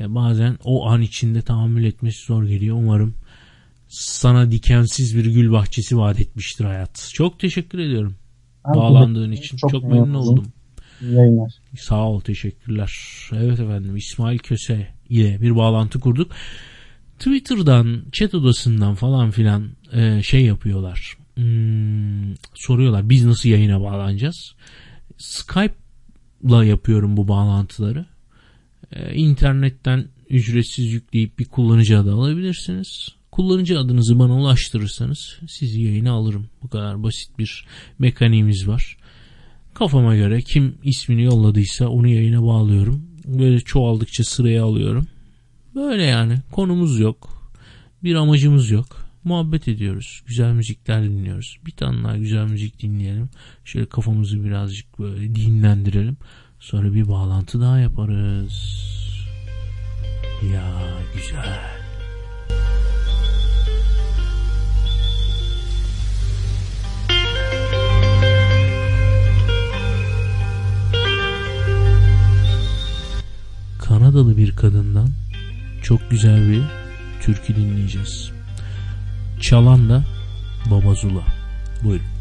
e, bazen o an içinde tahammül etmesi zor geliyor. Umarım sana dikensiz bir gül bahçesi vaat etmiştir hayat. Çok teşekkür ediyorum. Ben Bağlandığın için çok, Çok memnun memnun oldum. oldum. Yayınlar. Sağ ol teşekkürler. Evet efendim İsmail Köse ile bir bağlantı kurduk. Twitter'dan, chat odasından falan filan e, şey yapıyorlar. Hmm, soruyorlar biz nasıl yayına bağlanacağız? Skype'la yapıyorum bu bağlantıları. E, internetten ücretsiz yükleyip bir kullanıcı adı alabilirsiniz. Kullanıcı adınızı bana ulaştırırsanız sizi yayına alırım. Bu kadar basit bir mekaniğimiz var. Kafama göre kim ismini yolladıysa onu yayına bağlıyorum. Böyle çoğaldıkça sıraya alıyorum. Böyle yani konumuz yok. Bir amacımız yok. Muhabbet ediyoruz. Güzel müzikler dinliyoruz. Bir tane daha güzel müzik dinleyelim. Şöyle kafamızı birazcık böyle dinlendirelim. Sonra bir bağlantı daha yaparız. Ya güzel. Kanadalı bir kadından çok güzel bir türkü dinleyeceğiz. Çalan da Babazula. Buyurun.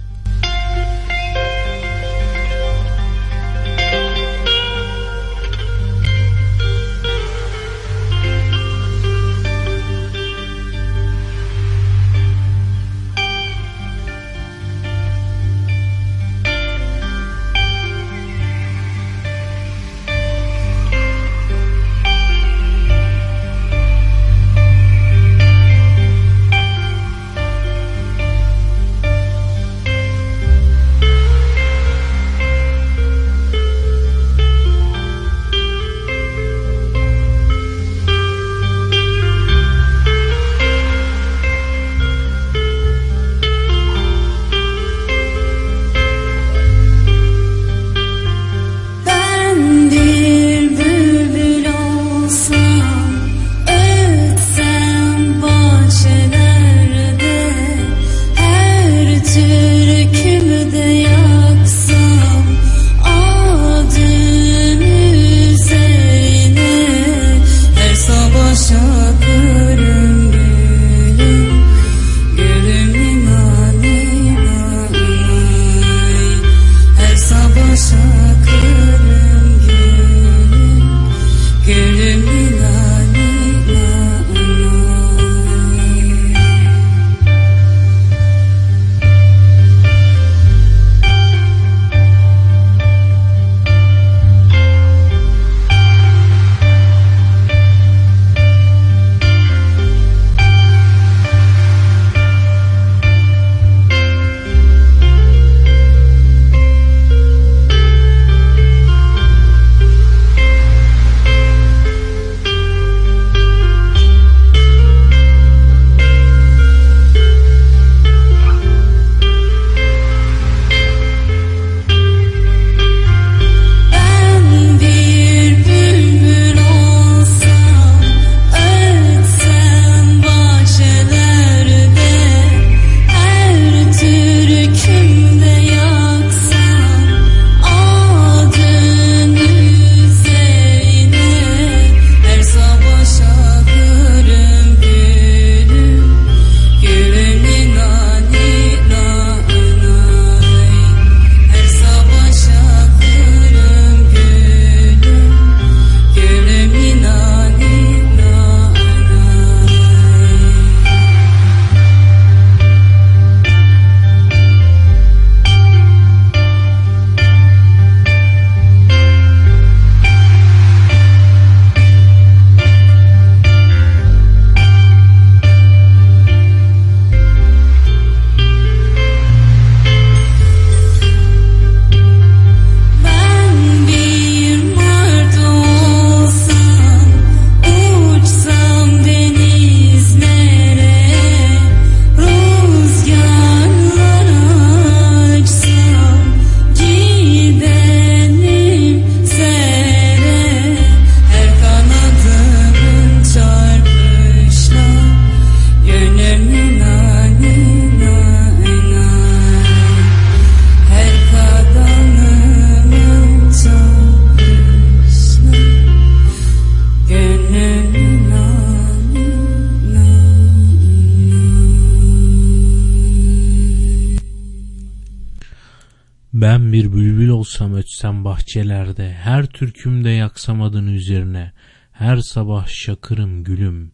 Sabah şakırım gülüm,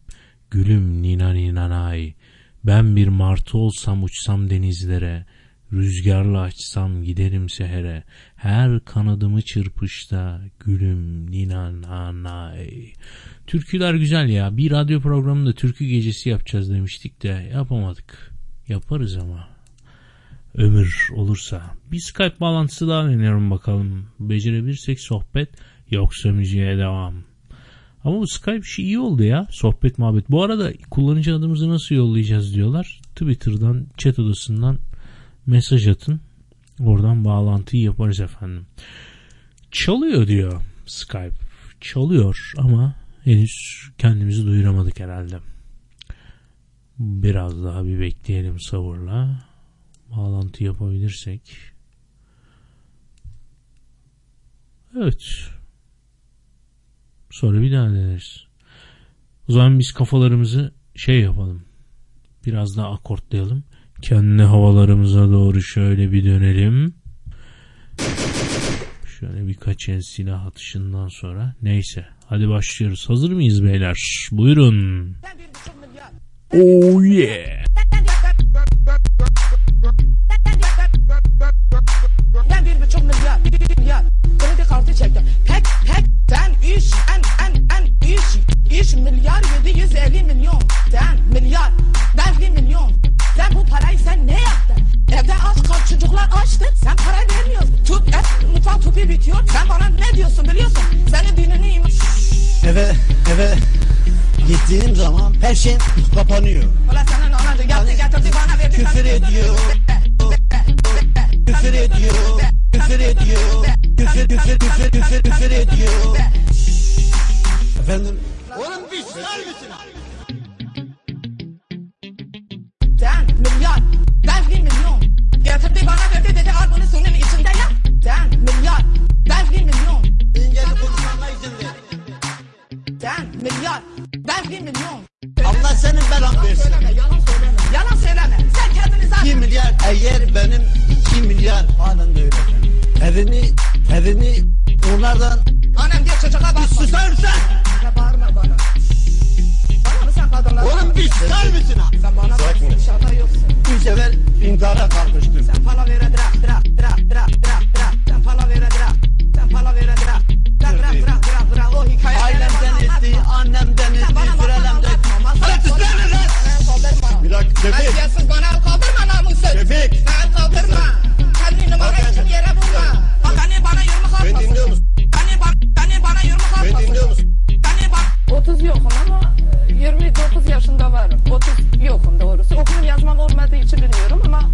Gülüm nina ninanay. Ben bir martı olsam uçsam denizlere. Rüzgarla açsam giderim sehere. Her kanadımı çırpışta gülüm ninanay. Türküler güzel ya. Bir radyo programında türkü gecesi yapacağız demiştik de yapamadık. Yaparız ama. Ömür olursa. Bir Skype bağlantısı daha deniyorum bakalım. Becerebilirsek sohbet yoksa müziğe devam. Ama bu Skype işi iyi oldu ya. Sohbet muhabbet. Bu arada kullanıcı adımızı nasıl yollayacağız diyorlar. Twitter'dan chat odasından mesaj atın. Oradan bağlantıyı yaparız efendim. Çalıyor diyor Skype. Çalıyor ama henüz kendimizi duyuramadık herhalde. Biraz daha bir bekleyelim sabırla. Bağlantı yapabilirsek. Evet. Sonra bir daha deneriz. O zaman biz kafalarımızı şey yapalım. Biraz daha akortlayalım. Kendi havalarımıza doğru şöyle bir dönelim. Şöyle birkaç el silah atışından sonra. Neyse. Hadi başlıyoruz. Hazır mıyız beyler? Buyurun. Oh yeah. Ben bir buçuk milyar, milyar kredi kartı çektim. Tek tek sen iş, en en en iş, iş milyar 750 milyon. Sen milyar, ben bir milyon. Sen bu parayı sen ne yaptın? Evde aç kal çocuklar açtı. Sen para vermiyorsun. Tut et, mutfak tüpü bitiyor. Sen bana ne diyorsun biliyorsun? Senin dinini iman... Eve eve gittiğim zaman her şey kapanıyor. Ulan senin anan da yaptı getirdi bana verdi. Küfür ediyor. Küfür ediyor. Küfür ediyor. Küfür küfür küfür küfür küfür ediyor. Efendim Oğlum bir susar mısın? Sen milyar, ben bir milyon. Getirdi bana verdi dedi al bunu suyun içinde yap. Sen milyar, ben bir milyon. İngilizce konuşmama izin ver. Sen milyar, ben bir milyon. Allah senin belan versin. Söyleme, yalan söyleme. Yalan söyleme. Sen kendini zaten... 2 milyar eğer benim 2 milyar de öyle. Evimi evimi onlardan Annem diyor çocuğa bak. Bir susar mısın? Ya bağırma bana. Bana mı sen kadınlar? Oğlum bir susar mısın? Sen bana Sakin bak. Dışarıda yoksun. Bir sefer intihara kalkıştım. Sen para vere drak drak drak drak drak drak. Sen para vere drak. Sen para vere drak. Drak drak drak drak drak. O hikaye. Ailemden etti, annemden etti, sürelemden. Hadi susar lan! Bir dakika Şefik. Haysiyetsiz bana el kaldırma namussuz. Şefik. El kaldırma. Kendini numara için yere vurma. Bak anne bana yirmi kalkmasın. Ben dinliyor musun? Anne, ba anne bana yirmi kalkmasın. Ben dinliyor musun? Anne bak. 30 yokum ama 29 yaşında varım. 30 yokum doğrusu. Okuyum yazmam olmadığı için bilmiyorum ama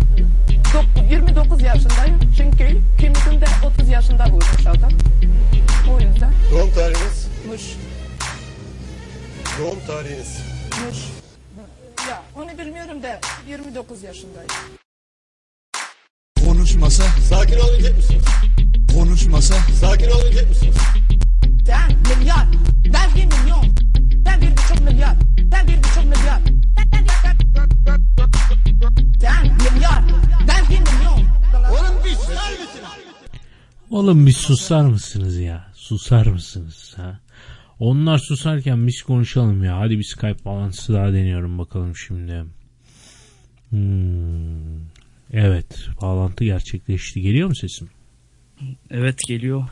dok- 29 yaşındayım. Çünkü kimliğim de 30 yaşında vurmuş adam. O yüzden. Doğum tarihiniz? Muş. Doğum tarihiniz. Muş. Ya onu bilmiyorum da 29 yaşındayım. Konuşmasa. Sakin olabilecek misiniz? Konuşmasa. Sakin olabilecek misiniz? Sen milyar, ben bir milyon. Ben bir buçuk milyar, ben bir buçuk milyar. Sen milyar, ben bir milyon. Oğlum bir susar mısın? Oğlum bir susar mısınız ya? Susar mısınız ha? Onlar susarken biz konuşalım ya. Hadi bir Skype bağlantısı daha deniyorum bakalım şimdi. Hmm. Evet bağlantı gerçekleşti. Geliyor mu sesim? Evet geliyor.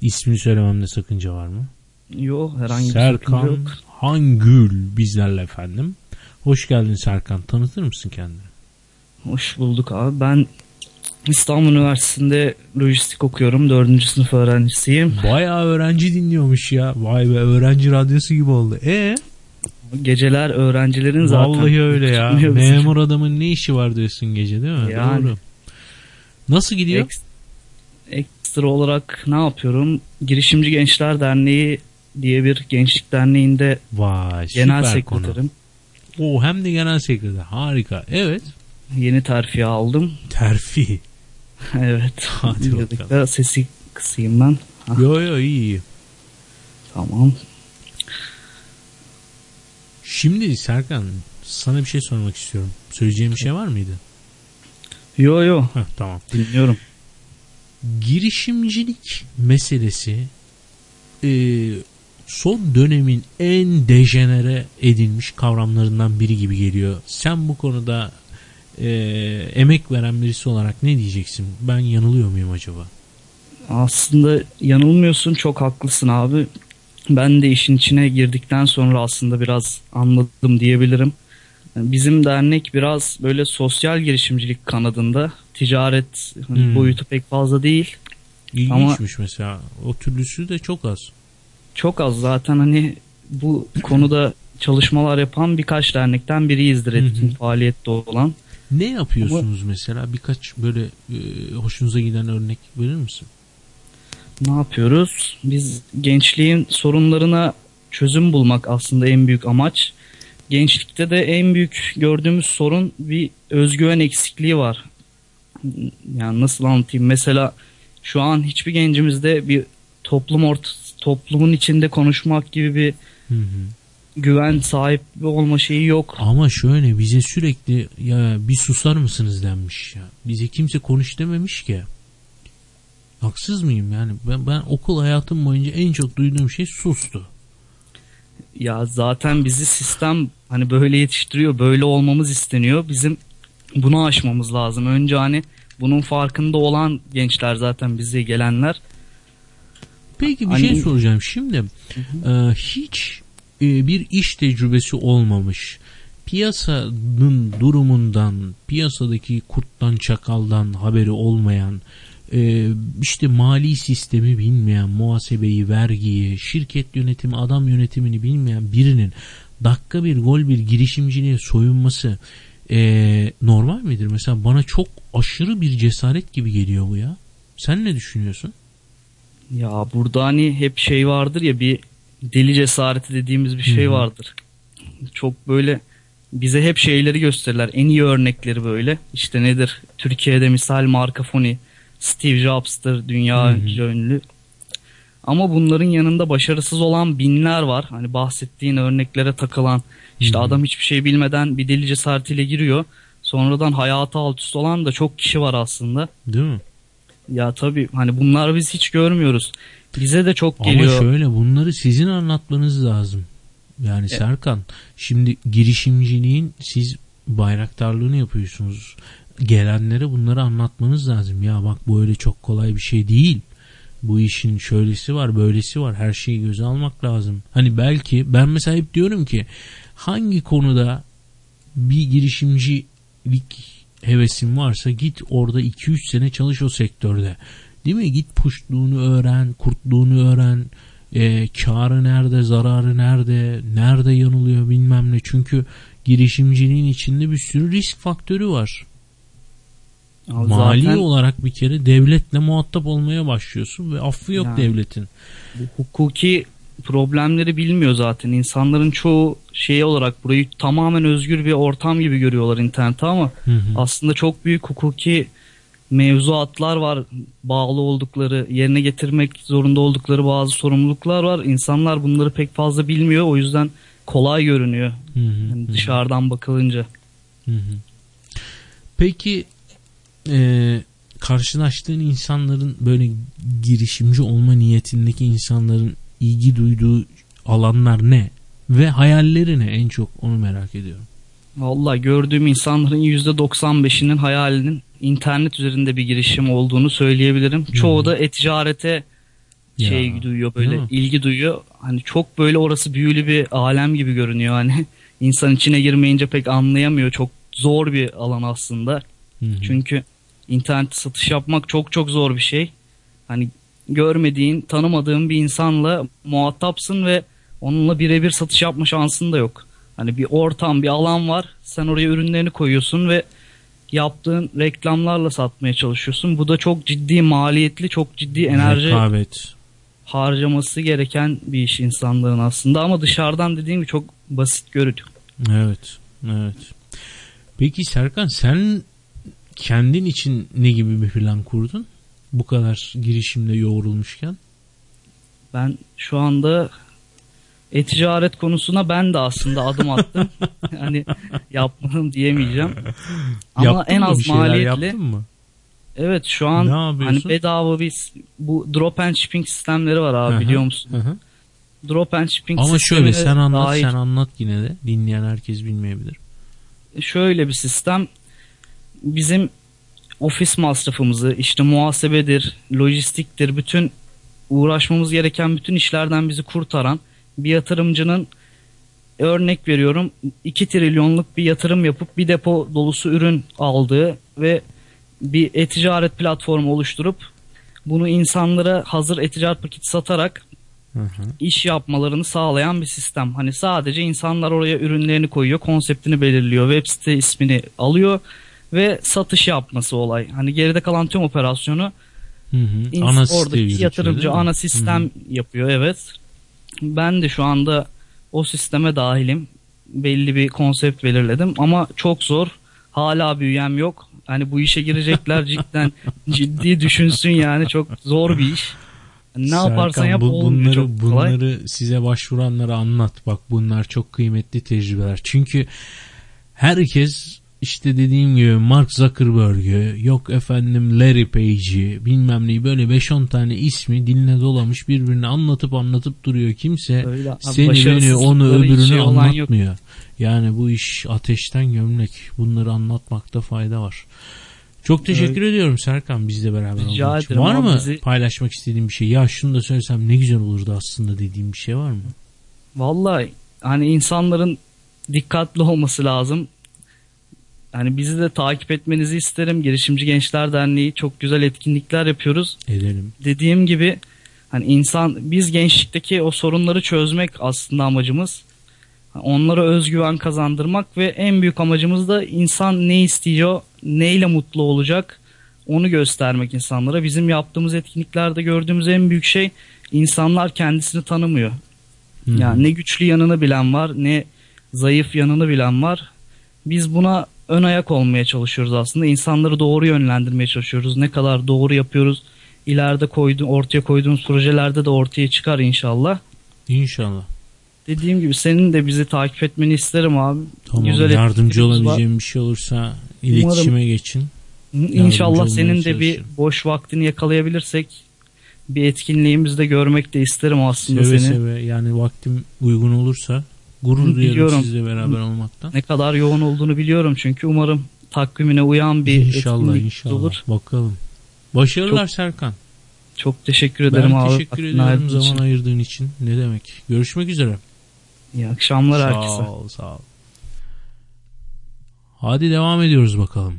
İsmini söylememde sakınca var mı? Yok herhangi bir sakınca Serkan yok. Hangül bizlerle efendim. Hoş geldin Serkan. Tanıtır mısın kendini? Hoş bulduk abi. Ben İstanbul Üniversitesi'nde lojistik okuyorum. Dördüncü sınıf öğrencisiyim. Bayağı öğrenci dinliyormuş ya. Vay be öğrenci radyosu gibi oldu. E Geceler öğrencilerin zaten. Vallahi öyle ya. Memur adamın ne işi var diyorsun gece değil mi? Yani. Doğru. Nasıl gidiyor? Ek- ekstra olarak ne yapıyorum? Girişimci Gençler Derneği diye bir gençlik derneğinde Vay genel sekreterim. konu. O hem de genel sekreter. Harika. Evet. Yeni terfi aldım. Terfi. evet. Hadi bakalım. sesi kısayım ben. Yo yo iyi iyi. Tamam. Şimdi Serkan sana bir şey sormak istiyorum. Söyleyeceğim bir şey var mıydı? Yo yo. Heh, tamam. Dinliyorum. Girişimcilik meselesi e, son dönemin en dejenere edilmiş kavramlarından biri gibi geliyor. Sen bu konuda e, emek veren birisi olarak ne diyeceksin? Ben yanılıyor muyum acaba? Aslında yanılmıyorsun çok haklısın abi. Ben de işin içine girdikten sonra aslında biraz anladım diyebilirim. Bizim dernek biraz böyle sosyal girişimcilik kanadında. Ticaret hani Hmm. boyutu pek fazla değil. İlginçmiş mesela. O türlüsü de çok az. Çok az zaten hani bu konuda çalışmalar yapan birkaç dernekten biriyizdir etkin faaliyette olan. Ne yapıyorsunuz mesela? Birkaç böyle e, hoşunuza giden örnek verir misin? Ne yapıyoruz? Biz gençliğin sorunlarına çözüm bulmak aslında en büyük amaç. Gençlikte de en büyük gördüğümüz sorun bir özgüven eksikliği var. Yani nasıl anlatayım? Mesela şu an hiçbir gencimizde bir toplum ort toplumun içinde konuşmak gibi bir güven sahibi olma şeyi yok. Ama şöyle bize sürekli ya bir susar mısınız denmiş ya. Bize kimse konuş dememiş ki. Haksız mıyım yani? Ben, ben okul hayatım boyunca en çok duyduğum şey sustu. Ya zaten bizi sistem hani böyle yetiştiriyor, böyle olmamız isteniyor. Bizim bunu aşmamız lazım. Önce hani bunun farkında olan gençler zaten bize gelenler. Peki bir Hani- şey soracağım. Şimdi e, hiç e, bir iş tecrübesi olmamış, piyasanın durumundan, piyasadaki kurttan çakaldan haberi olmayan, e, işte mali sistemi bilmeyen, muhasebeyi, vergiyi, şirket yönetimi, adam yönetimini bilmeyen birinin dakika bir gol bir girişimciliğe soyunması e, normal midir? Mesela bana çok aşırı bir cesaret gibi geliyor bu ya. Sen ne düşünüyorsun? Ya burada hani hep şey vardır ya bir deli cesareti dediğimiz bir şey Hı hı. vardır. Çok böyle bize hep şeyleri gösterirler. En iyi örnekleri böyle. İşte nedir? Türkiye'de misal Marka Foni, Steve Jobs'tır dünya ünlü. Ama bunların yanında başarısız olan binler var. Hani bahsettiğin örneklere takılan işte adam hiçbir şey bilmeden bir deli cesaretiyle giriyor. Sonradan hayatı alt üst olan da çok kişi var aslında. Değil mi? Ya tabii hani bunları biz hiç görmüyoruz. Bize de çok Ama geliyor. şöyle bunları sizin anlatmanız lazım. Yani Serkan şimdi girişimciliğin siz bayraktarlığını yapıyorsunuz. Gelenlere bunları anlatmanız lazım. Ya bak bu öyle çok kolay bir şey değil. Bu işin şöylesi var böylesi var her şeyi göze almak lazım. Hani belki ben mesela hep diyorum ki hangi konuda bir girişimcilik hevesin varsa git orada 2-3 sene çalış o sektörde. Değil mi? Git puşluğunu öğren, kurtluğunu öğren. E, karı nerede, zararı nerede, nerede yanılıyor bilmem ne. Çünkü girişimciliğin içinde bir sürü risk faktörü var. Ya Mali zaten- olarak bir kere devletle muhatap olmaya başlıyorsun ve affı yok Yani. devletin. Bu hukuki problemleri bilmiyor zaten. İnsanların çoğu şey olarak burayı tamamen özgür bir ortam gibi görüyorlar internette ama Hı hı. aslında çok büyük hukuki mevzuatlar var. Bağlı oldukları, yerine getirmek zorunda oldukları bazı sorumluluklar var. İnsanlar bunları pek fazla bilmiyor. O yüzden kolay görünüyor. Hı hı, Yani hı. dışarıdan bakılınca. Hı hı. Peki e, karşılaştığın insanların böyle girişimci olma niyetindeki insanların ilgi duyduğu alanlar ne? Ve hayalleri ne en çok onu merak ediyorum. Vallahi gördüğüm insanların %95'inin hayalinin internet üzerinde bir girişim olduğunu söyleyebilirim. Çoğu da e-ticarete şey Ya, duyuyor böyle ilgi duyuyor. Hani çok böyle orası büyülü bir alem gibi görünüyor hani. İnsan içine girmeyince pek anlayamıyor. Çok zor bir alan aslında. Çünkü internet satış yapmak çok çok zor bir şey. Hani görmediğin, tanımadığın bir insanla muhatapsın ve onunla birebir satış yapma şansın da yok. Hani bir ortam, bir alan var. Sen oraya ürünlerini koyuyorsun ve yaptığın reklamlarla satmaya çalışıyorsun. Bu da çok ciddi maliyetli, çok ciddi enerji Rekabet. harcaması gereken bir iş insanların aslında ama dışarıdan dediğim gibi çok basit görünüyor. Evet. Evet. Peki Serkan sen kendin için ne gibi bir plan kurdun? Bu kadar girişimde yoğrulmuşken. Ben şu anda e-ticaret konusuna ben de aslında adım attım. hani yapmadım diyemeyeceğim. Ama Yaptın en az maliyetli. yaptın mı? Evet şu an hani bedava bir bu drop and shipping sistemleri var abi biliyor musun? drop and shipping Ama şöyle sen anlat dahil. sen anlat yine de dinleyen herkes bilmeyebilir. şöyle bir sistem bizim ofis masrafımızı işte muhasebedir, lojistiktir, bütün uğraşmamız gereken bütün işlerden bizi kurtaran bir yatırımcının örnek veriyorum 2 trilyonluk bir yatırım yapıp bir depo dolusu ürün aldığı ve bir e-ticaret platformu oluşturup bunu insanlara hazır e-ticaret paketi satarak iş yapmalarını sağlayan bir sistem. Hani sadece insanlar oraya ürünlerini koyuyor, konseptini belirliyor, web site ismini alıyor ve satış yapması olay. Hani geride kalan tüm operasyonu Hı hı. Ana oradaki yatırımcı ana sistem Hı hı. yapıyor evet. Ben de şu anda o sisteme dahilim. Belli bir konsept belirledim ama çok zor. Hala büyüyen yok. Hani bu işe girecekler cidden ciddi düşünsün yani çok zor bir iş. Ne yaparsan Serkan, yap bu- bunları, çok kolay. bunları size başvuranlara anlat. Bak bunlar çok kıymetli tecrübeler. Çünkü herkes işte dediğim gibi Mark Zuckerberg'ü yok efendim Larry Page'i bilmem neyi böyle 5-10 tane ismi diline dolamış birbirini anlatıp anlatıp duruyor. Kimse Öyle seni beni onu öbürünü şey olan yok. anlatmıyor. Yani bu iş ateşten gömlek. Bunları anlatmakta fayda var. Çok teşekkür ediyorum Serkan bizle beraber Rica olduğun için. Var mı bizi- paylaşmak istediğin bir şey? Ya şunu da söylesem ne güzel olurdu aslında dediğim bir şey var mı? Vallahi hani insanların dikkatli olması lazım. Hani bizi de takip etmenizi isterim. Girişimci Gençler Derneği çok güzel etkinlikler yapıyoruz. Edelim. Dediğim gibi hani insan biz gençlikteki o sorunları çözmek aslında amacımız. Onlara özgüven kazandırmak ve en büyük amacımız da insan ne istiyor, neyle mutlu olacak onu göstermek insanlara. Bizim yaptığımız etkinliklerde gördüğümüz en büyük şey insanlar kendisini tanımıyor. Hı. Yani ne güçlü yanını bilen var, ne zayıf yanını bilen var. Biz buna ön ayak olmaya çalışıyoruz aslında. İnsanları doğru yönlendirmeye çalışıyoruz. Ne kadar doğru yapıyoruz. İleride koydu, ortaya koyduğumuz projelerde de ortaya çıkar inşallah. İnşallah. Dediğim gibi senin de bizi takip etmeni isterim abi. Tamam Güzel yardımcı var. olabileceğim bir şey olursa iletişime Umarım- geçin. Yardımcı İnşallah senin de bir boş vaktini yakalayabilirsek bir etkinliğimizde görmek de isterim aslında Seve seni. seve yani vaktim uygun olursa gurur duyarım biliyorum. sizle beraber olmaktan. Ne kadar yoğun olduğunu biliyorum çünkü umarım takvimine uyan bir İnşallah etkinlik inşallah. olur. Bakalım. Başarılar Çok Serkan. Çok teşekkür ederim ben abi. teşekkür ayırdığın zaman için. ayırdığın için. Ne demek. Görüşmek üzere. İyi akşamlar sağ herkese. ol sağ ol. Hadi devam ediyoruz bakalım.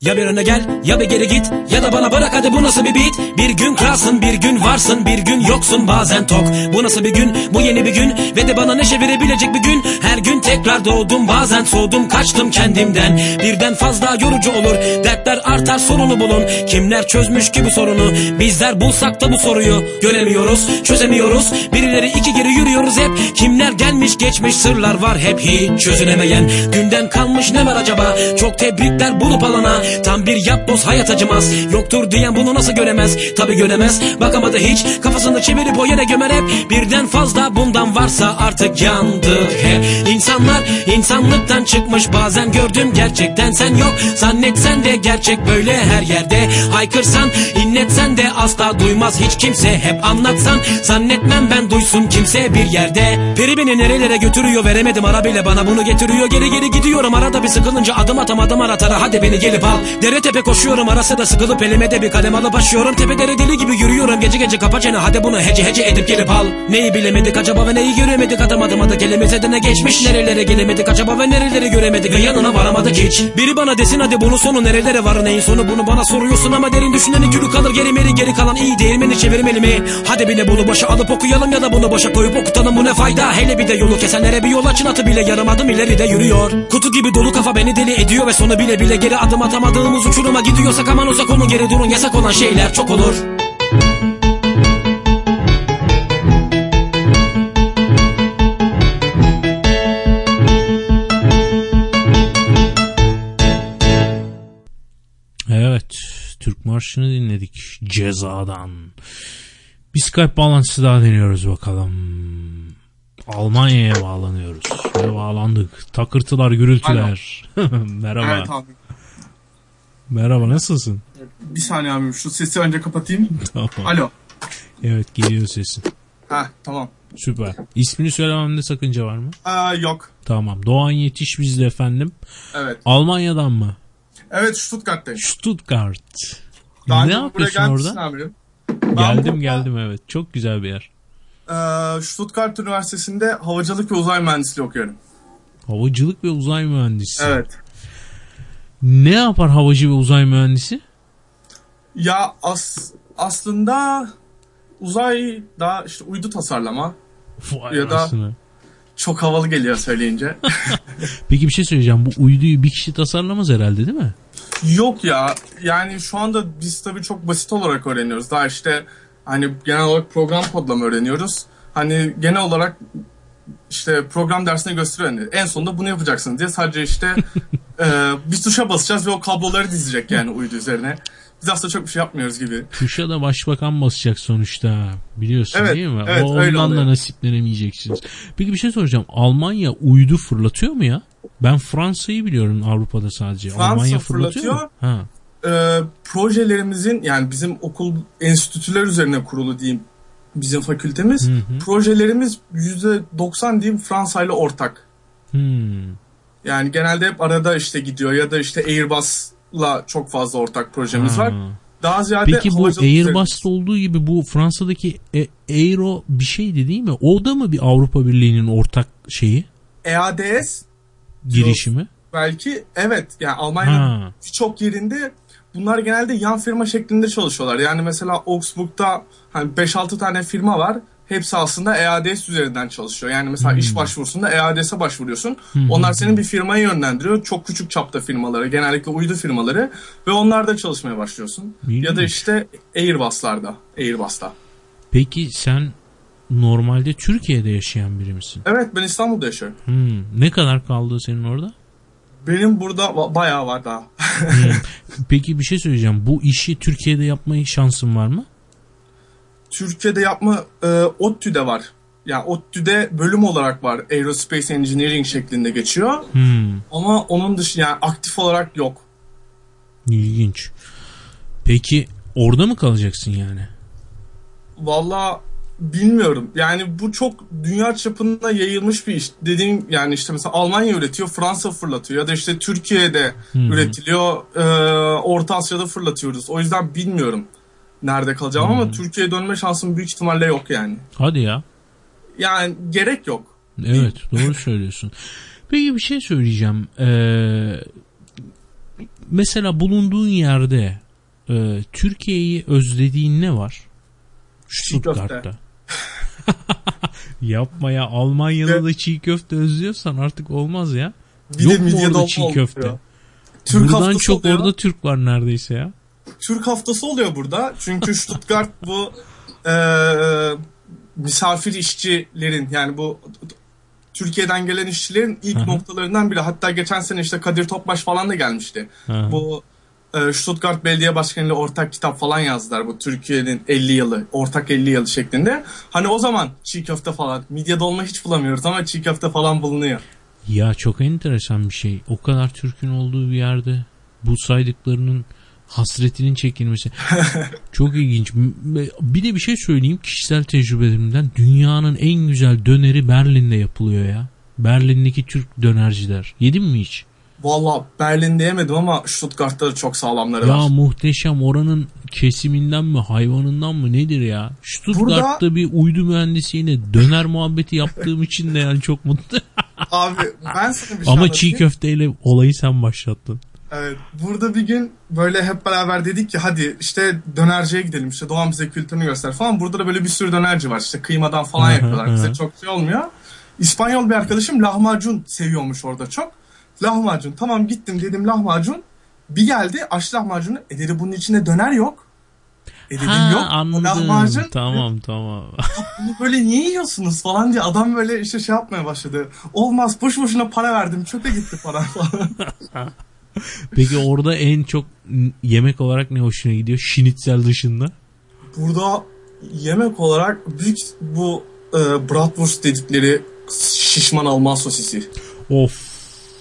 Ya bir öne gel ya bir geri git. Ya da bana bırak hadi bu nasıl bir beat? Bir gün kralsın bir gün varsın bir gün yoksun bazen tok. Bu nasıl bir gün? Bu yeni bir gün. Ve de bana neşe verebilecek bir gün. Her gün tekrar doğdum bazen soğudum kaçtım kendimden. Birden fazla yorucu olur dertler artar sorunu bulun. Kimler çözmüş ki bu sorunu? Bizler bulsak da bu soruyu. Göremiyoruz çözemiyoruz. Birileri iki geri yürüyoruz hep. Kimler gelmiş geçmiş sırlar var hep hiç çözülemeyen Dünden kalmış ne var acaba? Çok tebrikler bulup alana Tam bir yapboz hayat acımaz. Yoktur diyen bunu nasıl göremez Tabi göremez bakamadı hiç. Kafasını çevirip o yere gömer hep. Birden fazla bundan varsa artık yandı hep İnsanlar insanlıktan çıkmış. Bazen gördüm gerçekten sen yok. Zannetsen de gerçek böyle her yerde. Haykırsan inletsen de asla duymaz. Hiç kimse Hep anlatsan. Zannetmem ben duysun kimse bir yerde. Peri beni nerelere götürüyor veremedim. Ara bile bana bunu getiriyor. Geri geri gidiyorum. Arada bir sıkılınca adım atamadım aratara. Hadi beni gelip al Dere tepe koşuyorum ara sıra sıkılıp elime de bir kalem alıp aşıyorum Tepelere deli gibi yürüyorum gece gece kapa çene. Hadi bunu hece hece edip gelip al. Neyi bilemedik acaba ve neyi göremedik? Adım adım adı Elimize de ne geçmiş. Nerelere gelemedik acaba ve nereleri göremedik? Ve yanına varamadık hiç. Biri bana desin hadi bunun sonu nerelere var? Neyin sonu? Bunu bana soruyorsun Ama derin düşüneni gülü kalır. Geri meri geri kalan iyi değirmeni çevirmeli mi? Hadi bile bunu boşa alıp okuyalım ya da bunu boşa koyup okutalım. Bu ne fayda? Hele bir de yolu kesenlere bir yol açın. Atı bile yarım adım ileride yürüyor. Kutu gibi dolu kafa beni deli ediyor ve sonu bile bile geri adım atamadığımız uçuruma gidiyorsak aman uzak olun geri durun yasak olan şeyler çok olur Evet. Türk Marşı'nı dinledik. Cezadan. Bir Skype bağlantısı daha deniyoruz bakalım. Almanya'ya bağlanıyoruz. Ve bağlandık. Takırtılar, gürültüler. Merhaba. Evet abi. Merhaba nasılsın? Bir saniye abim şu sesi önce kapatayım. Tamam. Alo. Evet geliyor sesin. Ha tamam. Süper. İsmini söylememde sakınca var mı? Aa, yok. Tamam. Doğan Yetiş bizde efendim. Evet. Almanya'dan mı? Evet Stuttgart'tayım. Stuttgart. Daha ne yapıyorsun orada? Geldim geldim evet. Çok güzel bir yer. Ee, Stuttgart Üniversitesi'nde havacılık ve uzay mühendisliği okuyorum. Havacılık ve uzay mühendisi. Evet. Ne yapar havacı ve uzay mühendisi? Ya as aslında uzayda işte uydu tasarlama Vay ya da anasını. çok havalı geliyor söyleyince. Peki bir şey söyleyeceğim. Bu uyduyu bir kişi tasarlamaz herhalde değil mi? Yok ya yani şu anda biz tabii çok basit olarak öğreniyoruz. Daha işte hani genel olarak program kodlama öğreniyoruz. Hani genel olarak işte program dersine gösteriyor. Yani en sonunda bunu yapacaksınız diye sadece işte e, bir tuşa basacağız ve o kabloları dizecek yani uydu üzerine. Biz aslında çok bir şey yapmıyoruz gibi. Tuşa da başbakan basacak sonuçta. Biliyorsun Evet, değil mi? evet, o ondan da nasiplenemeyeceksiniz. Peki bir şey soracağım. Almanya uydu fırlatıyor mu ya? Ben Fransa'yı biliyorum Avrupa'da sadece. Fransa Almanya fırlatıyor, fırlatıyor. Ha. E, projelerimizin yani bizim okul enstitüler üzerine kurulu diyeyim bizim fakültemiz. Hı hı. Projelerimiz %90 diyeyim Fransa ile ortak. Hmm. Yani genelde hep arada işte gidiyor ya da işte Airbus'la çok fazla ortak projemiz Ha. var. Daha ziyade Peki bu. Airbus'ta olduğu gibi bu Fransa'daki e, Aero bir şeydi değil mi? O da mı bir Avrupa Birliği'nin ortak şeyi? EADS Girişimi? belki evet yani Almanya'nın birçok yerinde bunlar genelde yan firma şeklinde çalışıyorlar. Yani mesela Augsburg'da hani 5-6 tane firma var. Hepsi aslında EADS üzerinden çalışıyor. Yani mesela Hmm. iş başvurusunda EADS'e başvuruyorsun. Hı hı onlar senin bir firmayı yönlendiriyor. Çok küçük çapta firmaları, genellikle uydu firmaları ve onlarda çalışmaya başlıyorsun. Ya da işte Airbus'larda, Airbus'ta. Peki sen normalde Türkiye'de yaşayan biri misin? Evet ben İstanbul'da yaşıyorum. Hmm. Ne kadar kaldı senin orada? Benim burada bayağı var daha. Hmm. Peki bir şey söyleyeceğim. Bu işi Türkiye'de yapma şansın var mı? Türkiye'de yapma e, ODTÜ'de var. Yani ODTÜ'de bölüm olarak var. Aerospace Engineering şeklinde geçiyor. Hmm. Ama onun dışı yani aktif olarak yok. İlginç. Peki orada mı kalacaksın yani? Valla bilmiyorum. Yani bu çok dünya çapında yayılmış bir iş. Dediğim yani işte mesela Almanya üretiyor, Fransa fırlatıyor. Ya da işte Türkiye'de hı. üretiliyor, e, Orta Asya'da fırlatıyoruz. O yüzden bilmiyorum nerede kalacağım ama Türkiye'ye dönme şansım büyük ihtimalle yok yani. Hadi ya. Yani gerek yok. Evet doğru söylüyorsun. Peki bir şey söyleyeceğim. Ee, mesela bulunduğun yerde e, Türkiye'yi özlediğin ne var? Stuttgart'ta. Yapma ya Almanya'da da çiğ köfte özlüyorsan artık olmaz ya. Bir de Yok mu midye orada çiğ köfte? Türk Buradan haftası çok oluyor. orada Türk var neredeyse ya. Türk haftası oluyor burada. Çünkü Stuttgart bu e, misafir işçilerin yani bu Türkiye'den gelen işçilerin ilk Hı hı. noktalarından biri. Hatta geçen sene işte Kadir Topbaş falan da gelmişti. Hı hı. Bu Stuttgart Belediye Başkanı ile ortak kitap falan yazdılar. Bu Türkiye'nin 50 yılı, ortak 50 yılı şeklinde. Hani o zaman çiğ köfte falan, midye dolma hiç bulamıyoruz ama çiğ köfte falan bulunuyor. Ya çok enteresan bir şey. O kadar Türk'ün olduğu bir yerde bu saydıklarının hasretinin çekilmesi. çok ilginç. Bir de bir şey söyleyeyim kişisel tecrübelerimden. Dünyanın en güzel döneri Berlin'de yapılıyor ya. Berlin'deki Türk dönerciler. Yedin mi hiç? Valla Berlin'de yemedim ama Stuttgart'ta da çok sağlamları Ya var. muhteşem oranın kesiminden mi hayvanından mı nedir ya? Stuttgart'ta bir uydu mühendisiyle döner muhabbeti yaptığım için de yani çok mutlu. Abi ben sana bir şey Ama çiğ köfteyle olayı sen başlattın. Evet. Burada bir gün böyle hep beraber dedik ki hadi işte dönerciye gidelim işte Doğan bize kültürünü göster falan. Burada da böyle bir sürü dönerci var işte kıymadan falan yapıyorlar. Bize çok şey olmuyor. İspanyol bir arkadaşım lahmacun seviyormuş orada çok. Lahmacun tamam gittim dedim lahmacun. Bir geldi aç lahmacunu. E dedi bunun içinde döner yok. E dedim Ha, yok. anladım. Lahmacun. Tamam tamam. Bunu böyle niye yiyorsunuz falan diye adam böyle işte şey yapmaya başladı. Olmaz boş boşuna para verdim çöpe gitti para falan. Peki orada en çok yemek olarak ne hoşuna gidiyor? Şinitzel dışında. Burada yemek olarak büyük bu e, bratwurst dedikleri şişman Alman sosisi. Of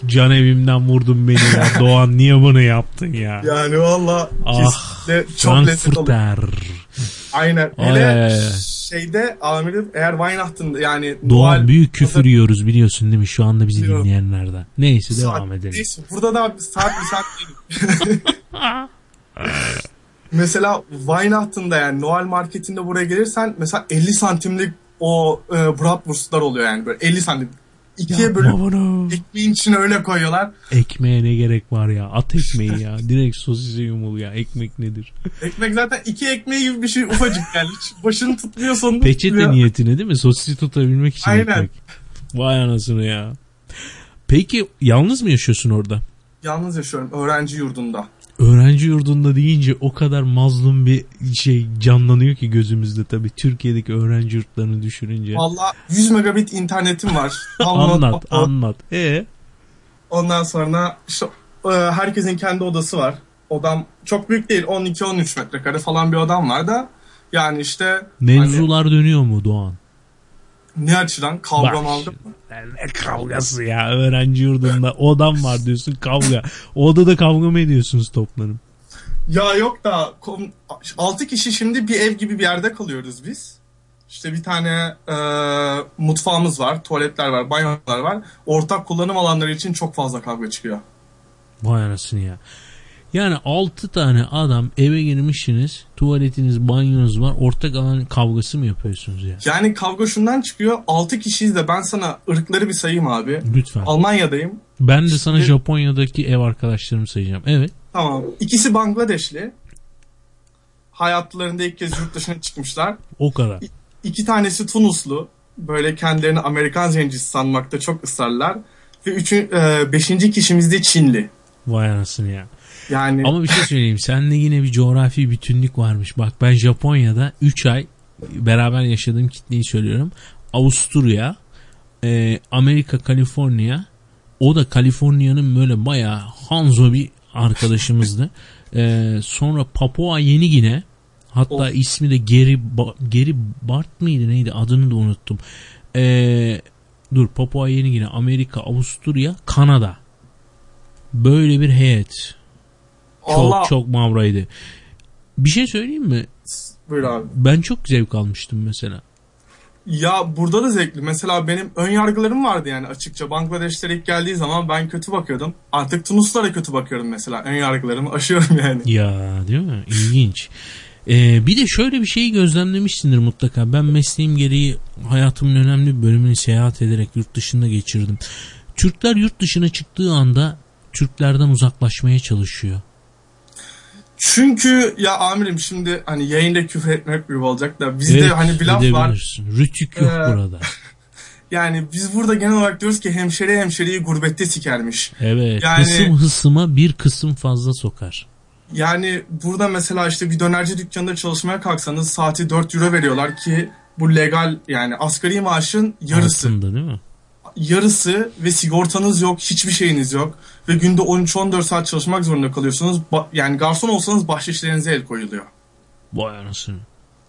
can evimden vurdun beni ya. Doğan niye bunu yaptın ya? Yani valla Ah, çok. Frankfurter. Aynen. Ay, Hele ay, şeyde amirim eğer Weihnacht'ın yani Doğan Noel- büyük küfür yiyoruz biliyorsun değil mi şu anda bizi Biliyorum. dinleyenlerden. Neyse Saat- devam edelim. Neyse, burada da saat bir saat değil. mesela Weihnacht'ın da yani Noel marketinde buraya gelirsen mesela 50 santimlik o e, bratwurstlar oluyor yani böyle 50 santim. İkiye bölüp bunu. ekmeğin içine öyle koyuyorlar. Ekmeğe ne gerek var ya? At ekmeği ya. Direkt sosise yumul ya. Ekmek nedir? Ekmek zaten iki ekmeği gibi bir şey ufacık yani. Başını tutmuyor sonunu Peçete tutmuyor. niyetine değil mi? Sosisi tutabilmek için Aynen. ekmek. Vay anasını ya. Peki yalnız mı yaşıyorsun orada? Yalnız yaşıyorum öğrenci yurdunda. Öğrenci yurdunda deyince o kadar mazlum bir şey canlanıyor ki gözümüzde tabii. Türkiye'deki öğrenci yurtlarını düşününce. Valla 100 megabit internetim var. anlat anlat. E Ondan sonra işte herkesin kendi odası var. Odam çok büyük değil 12-13 metrekare falan bir odam var da yani işte hani mevzular dönüyor mu Doğan? Ne açıdan kavga Bak mavga mı? Ne kavgası ya öğrenci yurdunda odam var diyorsun kavga. Odada kavga mı ediyorsunuz toplanıp? Ya yok da 6 kişi şimdi bir ev gibi bir yerde kalıyoruz biz. İşte bir tane e, mutfağımız var, tuvaletler var, banyolar var. Ortak kullanım alanları için çok fazla kavga çıkıyor. Vay anasını ya. Yani 6 tane adam eve girmişsiniz. Tuvaletiniz, banyonuz var. Ortak alan kavgası mı yapıyorsunuz ya? Yani kavga şundan çıkıyor. 6 kişiyiz de ben sana ırkları bir sayayım abi. Lütfen. Almanya'dayım. Ben de sana Japonya'daki ev arkadaşlarımı sayacağım. Evet. Tamam. İkisi Bangladeşli. Hayatlarında ilk kez yurt dışına çıkmışlar. O kadar. İki tanesi Tunuslu. Böyle kendilerini Amerikan zencisi sanmakta çok ısrarlar. Ve üçü, e, beşinci kişimiz de Çinli. Vay anasını ya. Yani Ama bir şey söyleyeyim. Sende yine bir coğrafi bütünlük varmış. Bak ben Japonya'da 3 ay beraber yaşadığım kitleyi söylüyorum. Avusturya, e, Amerika, Kaliforniya. O da Kaliforniya'nın böyle bayağı Hanzo bir arkadaşımızdı. E, sonra Papua Yeni Gine. Hatta ismi de Geri, Ba- Geri Bart mıydı neydi adını da unuttum. E, dur Papua Yeni Gine, Amerika, Avusturya, Kanada. Böyle bir heyet. Çok çok mavraydı. Bir şey söyleyeyim mi? Buyur abi. Ben çok zevk almıştım mesela. Ya burada da zevkli. Mesela benim ön yargılarım vardı yani açıkça. Bangladeşler ilk geldiği zaman ben kötü bakıyordum. Artık Tunuslara kötü bakıyorum mesela. Ön yargılarımı aşıyorum yani. Ya değil mi? İlginç. Ee, bir de şöyle bir şeyi gözlemlemişsindir mutlaka. Ben mesleğim gereği hayatımın önemli bir bölümünü seyahat ederek yurt dışında geçirdim. Türkler yurt dışına çıktığı anda Türklerden uzaklaşmaya çalışıyor. Çünkü ya amirim şimdi hani yayında küfür etmek gibi olacak da bizde Evet, hani bir laf var. Rütük yok Ee, burada. Yani biz burada genel olarak diyoruz ki hemşire hemşereyi gurbette sikermiş. Evet. Yani- Kısım hısıma bir kısım fazla sokar. Yani burada mesela işte bir dönerci dükkanında çalışmaya kalksanız saati 4 euro veriyorlar ki bu legal yani asgari maaşın yarısı. Altında değil mi? Yarısı ve sigortanız yok, hiçbir şeyiniz yok ve günde 13-14 saat çalışmak zorunda kalıyorsunuz. Ba- yani garson olsanız bahşişlerinize el koyuluyor. Vay anasını.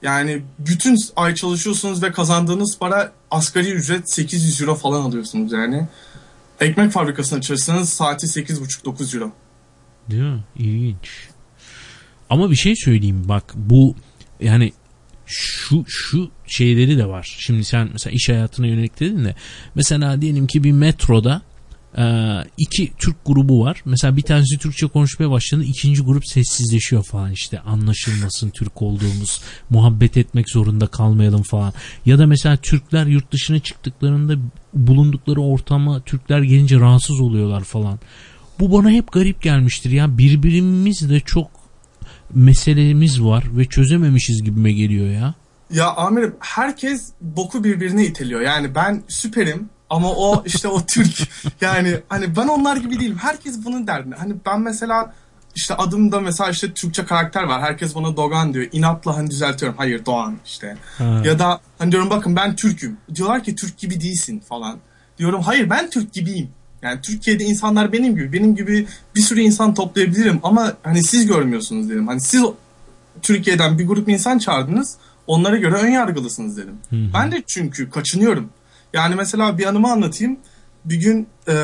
Yani bütün ay çalışıyorsunuz ve kazandığınız para asgari ücret 800 euro falan alıyorsunuz yani. Ekmek fabrikasında çalışsanız saati 8,5-9 euro. Değil mi? İlginç. Ama bir şey söyleyeyim bak bu yani şu şu şeyleri de var. Şimdi sen mesela iş hayatına yönelik dedin de mesela diyelim ki bir metroda e, iki Türk grubu var. Mesela bir tanesi Türkçe konuşmaya başladı. ikinci grup sessizleşiyor falan işte anlaşılmasın Türk olduğumuz muhabbet etmek zorunda kalmayalım falan. Ya da mesela Türkler yurt dışına çıktıklarında bulundukları ortama Türkler gelince rahatsız oluyorlar falan. Bu bana hep garip gelmiştir ya. Birbirimizle çok meselemiz var ve çözememişiz gibime geliyor ya. Ya amirim herkes boku birbirine iteliyor. Yani ben süperim ama o işte o Türk. Yani hani ben onlar gibi değilim. Herkes bunun derdinde. Hani ben mesela işte adımda mesela işte Türkçe karakter var. Herkes bana Dogan diyor. İnatla hani düzeltiyorum. Hayır Doğan işte. Ha. Ya da hani diyorum bakın ben Türk'üm. Diyorlar ki Türk gibi değilsin falan. Diyorum hayır ben Türk gibiyim. Yani Türkiye'de insanlar benim gibi. Benim gibi bir sürü insan toplayabilirim ama hani siz görmüyorsunuz dedim. Hani siz Türkiye'den bir grup insan çağırdınız. Onlara göre ön yargılısınız dedim. Ben de çünkü kaçınıyorum. Yani mesela bir anımı anlatayım. Bir gün e,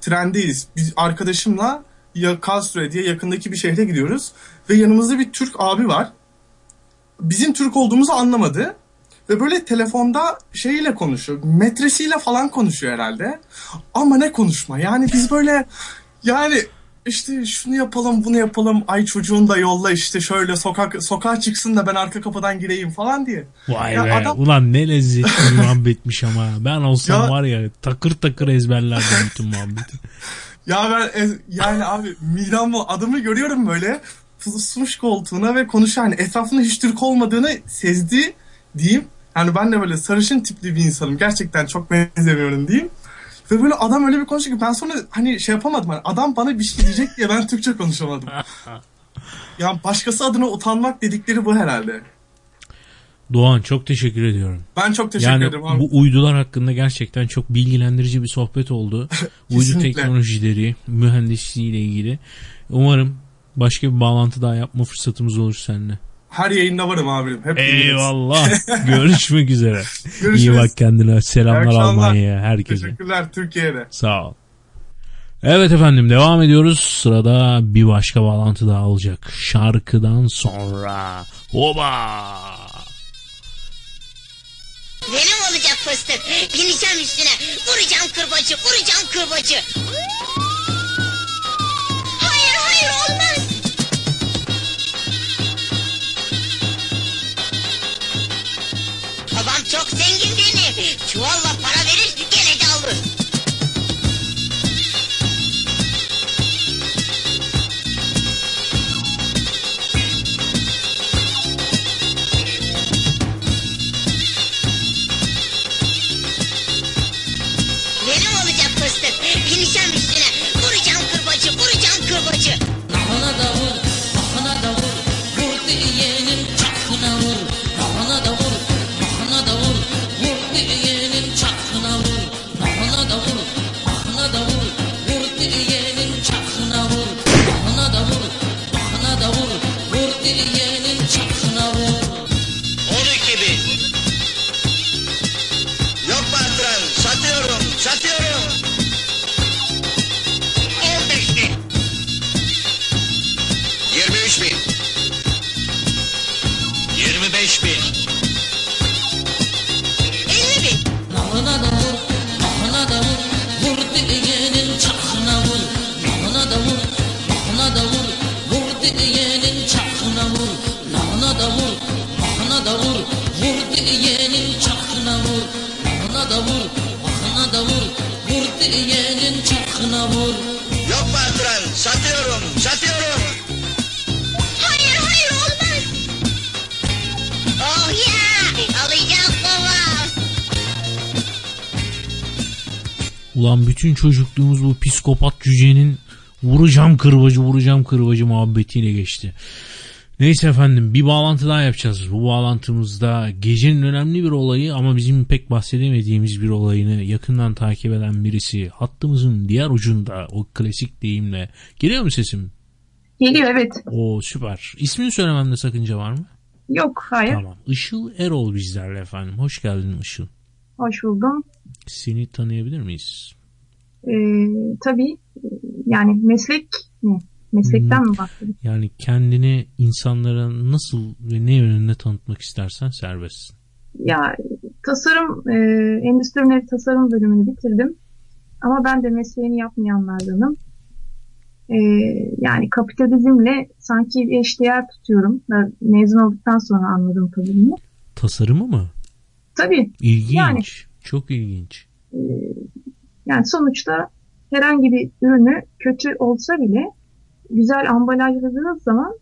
trendeyiz. Biz arkadaşımla ya Karlsruhe diye yakındaki bir şehre gidiyoruz. Ve yanımızda bir Türk abi var. Bizim Türk olduğumuzu anlamadı. Ve böyle telefonda şeyle konuşuyor. Metresiyle falan konuşuyor herhalde. Ama ne konuşma. Yani biz böyle yani işte şunu yapalım bunu yapalım. Ay çocuğun da yolla işte şöyle sokak sokağa çıksın da ben arka kapıdan gireyim falan diye. Vay Ya be adam- ulan ne lezzetli muhabbetmiş ama. Ben olsam Ya- var ya takır takır ezberlerdim bütün muhabbeti. Ya ben yani abi midem adamı görüyorum böyle pusmuş koltuğuna ve konuşuyor. Yani etrafında hiç Türk olmadığını sezdi diyeyim. Yani ben de böyle sarışın tipli bir insanım. Gerçekten çok benzemiyorum diyeyim. Ve böyle adam öyle bir konuşuyor ki ben sonra hani şey yapamadım. Hani adam bana bir şey diyecek diye ben Türkçe konuşamadım. ya başkası adına utanmak dedikleri bu herhalde. Doğan çok teşekkür ediyorum. Ben çok teşekkür yani ederim abi. bu uydular hakkında gerçekten çok bilgilendirici bir sohbet oldu. Uydu teknolojileri, mühendisliği ile ilgili. Umarım başka bir bağlantı daha yapma fırsatımız olur seninle. Her yayında varım abim. Hep Eyvallah. Görüşmek üzere. Görüşürüz. İyi bak kendine. Selamlar. Almanya'ya herkese. Teşekkürler Türkiye'de. Sağ ol. Evet efendim devam ediyoruz. Sırada bir başka bağlantı daha olacak. Şarkıdan sonra. Oba! Benim olacak fıstık. Bineceğim üstüne. Vuracağım kırbacı, vuracağım kırbacı. Çok vur diyenin çakına vur. Yok mu artıran? Satıyorum, satıyorum. Hayır, hayır olmaz. Oh ya, alacağım babam. Ulan bütün çocukluğumuz bu psikopat cücenin vuracağım kırbacı vuracağım kırbacı muhabbetiyle geçti. Neyse efendim bir bağlantı daha yapacağız. Bu bağlantımızda gecenin önemli bir olayı ama bizim pek bahsedemediğimiz bir olayını yakından takip eden birisi hattımızın diğer ucunda o klasik deyimle. Geliyor mu sesim? Geliyor evet. O süper. İsmini söylememde sakınca var mı? Yok hayır. Tamam. Işıl Erol bizlerle efendim. Hoş geldin Işıl. Hoş buldum. Seni tanıyabilir miyiz? Ee, tabii yani meslek mi? Meslekten Hmm. mi bahsediyorsun? Yani kendini insanlara nasıl ve ne yönünde tanıtmak istersen serbestsin. Ya tasarım, e, endüstri tasarım bölümünü bitirdim. Ama ben de mesleğini yapmayanlardanım. E, yani kapitalizmle sanki eşdeğer tutuyorum. Ben mezun olduktan sonra anladım tabii bunu. Tasarımı mı? Tabii. İlginç. Yani Çok ilginç. e, yani sonuçta herhangi bir ürünü kötü olsa bile güzel ambalajladığınız zaman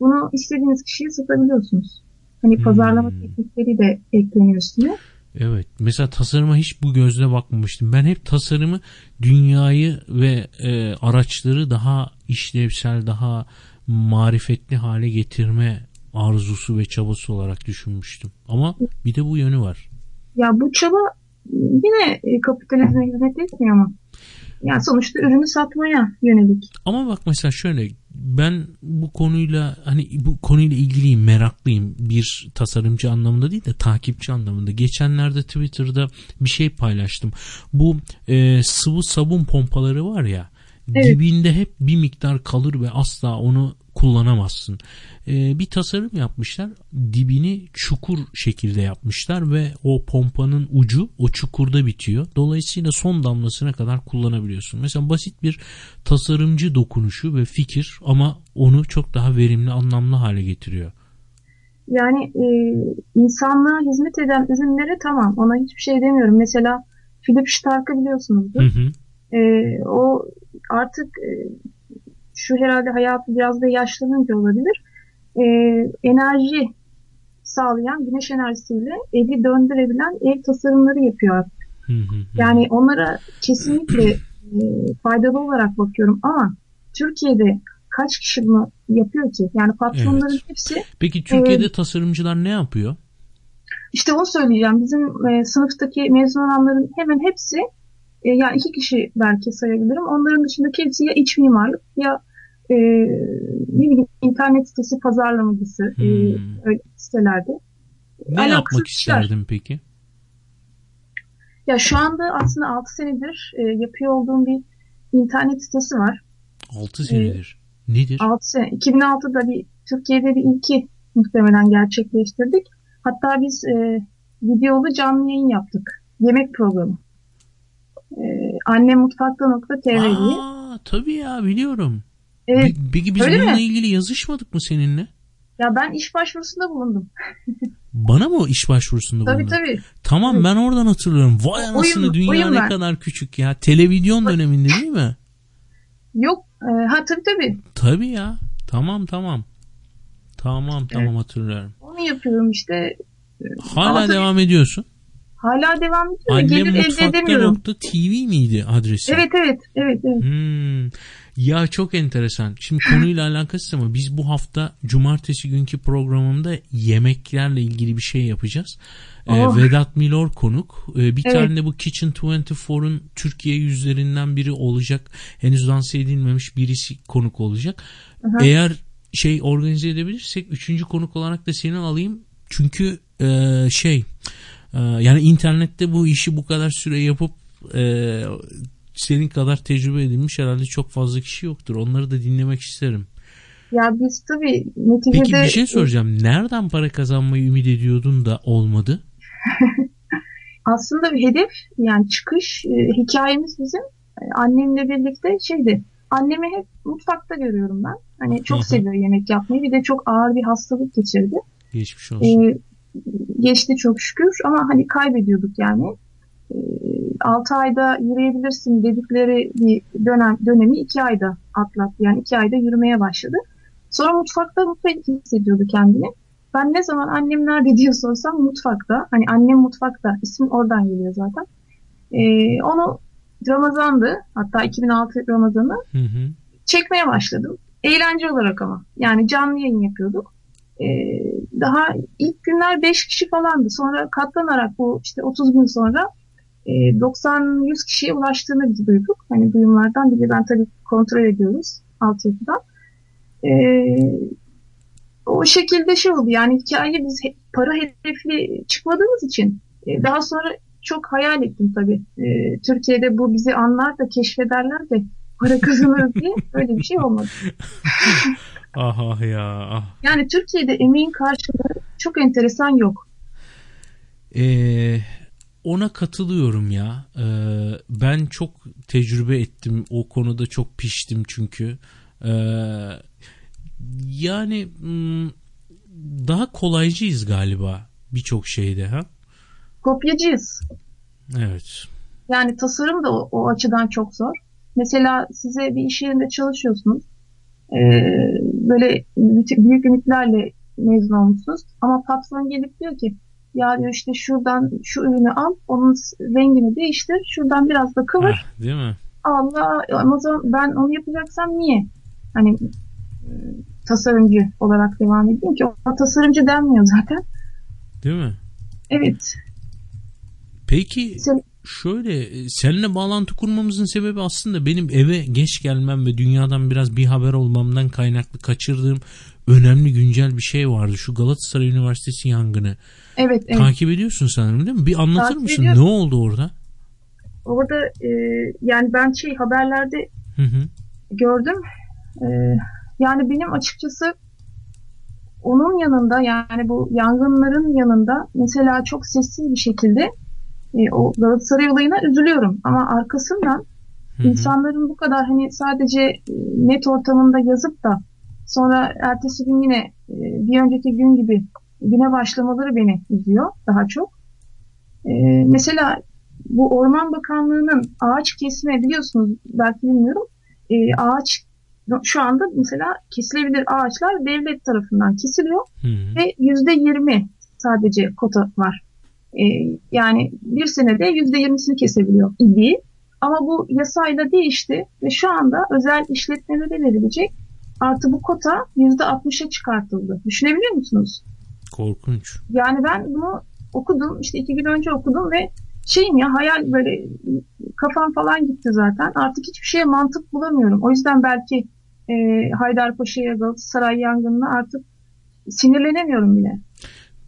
bunu istediğiniz kişiye satabiliyorsunuz. Hani Hmm. pazarlama teknikleri de ekleniyor üstüne. Evet. Mesela tasarıma hiç bu gözle bakmamıştım. Ben hep tasarımı dünyayı ve e, araçları daha işlevsel, daha marifetli hale getirme arzusu ve çabası olarak düşünmüştüm. Ama bir de bu yönü var. Ya bu çaba yine e, kapitalizme hizmet etmiyor mu? Yani sonuçta ürünü satmaya yönelik. Ama bak mesela şöyle ben bu konuyla hani bu konuyla ilgiliyim, meraklıyım. Bir tasarımcı anlamında değil de takipçi anlamında. Geçenlerde Twitter'da bir şey paylaştım. Bu e, sıvı sabun pompaları var ya. Evet. Dibinde hep bir miktar kalır ve asla onu kullanamazsın. E, bir tasarım yapmışlar. Dibini çukur şekilde yapmışlar ve o pompanın ucu o çukurda bitiyor. Dolayısıyla son damlasına kadar kullanabiliyorsun. Mesela basit bir tasarımcı dokunuşu ve fikir ama onu çok daha verimli, anlamlı hale getiriyor. Yani e, insanlığa hizmet eden ürünlere tamam ona hiçbir şey demiyorum. Mesela Philip Stark'ı biliyorsunuzdur. Hı hı. E, o artık e, şu herhalde hayatı biraz da yaşlanınca olabilir. E, enerji sağlayan güneş enerjisiyle evi döndürebilen ev tasarımları yapıyor. Yani onlara kesinlikle e, faydalı olarak bakıyorum ama Türkiye'de kaç kişi bunu yapıyor ki? Yani patronların hepsi Peki Türkiye'de e, tasarımcılar ne yapıyor? işte onu söyleyeceğim. Bizim e, sınıftaki mezun olanların hemen hepsi e, yani iki kişi belki sayabilirim. Onların dışındaki hepsi ya iç mimarlık ya e, ne bileyim internet sitesi pazarlamacısı e, öyle sitelerde. Ne Alakasız yapmak isterdin peki? Ya şu anda aslında 6 senedir e, yapıyor olduğum bir internet sitesi var. 6 senedir. Nedir? 6 sene. 2006'da bir Türkiye'de bir ilki muhtemelen gerçekleştirdik. Hatta biz e, videolu canlı yayın yaptık. Yemek programı. E, annemutfakta.tv diye. Aa, tabii ya biliyorum. Evet. Pe- Peki biz Öyle bununla mi? ilgili yazışmadık mı seninle? Ya ben iş başvurusunda bulundum. Bana mı iş başvurusunda Tabii bulundun? tabii. Tamam ben oradan hatırlıyorum. Vay anasını Oyun- dünya oyun ne ben. kadar küçük ya. Televizyon döneminde değil mi? Yok. e, ha tabii tabii. Tabii ya. Tamam tamam. Tamam tamam hatırlıyorum. Onu yapıyorum işte. E, Hala ama tabii devam ediyorsun. Hala devam ediyor. da Gelir elde edemiyorum. Annemutfakta.tv miydi adresi? Evet evet. Evet evet. Hmm. Ya çok enteresan. Şimdi konuyla alakasız ama biz bu hafta cumartesi günkü programımda yemeklerle ilgili bir şey yapacağız. Ee, Oh. Vedat Milor konuk. Ee, bir Evet. tane de bu Kitchen 24'un Türkiye yüzlerinden biri olacak. Henüz lanse edilmemiş birisi konuk olacak. Aha. Eğer şey organize edebilirsek üçüncü konuk olarak da seni alayım. Çünkü e, şey e, yani internette bu işi bu kadar süre yapıp e, senin kadar tecrübe edilmiş herhalde çok fazla kişi yoktur. Onları da dinlemek isterim. Ya biz tabii neticede... Peki bir şey soracağım. Nereden para kazanmayı ümit ediyordun da olmadı? aslında bir hedef yani çıkış e, hikayemiz bizim e, annemle birlikte şeydi. Annemi hep mutfakta görüyorum ben. Hani çok seviyor yemek yapmayı. Bir de çok ağır bir hastalık geçirdi. Geçmiş olsun. E, geçti çok şükür ama hani kaybediyorduk yani. 6 ayda yürüyebilirsin dedikleri bir dönem dönemi 2 ayda atlattı. Yani 2 ayda yürümeye başladı. Sonra mutfakta mutlu hissediyordu kendini. Ben ne zaman annem nerede diye sorsam mutfakta. Hani annem mutfakta. İsim oradan geliyor zaten. Ee, onu Ramazan'dı. Hatta 2006 Ramazan'ı Hı hı. çekmeye başladım. Eğlence olarak ama. Yani canlı yayın yapıyorduk. Ee, daha ilk günler 5 kişi falandı. Sonra katlanarak bu işte 30 gün sonra 90-100 kişiye ulaştığını biz duyduk. Hani duyumlardan bir de ben tabii kontrol ediyoruz altyapıdan. Ee, o şekilde şey oldu. Yani hikaye biz para hedefli çıkmadığımız için e, daha sonra çok hayal ettim tabii. E, Türkiye'de bu bizi anlar da keşfederler de para kazanırız diye öyle bir şey olmadı. Ah ah ya ah. Yani Türkiye'de emeğin karşılığı çok enteresan yok. Ee, ona katılıyorum ya. Ee, ben çok tecrübe ettim. O konuda çok piştim çünkü. Ee, yani hmm, daha kolaycıyız galiba birçok şeyde ha. Kopyacıyız. Evet. Yani tasarım da o, o açıdan çok zor. Mesela size bir iş yerinde çalışıyorsunuz. Ee, böyle büyük büyük ümitlerle mezun olmuşsunuz. Ama patron gelip diyor ki ya diyor işte şuradan şu ürünü al, onun rengini değiştir, şuradan biraz da kıvır. Heh, değil mi? Allah ama o zaman ben onu yapacaksam niye? Hani e, tasarımcı olarak devam edeyim ki o tasarımcı denmiyor zaten. Değil mi? Evet. Peki şöyle e, seninle bağlantı kurmamızın sebebi aslında benim eve geç gelmem ve dünyadan biraz bir haber olmamdan kaynaklı kaçırdığım önemli güncel bir şey vardı. Şu Galatasaray Üniversitesi yangını. Evet, evet. Takip ediyorsun sanırım değil mi? Bir anlatır Takip mısın? ediyorum. Ne oldu orada? Orada e, yani ben şey haberlerde Hı hı. gördüm. E, yani benim açıkçası onun yanında yani bu yangınların yanında mesela çok sessiz bir şekilde e, o Galatasaray olayına üzülüyorum. Ama arkasından insanların bu kadar hani sadece e, net ortamında yazıp da sonra ertesi gün yine e, bir önceki gün gibi güne başlamaları beni üzüyor daha çok. E, mesela bu Orman Bakanlığı'nın ağaç kesme biliyorsunuz belki bilmiyorum. E, ağaç şu anda mesela kesilebilir ağaçlar devlet tarafından kesiliyor ve yüzde yirmi sadece kota var. E, yani bir senede yüzde yirmisini kesebiliyor idi. Ama bu yasayla değişti ve şu anda özel işletmelere verilecek artı bu kota yüzde altmışa çıkartıldı. Düşünebiliyor musunuz? Korkunç. Yani ben bunu okudum işte iki gün önce okudum ve şeyim ya hayal böyle kafam falan gitti zaten. Artık hiçbir şeye mantık bulamıyorum. O yüzden belki e, Haydarpaşa'ya Galatasaray yangınına artık sinirlenemiyorum bile.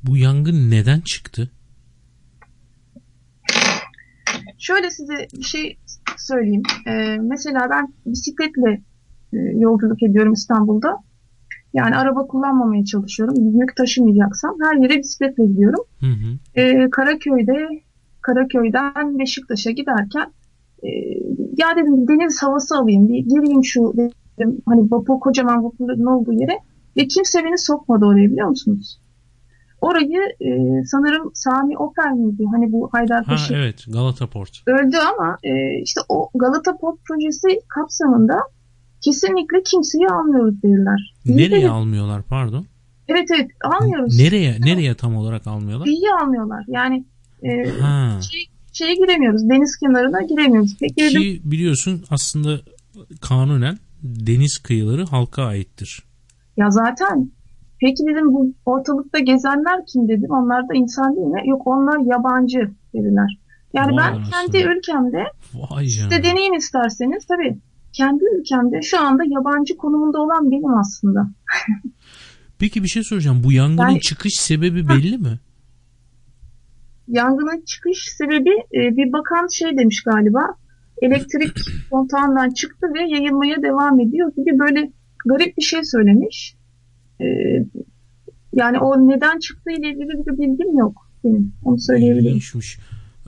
Bu yangın neden çıktı? Şöyle size bir şey söyleyeyim. E, mesela ben bisikletle e, yolculuk ediyorum İstanbul'da. Yani araba kullanmamaya çalışıyorum. Yük taşımayacaksam her yere bisikletle gidiyorum. Hı hı. E, Karaköy'de Karaköy'den Beşiktaş'a giderken e, ya dedim deniz havası alayım bir gireyim şu dedim hani vapur kocaman vapurların olduğu yere ve kimse beni sokmadı oraya biliyor musunuz? Orayı e, sanırım Sami Oper miydi? Hani bu Ha Haydarpaşa evet Galata Port. öldü ama e, işte o Galata Port projesi kapsamında kesinlikle kimseyi almıyoruz dediler. Nereye dedim. almıyorlar pardon? Evet evet almıyoruz. Nereye nereye tam olarak almıyorlar? İyi almıyorlar. Yani e, Ha. şey, şeye giremiyoruz. Deniz kenarına giremiyoruz. Peki dedim, Ki biliyorsun aslında kanunen deniz kıyıları halka aittir. ya zaten peki dedim bu ortalıkta gezenler kim dedim. Onlar da insan değil mi? Yok onlar yabancı dediler. Yani Vay ben anasını. kendi ülkemde Vay siz de deneyin isterseniz tabii kendi ülkemde şu anda yabancı konumunda olan benim aslında. Peki bir şey soracağım. Bu yangının Yani- çıkış sebebi belli mi? Yangının çıkış sebebi e, bir bakan şey demiş galiba. Elektrik kontağından çıktı ve yayılmaya devam ediyor gibi böyle garip bir şey söylemiş. E, yani o neden çıktığı ile ilgili bir bilgim yok benim. Onu söyleyebilirim. İlginçmiş.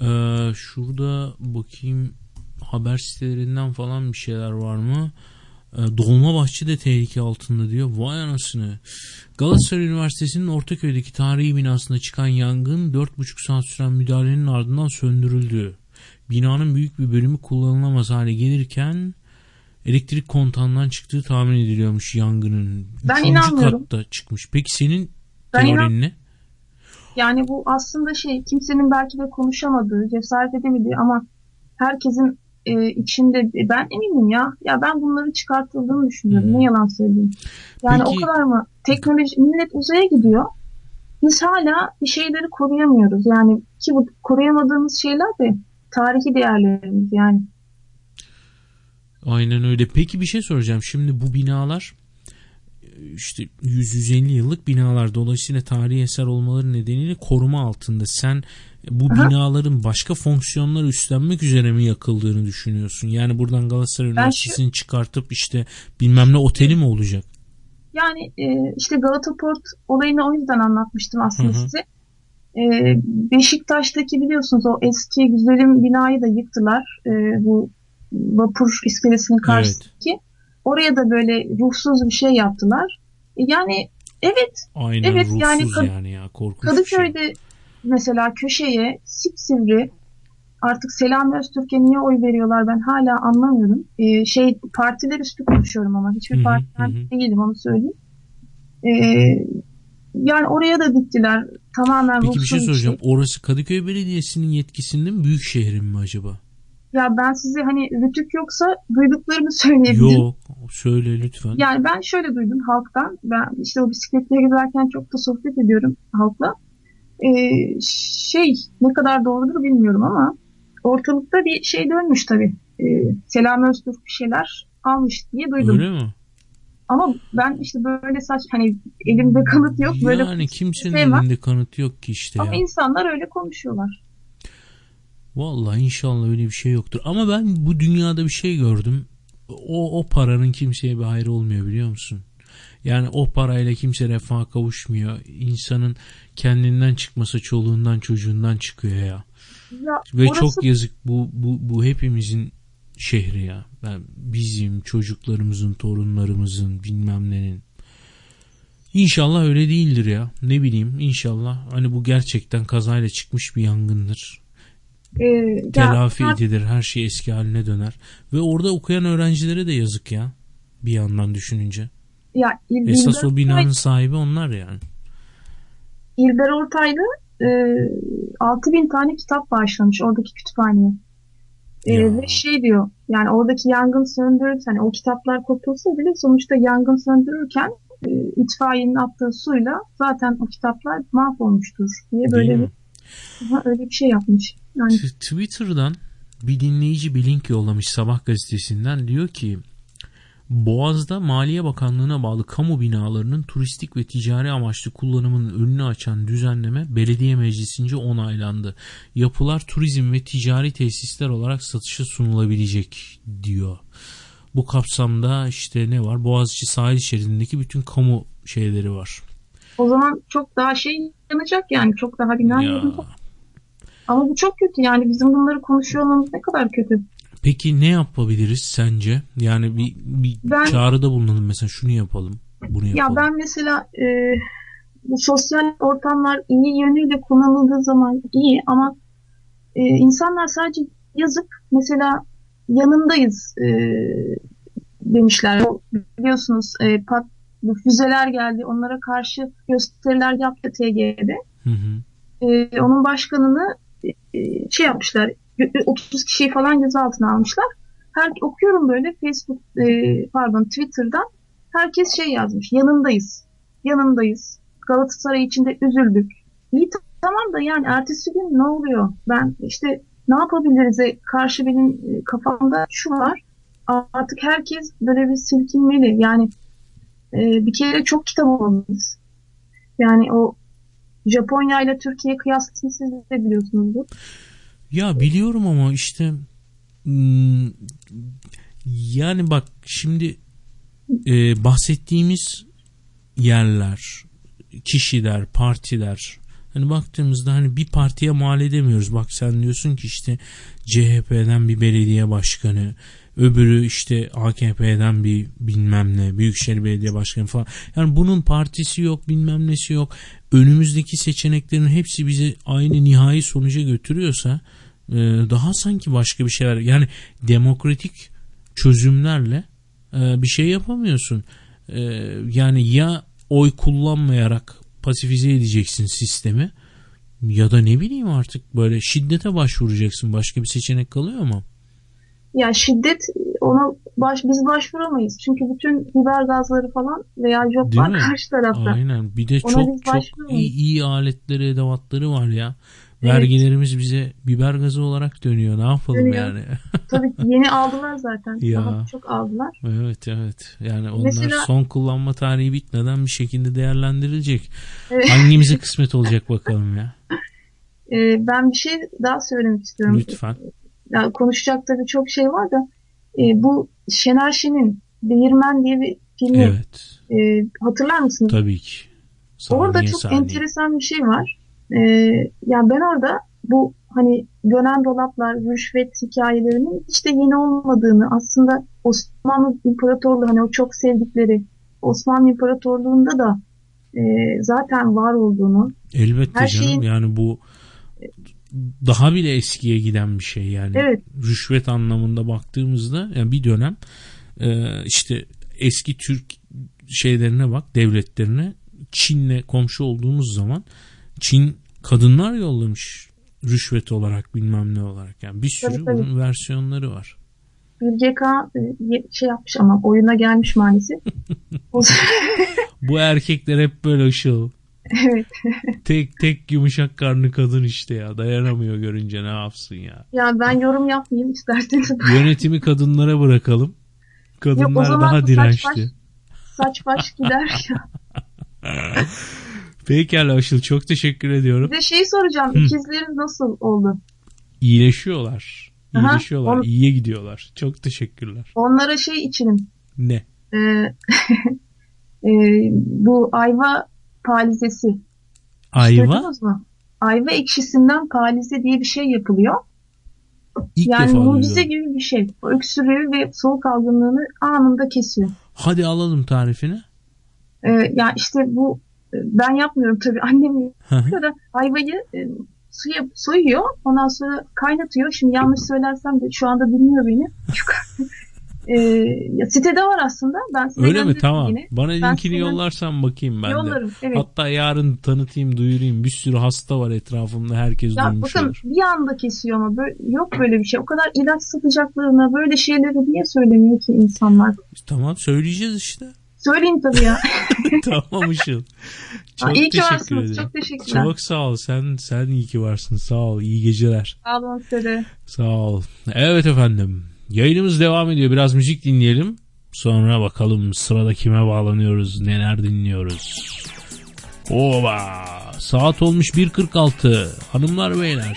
Ee, şurada bakayım haber sitelerinden falan bir şeyler var mı? Ee, Dolmabahçe de tehlike altında diyor. Vay anasını. Galatasaray Üniversitesi'nin Ortaköy'deki tarihi binasında çıkan yangın 4,5 saat süren müdahalenin ardından söndürüldü. Binanın büyük bir bölümü kullanılamaz hale gelirken elektrik kontağından çıktığı tahmin ediliyormuş yangının. Ben Üçüncü inanmıyorum. katta çıkmış. Peki senin Ben teorin ne? Yani bu aslında şey kimsenin belki de konuşamadığı, cesaret edemediği ama herkesin e, içinde ben eminim ya. Ya ben bunları çıkartıldığını düşünüyorum. Ne yalan söyleyeyim. Yani Peki- o kadar mı? Teknoloji millet uzaya gidiyor. Biz hala bir şeyleri koruyamıyoruz. Yani ki bu koruyamadığımız şeyler de tarihi değerlerimiz yani. Aynen öyle. Peki bir şey soracağım. Şimdi bu binalar e, işte 100-150 yıllık binalar dolayısıyla tarihi eser olmaları nedeniyle koruma altında. Sen bu Aha. binaların başka fonksiyonlar üstlenmek üzere mi yakıldığını düşünüyorsun? Yani buradan Galatasaray Ben şu- Üniversitesi'ni çıkartıp işte bilmem ne oteli mi olacak? Yani e, işte Galata Port olayını o yüzden anlatmıştım aslında Hı hı. size. E, Beşiktaş'taki biliyorsunuz o eski güzelim binayı da yıktılar. E, bu vapur iskelesinin karşısındaki. Oraya da böyle ruhsuz bir şey yaptılar. E, yani evet Aynen evet ruhsuz yani yani, ya korkunç bir şey. Mesela köşeye sipsivri artık Selami Öztürk'e niye oy veriyorlar ben hala anlamıyorum. Ee, şey partiler üstü konuşuyorum ama hiçbir partiden değilim onu söyleyeyim. Ee, yani oraya da diktiler tamamen Peki bir şey soracağım. Orası Kadıköy Belediyesi'nin yetkisinde mi büyük şehrin mi acaba? Ya ben size hani rütük yoksa duyduklarımı söyleyebilirim. Yok söyle lütfen. Yani ben şöyle duydum halktan. Ben işte o bisikletle giderken çok da sohbet ediyorum halkla. Ee, şey ne kadar doğrudur bilmiyorum ama ortalıkta bir şey dönmüş tabii. E, Selami Öztürk bir şeyler almış diye duydum. Öyle mi? Ama ben işte böyle saç hani elimde kanıt yok böyle Yani kimsenin sevmem. elinde kanıt yok ki işte Ama ya. insanlar öyle konuşuyorlar. Vallahi inşallah öyle bir şey yoktur. Ama ben bu dünyada bir şey gördüm. O, o paranın kimseye bir hayrı olmuyor biliyor musun? Yani o parayla kimse refaha kavuşmuyor. İnsanın kendinden çıkması çoluğundan çocuğundan çıkıyor ya. Ya Ve orası- çok yazık bu, bu, bu hepimizin şehri ya. Ben, bizim çocuklarımızın, torunlarımızın bilmem nenin. İnşallah öyle değildir ya. Ne bileyim inşallah. Hani bu gerçekten kazayla çıkmış bir yangındır. Ee, ya Telafi ben- edilir. Her şey eski haline döner. Ve orada okuyan öğrencilere de yazık ya. Bir yandan düşününce. Ya İl- Esas İlber o binanın Ortaylı- sahibi onlar yani. İlber Ortaylı e, 6000 tane kitap bağışlamış oradaki kütüphaneye. E, ve şey diyor yani oradaki yangın söndürür hani o kitaplar kurtulsa bile sonuçta yangın söndürürken e, itfaiyenin attığı suyla zaten o kitaplar mahvolmuştur diye böyle Değil bir, mi? Öyle bir şey yapmış. Yani Twitter'dan bir dinleyici bir link yollamış Sabah gazetesinden diyor ki Boğaz'da Maliye Bakanlığı'na bağlı kamu binalarının turistik ve ticari amaçlı kullanımının önünü açan düzenleme belediye meclisince onaylandı. Yapılar turizm ve ticari tesisler olarak satışa sunulabilecek diyor. Bu kapsamda işte ne var? Boğaziçi sahil şeridindeki bütün kamu şeyleri var. o zaman çok daha şey yanacak yani çok daha bina Ya. yanacak. Ama bu çok kötü yani bizim bunları konuşuyor olmamız ne kadar kötü. Peki ne yapabiliriz sence? Yani bir, bir Ben- çağrıda bulunalım mesela şunu yapalım, bunu yapalım. Ya ben mesela e, bu sosyal ortamlar iyi yönüyle kullanıldığı zaman iyi ama e, insanlar sadece yazıp mesela yanındayız e, demişler. O, biliyorsunuz e, pat, bu füzeler geldi onlara karşı gösteriler yaptı TG'de. Hı hı. E, onun başkanını e, şey yapmışlar 30 kişiyi falan gözaltına almışlar. Her, okuyorum böyle Facebook e, pardon Twitter'dan herkes şey yazmış yanındayız yanındayız Galatasaray içinde üzüldük. İyi ta- tamam da yani ertesi gün ne oluyor? Ben işte ne yapabiliriz'e karşı benim e, kafamda şu var. Artık herkes böyle bir silkinmeli. Yani e, bir kere çok kitap olmalıyız. Yani o Japonya ile Türkiye kıyasını siz de biliyorsunuzdur. Ya biliyorum ama işte hmm, yani bak şimdi e, bahsettiğimiz yerler, kişiler, partiler hani baktığımızda hani bir partiye mal edemiyoruz. Bak sen diyorsun ki işte CHP'den bir belediye başkanı, öbürü işte AKP'den bir bilmem ne, Büyükşehir Belediye Başkanı falan. Yani bunun partisi yok, bilmem nesi yok. Önümüzdeki seçeneklerin hepsi bizi aynı nihai sonuca götürüyorsa e, daha sanki başka bir şeyler yani demokratik çözümlerle e, bir şey yapamıyorsun. E, yani ya oy kullanmayarak pasifize edeceksin sistemi ya da ne bileyim artık böyle şiddete başvuracaksın. Başka bir seçenek kalıyor mu? Ya şiddet ona baş, biz başvuramayız. Çünkü bütün biber gazları falan veya mi? karşı tarafta. Aynen. Bir de Ona çok çok iyi, iyi aletleri, edevatları var ya. Evet. Vergilerimiz bize biber gazı olarak dönüyor. Ne yapalım Dönüyor. yani? Tabii ki yeni aldılar zaten. Ya. Daha çok aldılar. Evet evet. Yani onlar Mesela- son kullanma tarihi bitmeden bir şekilde değerlendirilecek. Evet. Hangimize kısmet olacak bakalım ya. Ee, ben bir şey daha söylemek istiyorum. Lütfen. Ya, konuşacak tabii çok şey var da e, bu Şener Şen'in Değirmen diye bir filmi Evet. e, hatırlar mısınız? Tabii ki. Orada Saniye çok saniye. enteresan bir şey var. Ee, yani ben orada bu hani dönen dolaplar, rüşvet hikayelerinin hiç de yeni olmadığını aslında Osmanlı İmparatorluğu hani o çok sevdikleri Osmanlı İmparatorluğu'nda da e, zaten var olduğunu Elbette Her canım. şeyin- Yani bu daha bile eskiye giden bir şey yani. Evet. Rüşvet anlamında baktığımızda yani bir dönem e, işte eski Türk şeylerine bak devletlerine Çin'le komşu olduğumuz zaman Çin kadınlar yollamış rüşvet olarak bilmem ne olarak yani bir sürü Tabii, tabii. bunun versiyonları var. Kağan e, şey yapmış ama oyuna gelmiş maalesef. Bu erkekler hep böyle ışıl. Evet. tek tek yumuşak karnı kadın işte ya. Dayanamıyor görünce ne yapsın ya. Ya ben yorum yapmayayım isterseniz. Yönetimi kadınlara bırakalım. Kadınlar Yok, o zaman daha saç dirençli. baş- Saç baş gider ya. Pekala Aşıl çok teşekkür ediyorum. Bir de şeyi soracağım. Hı. İkizlerin nasıl oldu? İyileşiyorlar. Aha, İyileşiyorlar. onu- iyiye gidiyorlar. Çok teşekkürler. Onlara şey içirin. Ne? Ee, e, bu ayva palizesi. Ayva? Duydunuz mu? Ayva ekşisinden palize diye bir şey yapılıyor. İlk yani mucize gibi bir şey. O öksürüğü ve soğuk algınlığını anında kesiyor. Hadi alalım tarifini. Ee, ya işte bu e, ben yapmıyorum tabii annem yapıyor da ayvayı e, suya soyuyor ondan sonra kaynatıyor. Şimdi yanlış söylersem de şu anda dinliyor beni. Ya sitede var aslında. Ben size Öyle mi? Tamam. yine. Bana Ben linkini size- yollarsan bakayım ben Yollarım, de. evet. Hatta yarın tanıtayım, duyurayım. Bir sürü hasta var etrafımda. Herkes Ya duymuş bakın olur. bir anda kesiyor ama böyle, yok böyle bir şey. O kadar ilaç satacaklarına böyle şeyleri niye söylemiyor ki insanlar? Tamam söyleyeceğiz işte. Söyleyin tabii ya. tamam Işıl. Çok Ha, iyi ki varsınız. ederim. Çok teşekkürler. Çok sağ ol. Sen sen iyi ki varsın. Sağ ol. İyi geceler. Sağ olun size de. Sağ ol. Evet efendim. Yayınımız devam ediyor. Biraz müzik dinleyelim. Sonra bakalım sırada kime bağlanıyoruz, neler dinliyoruz. Oba! Saat olmuş 1.46. Hanımlar beyler.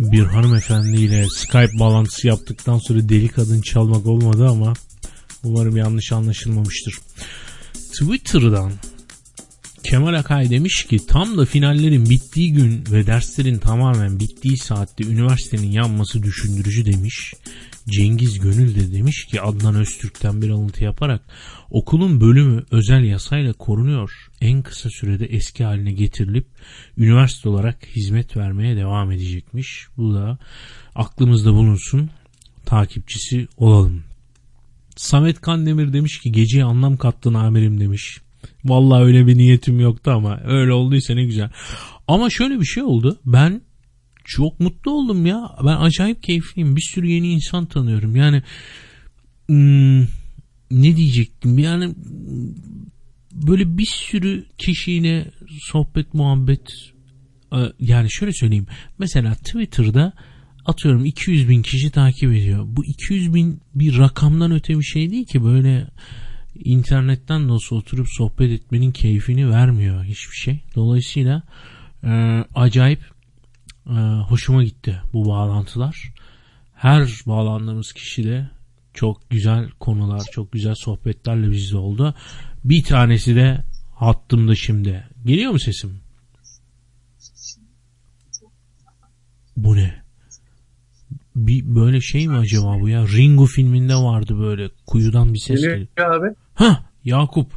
Bir hanımefendiyle Skype bağlantısı yaptıktan sonra deli kadın çalmak olmadı ama umarım yanlış anlaşılmamıştır. Twitter'dan Kemal Akay demiş ki tam da finallerin bittiği gün ve derslerin tamamen bittiği saatte üniversitenin yanması düşündürücü demiş. Cengiz Gönül de demiş ki Adnan Öztürk'ten bir alıntı yaparak okulun bölümü özel yasayla korunuyor. En kısa sürede eski haline getirilip üniversite olarak hizmet vermeye devam edecekmiş. Bu da aklımızda bulunsun. Takipçisi olalım. Samet Kandemir demiş ki geceye anlam kattın amirim demiş. Vallahi öyle bir niyetim yoktu ama öyle olduysa ne güzel. Ama şöyle bir şey oldu. Ben çok mutlu oldum ya. Ben acayip keyifliyim. Bir sürü yeni insan tanıyorum. Yani hmm, ne diyecektim? Yani böyle bir sürü kişiyle sohbet muhabbet e, yani şöyle söyleyeyim. Mesela Twitter'da atıyorum 200 bin kişi takip ediyor. Bu 200 bin bir rakamdan öte bir şey değil ki böyle internetten nasıl oturup sohbet etmenin keyfini vermiyor hiçbir şey. Dolayısıyla e, acayip e, hoşuma gitti bu bağlantılar. Her bağlandığımız kişi de çok güzel konular, çok güzel sohbetlerle bizde oldu. Bir tanesi de hattımda şimdi. Geliyor mu sesim? Bu ne? Bir böyle şey mi acaba bu ya? Ringo filminde vardı böyle kuyudan bir ses Geliyor abi. Ha Yakup.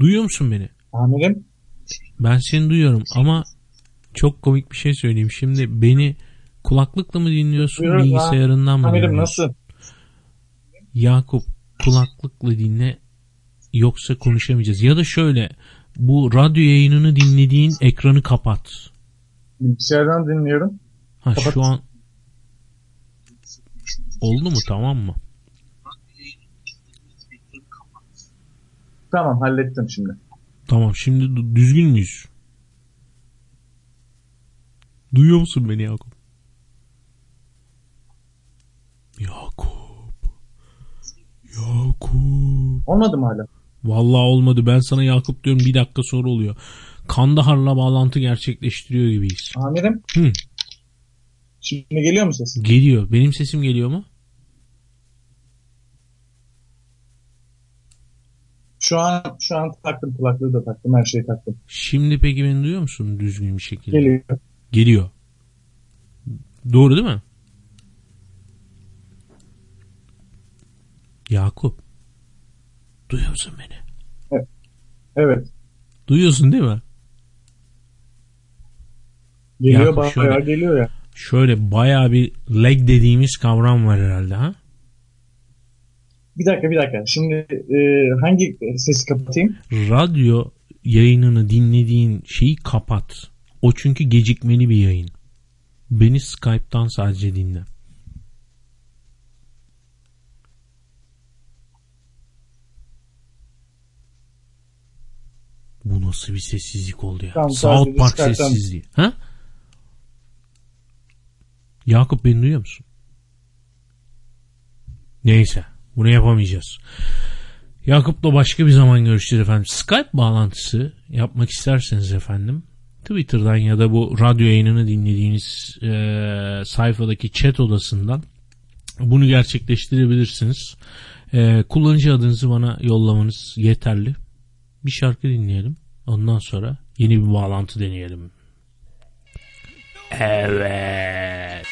Duyuyor musun beni? Amirim. Ben seni duyuyorum ama çok komik bir şey söyleyeyim. Şimdi beni kulaklıkla mı dinliyorsun Duyuyorum bilgisayarından mı Amirim dinliyorsun? nasıl? Yakup kulaklıkla dinle yoksa konuşamayacağız. Ya da şöyle bu radyo yayınını dinlediğin ekranı kapat. Bilgisayardan dinliyorum. Ha Kapat. şu an oldu mu tamam mı? Tamam hallettim şimdi. Tamam şimdi düzgün müyüz? Duyuyor musun beni Yakup? Yakup. Yakup. Olmadı mı hala? Vallahi olmadı. Ben sana Yakup diyorum bir dakika sonra oluyor. Kandahar'la bağlantı gerçekleştiriyor gibiyiz. Amirim. Hı. Şimdi geliyor mu ses? Geliyor. Benim sesim geliyor mu? Şu an şu an taktım kulaklığı da taktım her şeyi taktım. Şimdi peki beni duyuyor musun düzgün bir şekilde? Geliyor. Geliyor. Doğru değil mi? Yakup. Duyuyor musun beni? Evet. Evet. Duyuyorsun değil mi? Geliyor Yakup bayağı şöyle- geliyor ya. Şöyle bayağı bir lag dediğimiz kavram var herhalde ha? Bir dakika bir dakika. Şimdi e, hangi sesi kapatayım? Radyo yayınını dinlediğin şeyi kapat. O çünkü gecikmeli bir yayın. Beni Skype'tan sadece dinle. Bu nasıl bir sessizlik oldu ya? Tamam, South Park sessizliği. Ha? Yakup beni duyuyor musun? Neyse. Bunu yapamayacağız. Yakup'la başka bir zaman görüşeceğiz efendim. Skype bağlantısı yapmak isterseniz efendim Twitter'dan ya da bu radyo yayınını dinlediğiniz e, sayfadaki chat odasından bunu gerçekleştirebilirsiniz. Ee, kullanıcı adınızı bana yollamanız yeterli. Bir şarkı dinleyelim. Ondan sonra yeni bir bağlantı deneyelim. Evet.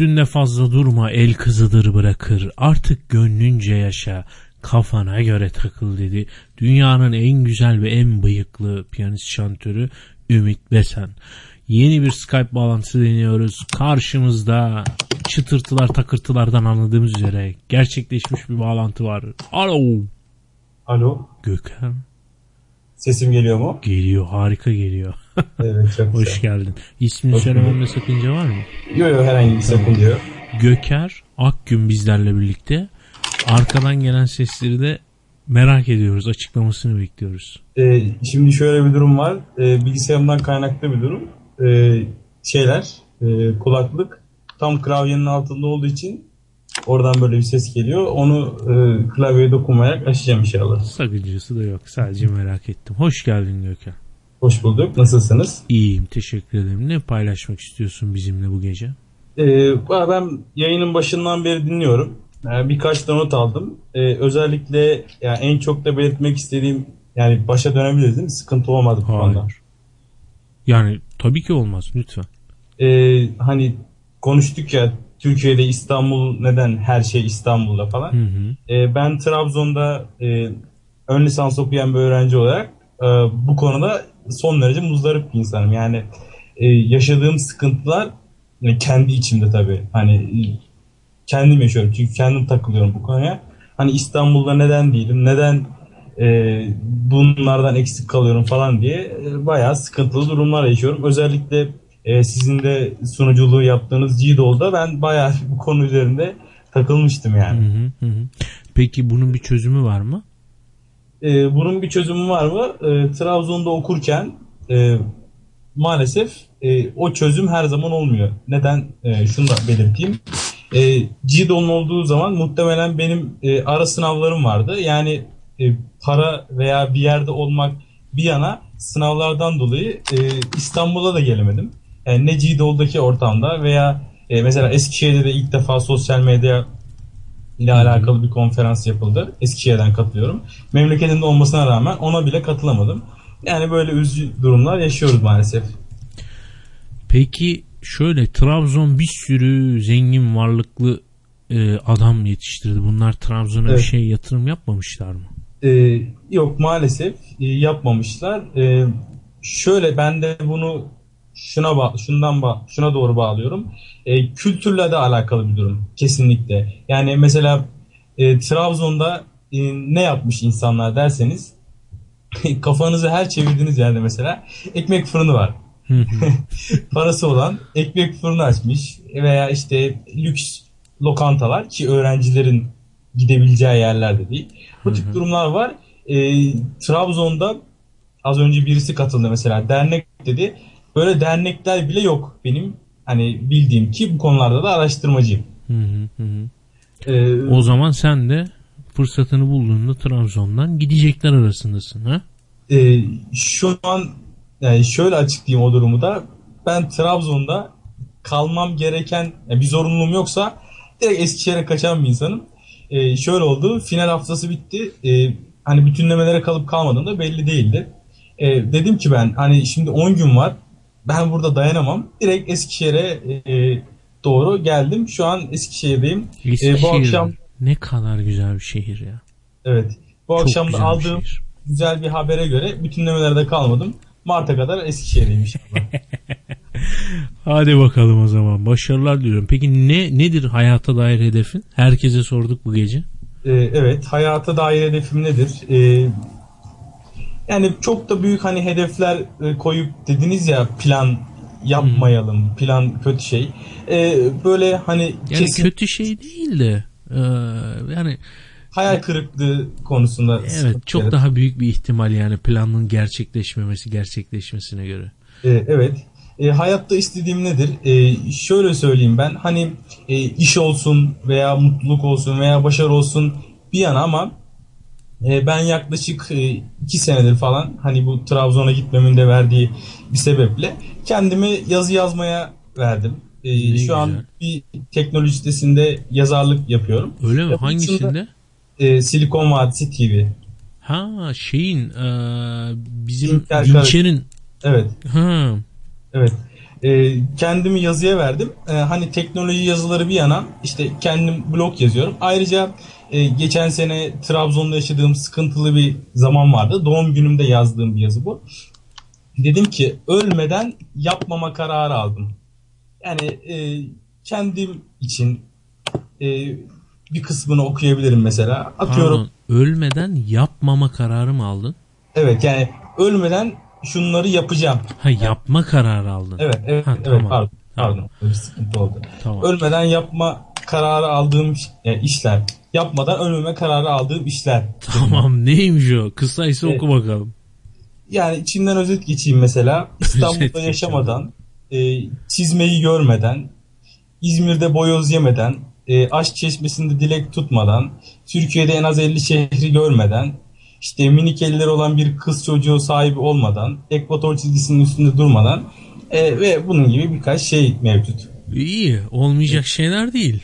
Üstünde fazla durma el kızıdır bırakır artık gönlünce yaşa kafana göre takıl dedi. Dünyanın en güzel ve en bıyıklı piyanist şantörü Ümit Besen. Yeni bir Skype bağlantısı deniyoruz. Karşımızda çıtırtılar takırtılardan anladığımız üzere gerçekleşmiş bir bağlantı var. Alo. Alo. Gökhan. Sesim geliyor mu? Geliyor harika geliyor. Evet çok Hoş güzel. geldin. İsmini Hoş söylememde sakınca var mı? Yok yok herhangi bir sakınca yok. Göker Akgün bizlerle birlikte. Arkadan gelen sesleri de merak ediyoruz. Açıklamasını bekliyoruz. Ee, şimdi şöyle bir durum var. Ee, bilgisayarımdan kaynaklı bir durum. Ee, şeyler, e, kulaklık tam klavyenin altında olduğu için oradan böyle bir ses geliyor. Onu e, klavyeye dokunmayarak açacağım inşallah. Sakıncası da yok. Sadece merak ettim. Hoş geldin Gökhan. Hoş bulduk. Nasılsınız? İyiyim. Teşekkür ederim. Ne paylaşmak istiyorsun bizimle bu gece? Ee, ben yayının başından beri dinliyorum. Yani birkaç da not aldım. Ee, özellikle yani en çok da belirtmek istediğim yani başa dönebiliriz değil mi? Sıkıntı olmadı bu konuda. Yani tabii ki olmaz. Lütfen. Ee, hani konuştuk ya Türkiye'de İstanbul neden her şey İstanbul'da falan. Hı hı. Ee, ben Trabzon'da e, ön lisans okuyan bir öğrenci olarak e, bu konuda son derece muzdarip bir insanım. Yani e, yaşadığım sıkıntılar e, kendi içimde tabii. Hani e, kendim yaşıyorum çünkü kendim takılıyorum bu konuya. Hani İstanbul'da neden değilim, neden e, bunlardan eksik kalıyorum falan diye e, bayağı sıkıntılı durumlar yaşıyorum. Özellikle e, sizin de sunuculuğu yaptığınız G-Doll'da ben bayağı bu konu üzerinde takılmıştım yani. Hı hı hı. Peki bunun bir çözümü var mı? E, bunun bir çözümü var mı? E, Trabzon'da okurken e, maalesef e, o çözüm her zaman olmuyor. Neden? E, şunu da belirteyim. E, GDO'nun olduğu zaman muhtemelen benim e, ara sınavlarım vardı. Yani e, para veya bir yerde olmak bir yana sınavlardan dolayı e, İstanbul'a da gelemedim. Yani ne GDO'daki ortamda veya e, mesela Eskişehir'de de ilk defa sosyal medya ile alakalı bir konferans yapıldı. Eskişehir'den katılıyorum. Memleketimde olmasına rağmen ona bile katılamadım. Yani böyle üzücü durumlar yaşıyoruz maalesef. Peki şöyle Trabzon bir sürü zengin varlıklı e, adam yetiştirdi. Bunlar Trabzon'a bir Evet. şey yatırım yapmamışlar mı? Ee, yok maalesef e, yapmamışlar. Ee, şöyle ben de bunu şuna bağ, şundan bağ, şuna doğru bağlıyorum. Ee, kültürle de alakalı bir durum kesinlikle. Yani mesela e, Trabzon'da e, ne yapmış insanlar derseniz kafanızı her çevirdiğiniz yerde mesela ekmek fırını var. parası olan ekmek fırını açmış veya işte lüks lokantalar ki öğrencilerin gidebileceği yerlerde değil. Bu tip durumlar var. E, Trabzon'da az önce birisi katıldı mesela dernek dedi. Böyle dernekler bile yok benim hani bildiğim ki bu konularda da araştırmacıyım. Hı hı hı. Ee, o zaman sen de fırsatını bulduğunda Trabzon'dan gidecekler arasındasın ha? Ee, şu an yani şöyle açıklayayım o durumu da ben Trabzon'da kalmam gereken yani bir zorunluluğum yoksa direkt Eskişehir'e kaçan bir insanım. Ee, şöyle oldu final haftası bitti. Ee, hani bütünlemelere kalıp kalmadığım da belli değildi. Ee, dedim ki ben hani şimdi 10 gün var ben burada dayanamam. Direkt Eskişehir'e e, doğru geldim. Şu an Eskişehir'deyim. Eskişehir Ee, bu akşam ne kadar güzel bir şehir ya. evet bu Çok akşam güzel aldığım güzel bir habere göre bütünlemelerde kalmadım. Mart'a kadar Eskişehir'deyim inşallah. Hadi bakalım o zaman. Başarılar diliyorum. Peki ne nedir hayata dair hedefin? Herkese sorduk bu gece. Ee, evet hayata dair hedefim nedir? Ee, yani çok da büyük hani hedefler e, koyup dediniz ya plan yapmayalım. Plan kötü şey. Ee, böyle hani Yani kesin kötü şey değil de e, yani hayal kırıklığı konusunda evet çok yaratıyor. daha büyük bir ihtimal yani planın gerçekleşmemesi gerçekleşmesine göre. Ee, evet. E, hayatta istediğim nedir? E, şöyle söyleyeyim ben. Hani e, iş olsun veya mutluluk olsun veya başarı olsun bir yana ama e, ben yaklaşık e, iki senedir falan hani bu Trabzon'a gitmemin de verdiği bir sebeple kendimi yazı yazmaya verdim. E, şu an bir teknoloji sitesinde yazarlık yapıyorum. Öyle mi? Bunun Hangisinde? e, Silikon Vadisi TV. Ha şeyin e, bizim İlker Günçer'in Evet. ha Evet. Ee, kendimi yazıya verdim. Ee, hani teknoloji yazıları bir yana işte kendim blog yazıyorum. Ayrıca e, geçen sene Trabzon'da yaşadığım sıkıntılı bir zaman vardı. Doğum günümde yazdığım bir yazı bu. Dedim ki ölmeden yapmama kararı aldım. Yani e, kendim için e, bir kısmını okuyabilirim mesela. Atıyorum. pardon, ölmeden yapmama kararı mı aldın? Evet yani ölmeden şunları yapacağım. Ha yapma kararı aldın. Evet, evet, Ha, evet tamam. pardon. Pardon. Bir sıkıntı oldu. Tamam. Ölmeden yapma kararı aldığım e, işler. Yapmadan ölmeme kararı aldığım işler. Tamam neymiş o? Kısaysa Evet. oku bakalım. Yani içinden özet geçeyim mesela. İstanbul'da yaşamadan, e, çizmeyi görmeden, İzmir'de boyoz yemeden, e, aşk çeşmesinde dilek tutmadan, Türkiye'de en az 50 şehri görmeden, işte minik elleri olan bir kız çocuğu sahibi olmadan, ekvator çizgisinin üstünde durmadan e, ve bunun gibi birkaç şey mevcut. İyi olmayacak şeyler değil.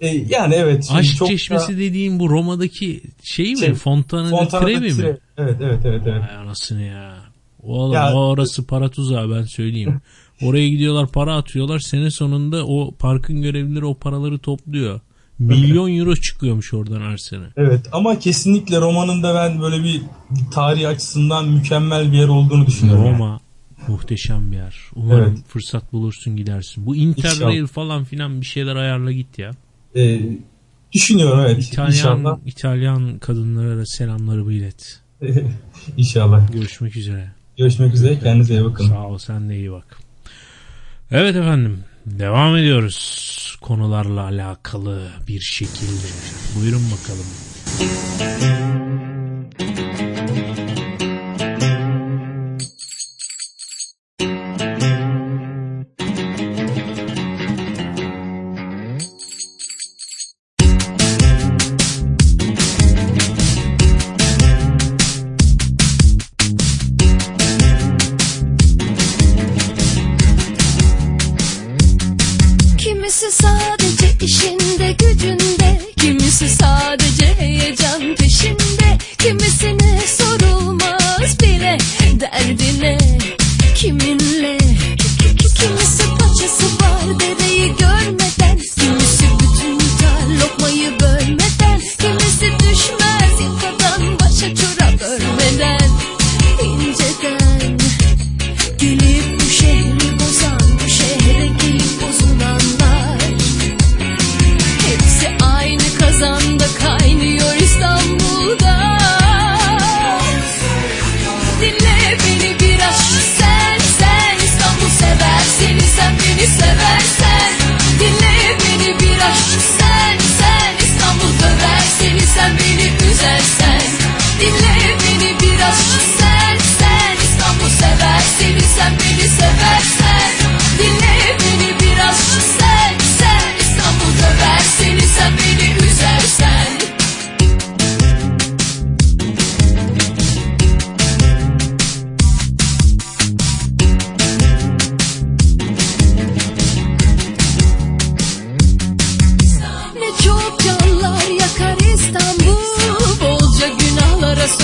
E, yani evet. Aşk çok da- çeşmesi dediğin bu Roma'daki şey mi? Şey, Fontana, Fontana de Trevi mi? Evet evet evet. evet. Ay anasını ya. Oğlum Ya- o orası para tuzağı ben söyleyeyim. Oraya gidiyorlar para atıyorlar. Sene sonunda o parkın görevlileri o paraları topluyor. Milyon euro çıkıyormuş oradan her sene. Evet ama kesinlikle romanın da ben böyle bir tarih açısından mükemmel bir yer olduğunu düşünüyorum. yani. Roma muhteşem bir yer. Umarım Evet. fırsat bulursun gidersin. Bu Interrail falan filan bir şeyler ayarla git ya. Ee, düşünüyorum evet. İtalyan, İnşallah. İtalyan kadınlara da selamlarımı ilet. İnşallah. Görüşmek üzere. Görüşmek üzere. Kendinize iyi bakın. Sağ ol sen de iyi bak. Evet efendim devam ediyoruz konularla alakalı bir şekilde. Buyurun bakalım.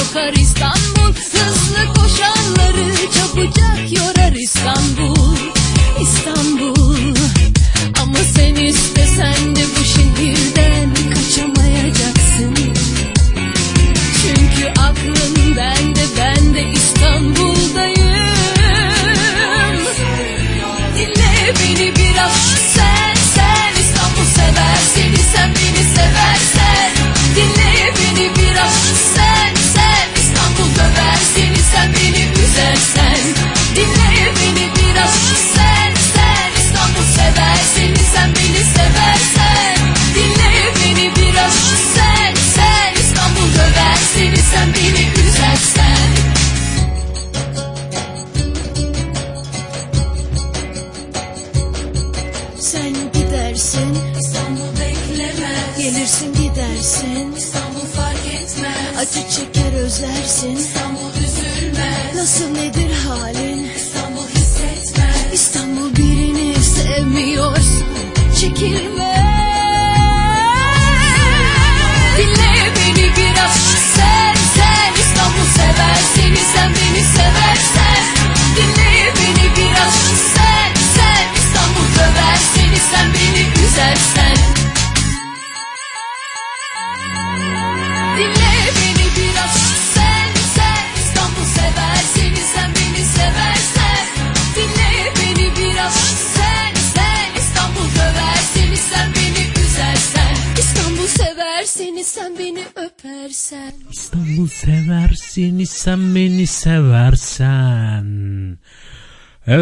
tocar y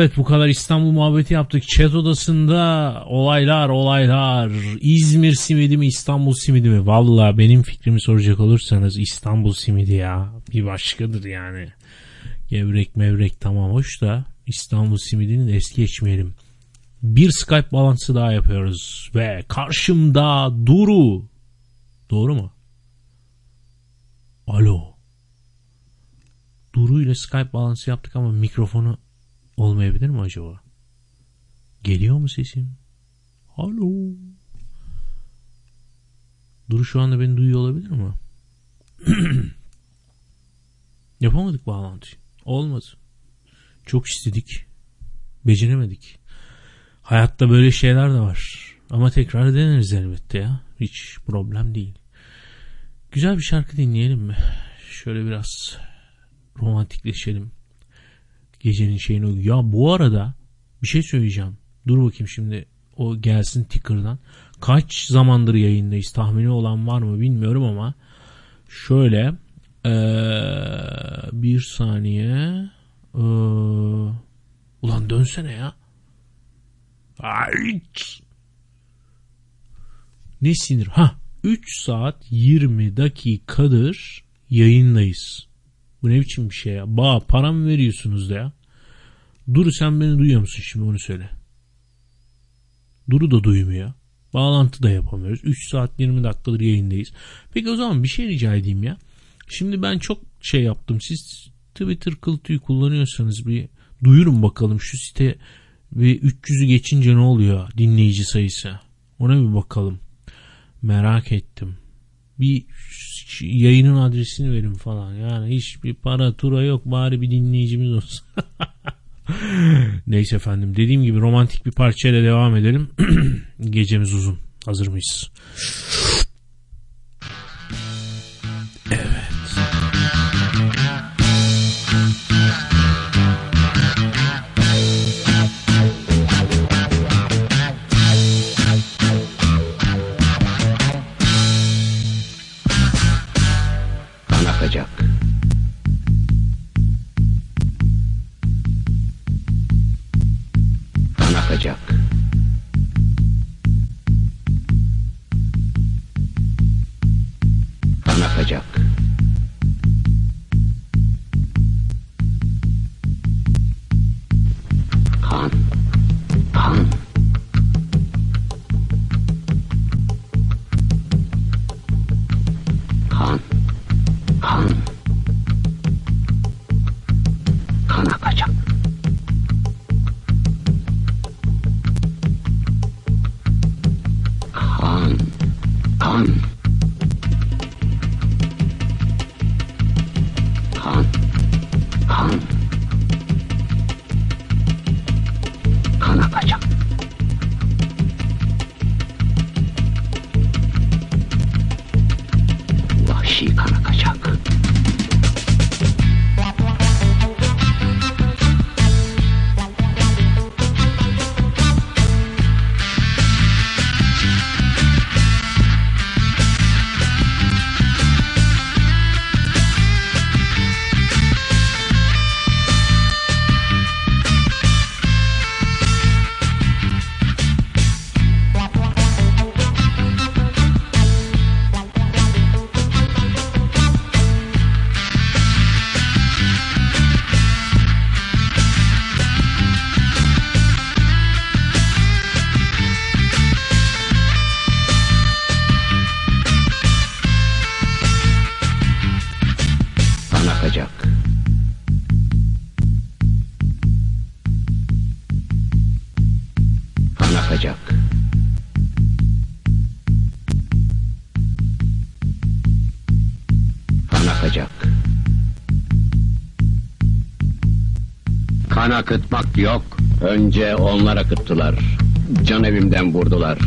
Evet bu kadar İstanbul muhabbeti yaptık. Chat odasında olaylar olaylar. İzmir simidi mi İstanbul simidi mi? Valla benim fikrimi soracak olursanız İstanbul simidi ya. Bir başkadır yani. Gevrek mevrek tamam hoş da İstanbul simidini de es geçmeyelim. Bir Skype bağlantısı daha yapıyoruz. Ve karşımda Duru. Doğru mu? Alo. Duru ile Skype bağlantısı yaptık ama mikrofonu olmayabilir mi acaba? Geliyor mu sesim? Alo. Duru şu anda beni duyuyor olabilir mi? Yapamadık bağlantıyı. Olmadı. Çok istedik. Beceremedik. Hayatta böyle şeyler de var. Ama tekrar deneriz elbette ya. Hiç problem değil. Güzel bir şarkı dinleyelim mi? Şöyle biraz romantikleşelim. Gecenin şeyini. Ya bu arada bir şey söyleyeceğim. Dur bakayım şimdi o gelsin ticker'dan. Kaç zamandır yayındayız tahmini olan var mı bilmiyorum ama şöyle ee, bir saniye ee, ulan dönsene ya Ay. ne sinir ha 3 saat 20 dakikadır yayındayız bu ne biçim bir şey ya bağ param veriyorsunuz da ya Duru sen beni duyuyor musun şimdi onu söyle Duru da duymuyor Bağlantı da yapamıyoruz. 3 saat 20 dakikadır yayındayız. Peki o zaman bir şey rica edeyim ya. Şimdi ben çok şey yaptım. Siz Twitter kıl kullanıyorsanız bir duyurun bakalım şu site ve 300'ü geçince ne oluyor dinleyici sayısı. Ona bir bakalım. Merak ettim. Bir yayının adresini verin falan. Yani hiçbir para tura yok. Bari bir dinleyicimiz olsun. Neyse efendim dediğim gibi romantik bir parçayla devam edelim. Gecemiz uzun. Hazır mıyız? Akıtmak yok. Önce onlar akıttılar. Can evimden vurdular.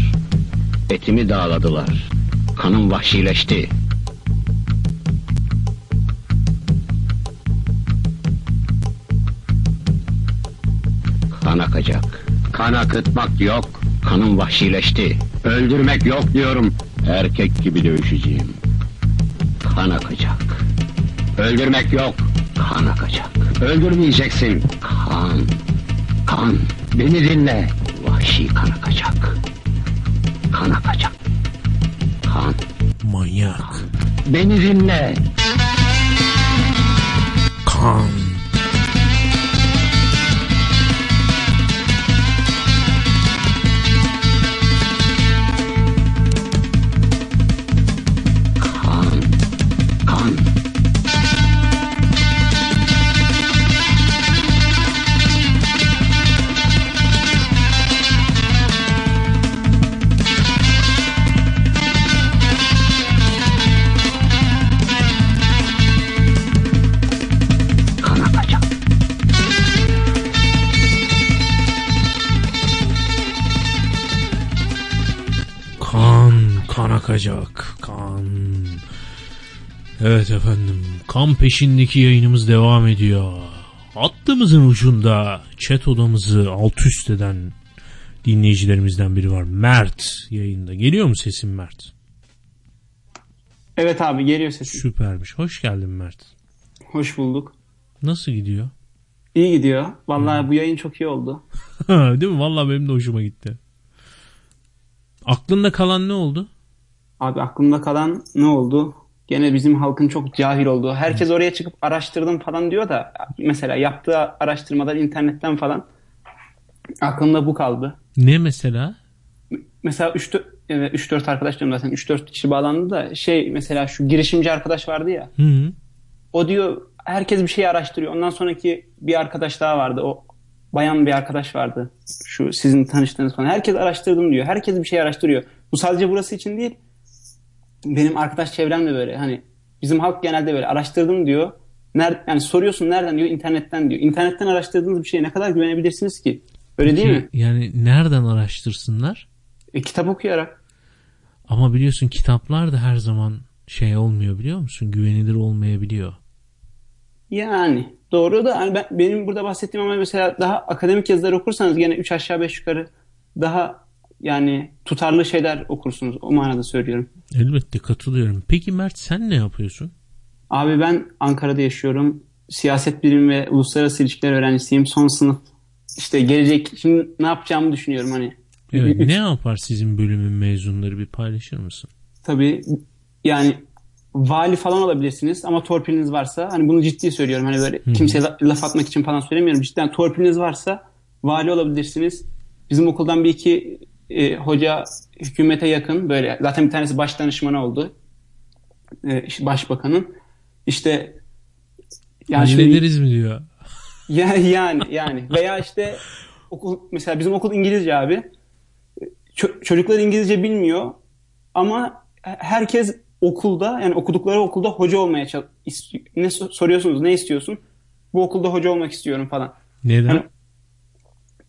Etimi dağladılar. Kanım vahşileşti. Kan akacak. Kan akıtmak yok. Kanım vahşileşti. Öldürmek yok diyorum. Erkek gibi dövüşeceğim. Kan akacak. Öldürmek yok. Kan akacak. Öldürmeyeceksin. Kan. Beni dinle. Vahşi kan akacak. Kan akacak. Kan. Manyak. Beni dinle. Kan. Akacak. Kan. Evet efendim. Kan peşindeki yayınımız devam ediyor. Hattımızın ucunda chat odamızı alt üst eden dinleyicilerimizden biri var. Mert yayında. Geliyor mu sesin Mert? Evet abi geliyor sesin. Süpermiş. Hoş geldin Mert. Hoş bulduk. Nasıl gidiyor? İyi gidiyor. Vallahi bu yayın çok iyi oldu. Değil mi? Vallahi benim de hoşuma gitti. Aklında kalan ne oldu? Abi aklımda kalan ne oldu? Gene bizim halkın çok cahil olduğu. Herkes oraya çıkıp araştırdım falan diyor da mesela yaptığı araştırmalar internetten falan aklımda bu kaldı. Ne mesela? Mesela 3-4 arkadaş diyorum zaten 3-4 kişi bağlandı da şey mesela şu girişimci arkadaş vardı ya Hı -hı. o diyor herkes bir şey araştırıyor. Ondan sonraki bir arkadaş daha vardı. O bayan bir arkadaş vardı. Şu sizin tanıştığınız falan. Herkes araştırdım diyor. Herkes bir şey araştırıyor. Bu sadece burası için değil. Benim arkadaş çevrem de böyle. Hani bizim halk genelde böyle araştırdım diyor. Nerede, yani soruyorsun nereden diyor internetten diyor. İnternetten araştırdığınız bir şeye ne kadar güvenebilirsiniz ki? Öyle değil mi? Yani nereden araştırsınlar? E, kitap okuyarak. Ama biliyorsun kitaplar da her zaman şey olmuyor biliyor musun? Güvenilir olmayabiliyor. Yani doğru da hani ben, benim burada bahsettiğim ama mesela daha akademik yazılar okursanız gene 3 aşağı 5 yukarı daha yani tutarlı şeyler okursunuz. O manada söylüyorum. Elbette katılıyorum. Peki Mert sen ne yapıyorsun? Abi ben Ankara'da yaşıyorum. Siyaset bilimi ve uluslararası ilişkiler öğrencisiyim. Son sınıf işte gelecek şimdi ne yapacağımı düşünüyorum hani. Evet, ne yapar sizin bölümün mezunları bir paylaşır mısın? Tabii yani vali falan olabilirsiniz ama torpiliniz varsa hani bunu ciddi söylüyorum hani böyle Hı. kimseye laf atmak için falan söylemiyorum. Cidden torpiliniz varsa vali olabilirsiniz. Bizim okuldan bir iki e, hoca hükümete yakın böyle zaten bir tanesi baş danışmanı oldu. E, başbakanın. İşte yani Hallederiz mi diyor? Ya, yani yani veya işte okul mesela bizim okul İngilizce abi. Ç- çocuklar İngilizce bilmiyor ama herkes okulda yani okudukları okulda hoca olmaya çalış-. Ne soruyorsunuz ne istiyorsun? Bu okulda hoca olmak istiyorum falan. Neden? Yani,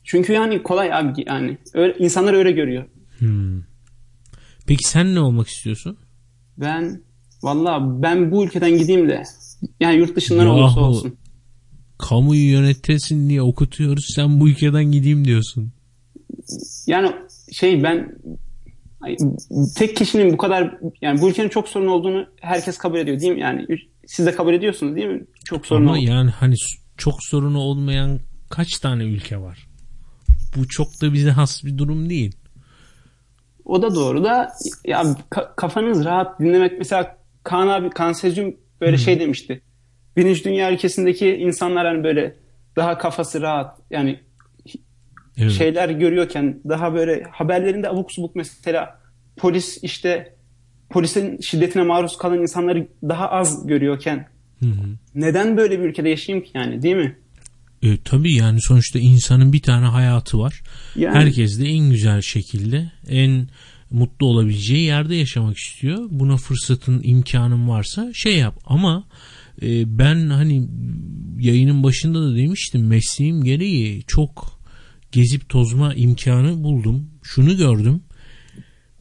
çünkü yani kolay abi yani öyle, insanlar öyle görüyor. Hmm. Peki sen ne olmak istiyorsun? Ben valla ben bu ülkeden gideyim de yani yurt dışından Yahu, olursa olsun. Kamuyu yönetesin diye okutuyoruz sen bu ülkeden gideyim diyorsun. Yani şey ben tek kişinin bu kadar yani bu ülkenin çok sorun olduğunu herkes kabul ediyor değil mi? Yani siz de kabul ediyorsunuz değil mi? Çok sorun Ama olduğunu. yani hani çok sorunu olmayan kaç tane ülke var? Bu çok da bize has bir durum değil. O da doğru da ya ka- kafanız rahat dinlemek mesela Kaan abi Kaan Sezcim böyle hmm. şey demişti. Birinci Dünya ülkesindeki insanlar hani böyle daha kafası rahat yani evet. şeyler görüyorken daha böyle haberlerinde abuk subuk mesela polis işte polisin şiddetine maruz kalan insanları daha az görüyorken hı hı. neden böyle bir ülkede yaşayayım ki yani değil mi? E, tabii yani sonuçta insanın bir tane hayatı var. Yani- Herkes de en güzel şekilde en mutlu olabileceği yerde yaşamak istiyor. Buna fırsatın imkanın varsa şey yap ama e, ben hani yayının başında da demiştim mesleğim gereği çok gezip tozma imkanı buldum. Şunu gördüm.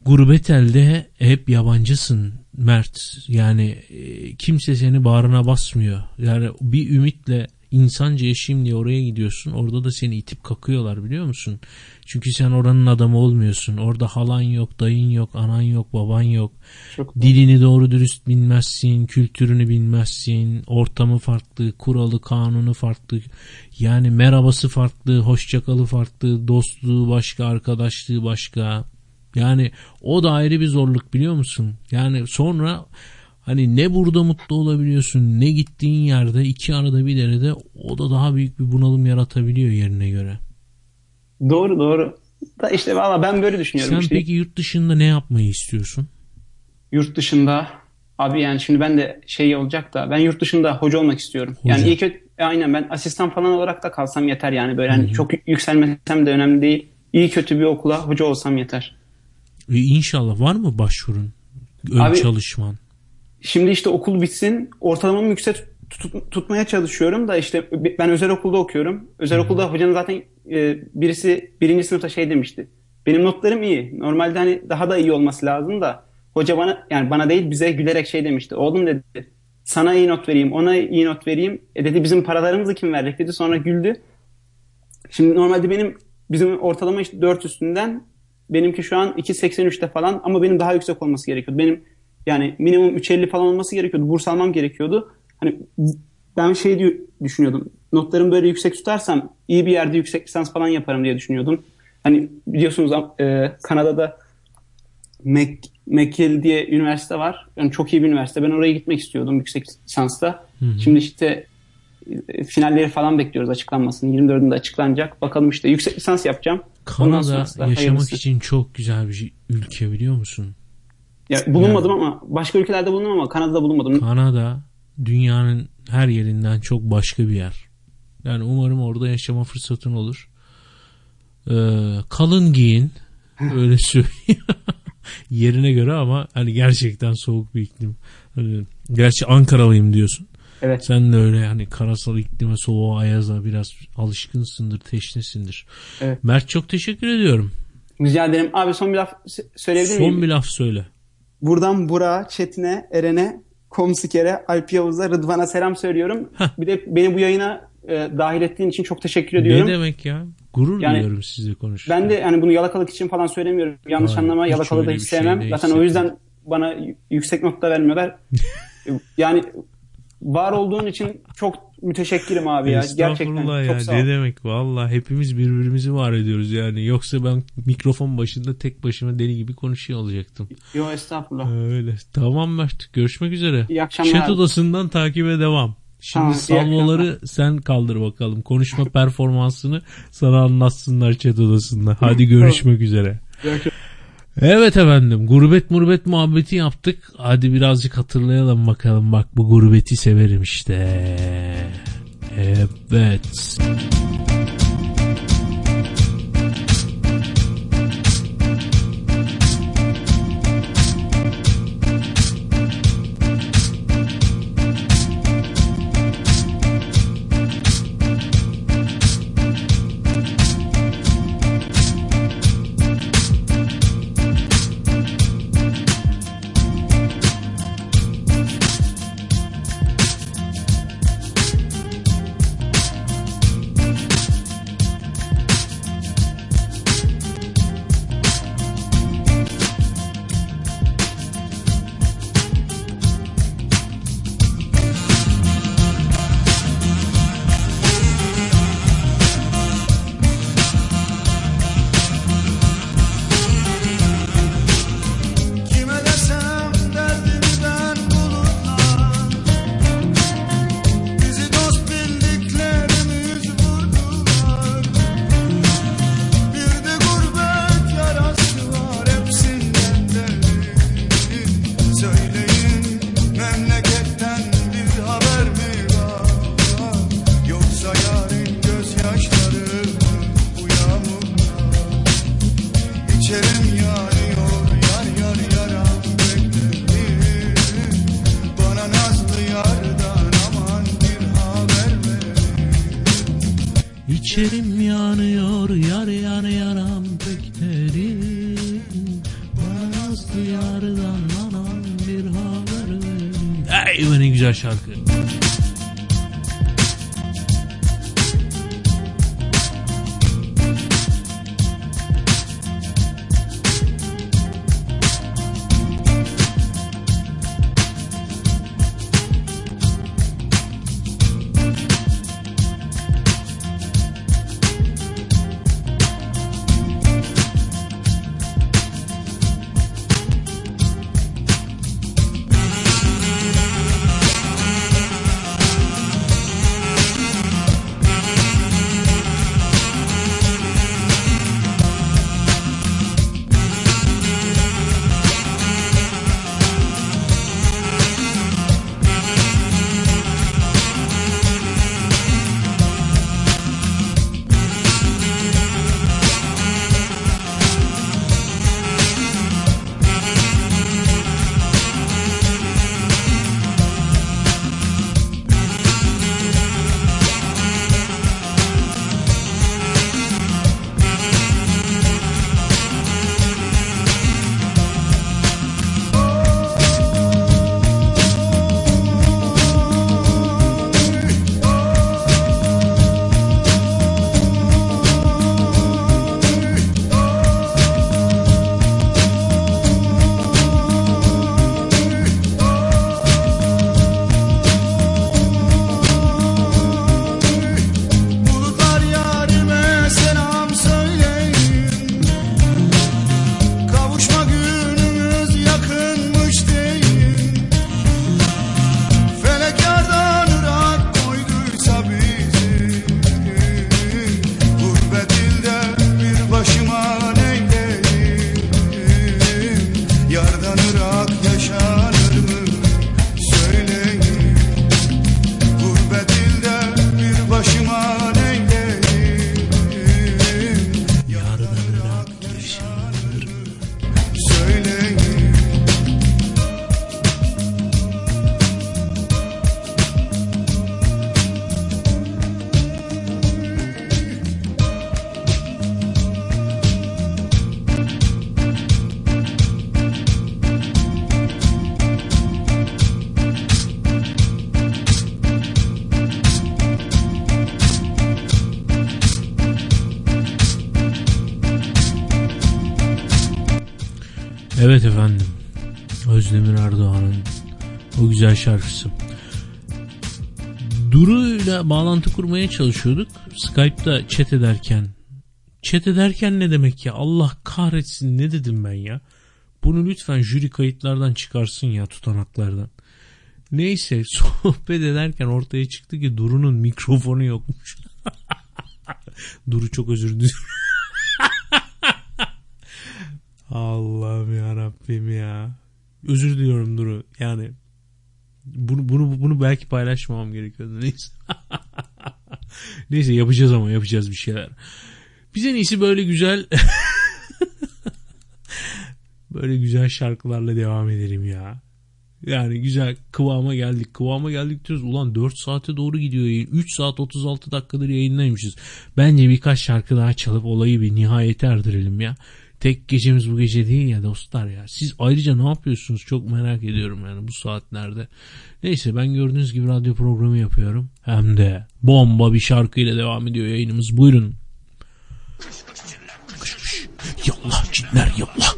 Gurbet elde hep yabancısın Mert. Yani e, kimse seni bağrına basmıyor. Yani bir ümitle insanca yaşayayım diye oraya gidiyorsun. Orada da seni itip kakıyorlar biliyor musun? Çünkü sen oranın adamı olmuyorsun. Orada halan yok, dayın yok, anan yok, baban yok. Dilini doğru dürüst bilmezsin, kültürünü bilmezsin. Ortamı farklı, kuralı, kanunu farklı. Yani merhabası farklı, hoşçakalı farklı, dostluğu başka, arkadaşlığı başka. Yani o da ayrı bir zorluk biliyor musun? Yani sonra hani ne burada mutlu olabiliyorsun ne gittiğin yerde iki arada bir derede o da daha büyük bir bunalım yaratabiliyor yerine göre. Doğru doğru. Da işte valla ben böyle düşünüyorum. Sen işte peki yurt dışında ne yapmayı istiyorsun? yurt dışında abi yani şimdi ben de şey olacak da ben yurt dışında hoca olmak istiyorum. Hoca. Yani iyi kötü e, aynen ben asistan falan olarak da kalsam yeter yani böyle hani çok yükselmesem de önemli değil. İyi kötü bir okula hoca olsam yeter. E, inşallah var mı başvurun? Ön Abi- çalışman. Şimdi işte okul bitsin ortalamamı yüksek tut- tutmaya çalışıyorum da işte ben özel okulda okuyorum. Özel okulda hocanın zaten e, birisi birinci sınıfta şey demişti. Benim notlarım iyi. Normalde hani daha da iyi olması lazım da hoca bana yani bana değil bize gülerek şey demişti. Oğlum dedi sana iyi not vereyim ona iyi not vereyim. E dedi bizim paralarımızı kim verecek dedi sonra güldü. Şimdi normalde benim bizim ortalama işte 4 üstünden benimki şu an 2.83'te falan ama benim daha yüksek olması gerekiyordu. Benim yani minimum 3.50 falan olması gerekiyordu. Burs almam gerekiyordu. Hani ben şey diyor, düşünüyordum. Notlarımı böyle yüksek tutarsam iyi bir yerde yüksek lisans falan yaparım diye düşünüyordum. Hani biliyorsunuz e, Kanada'da Mac, McGill diye üniversite var. Yani çok iyi bir üniversite. Ben oraya gitmek istiyordum yüksek lisansta. Hı hı. Şimdi işte e, finalleri falan bekliyoruz açıklanmasını. 24'ünde açıklanacak. Bakalım işte yüksek lisans yapacağım. Kanada yaşamak hayırlısı. için çok güzel bir ülke biliyor musun? Ya bulunmadım ama başka ülkelerde bulundum ama Kanada'da bulunmadım. Kanada dünyanın her yerinden çok başka bir yer. Yani umarım orada yaşama fırsatın olur. Ee, kalın giyin. Öyle söyleyeyim. Yerine göre ama hani gerçekten soğuk bir iklim. Hani, gerçi Ankaralıyım diyorsun. Evet. Sen de öyle yani karasal iklime, soğuğa, ayaza biraz alışkınsındır, teşnesindir. Evet. Mert çok teşekkür ediyorum. Rica ederim. Abi son bir laf söyleyebilir miyim? Son bir laf söyle. Buradan Burak'a, Çetin'e, Eren'e, Komsiker'e, Alp Yavuz'a, Rıdvan'a selam söylüyorum. Bir de beni bu yayına e, dahil ettiğin için çok teşekkür ediyorum. Ne demek ya? Gurur Yani duyuyorum sizle konuşurken. Ben de yani bunu yalakalık için falan söylemiyorum. Yanlış Hayır, anlama yalakalığı da hiç şey sevmem. değil, Zaten o yüzden bana yüksek nokta vermiyorlar. yani var olduğun için çok müteşekkirim abi ya. Gerçekten Estağfurullah çok ya. sağ ol. Ne demek valla hepimiz birbirimizi var ediyoruz yani. Yoksa ben mikrofon başında tek başıma deli gibi konuşuyor olacaktım. Yo estağfurullah. Öyle. Tamam Mert. Görüşmek üzere. İyi akşamlar. Chat odasından takibe devam. Şimdi Tamam, iyi salvoları sen kaldır bakalım. Konuşma performansını sana anlatsınlar chat odasında. Hadi görüşmek üzere. Evet efendim gurbet murbet muhabbeti yaptık. Hadi birazcık hatırlayalım bakalım. Bak bu gurbeti severim işte. Evet. Evet efendim. Özdemir Erdoğan'ın o güzel şarkısı. Duru ile bağlantı kurmaya çalışıyorduk. Skype'da chat ederken. Chat ederken ne demek ya? Allah kahretsin ne dedim ben ya? Bunu lütfen jüri kayıtlardan çıkarsın ya tutanaklardan. Neyse sohbet ederken ortaya çıktı ki Duru'nun mikrofonu yokmuş. Duru çok özür dilerim. Allah'ım ya Rabbim ya. Özür diliyorum Duru. Yani bunu bunu bunu belki paylaşmamam gerekiyordu. Neyse. Neyse yapacağız ama yapacağız bir şeyler. Biz en iyisi böyle güzel böyle güzel şarkılarla devam edelim ya. Yani güzel kıvama geldik. Kıvama geldik diyoruz. Ulan 4 saate doğru gidiyor yayın. 3 saat 36 dakikadır yayınlaymışız. Bence birkaç şarkı daha çalıp olayı bir nihayete erdirelim ya. Tek gecemiz bu gece değil ya dostlar ya. Siz ayrıca ne yapıyorsunuz çok merak ediyorum yani bu saatlerde. Neyse ben gördüğünüz gibi radyo programı yapıyorum. Hem de bomba bir şarkıyla devam ediyor yayınımız. Buyurun. Yallah cinler. Yallah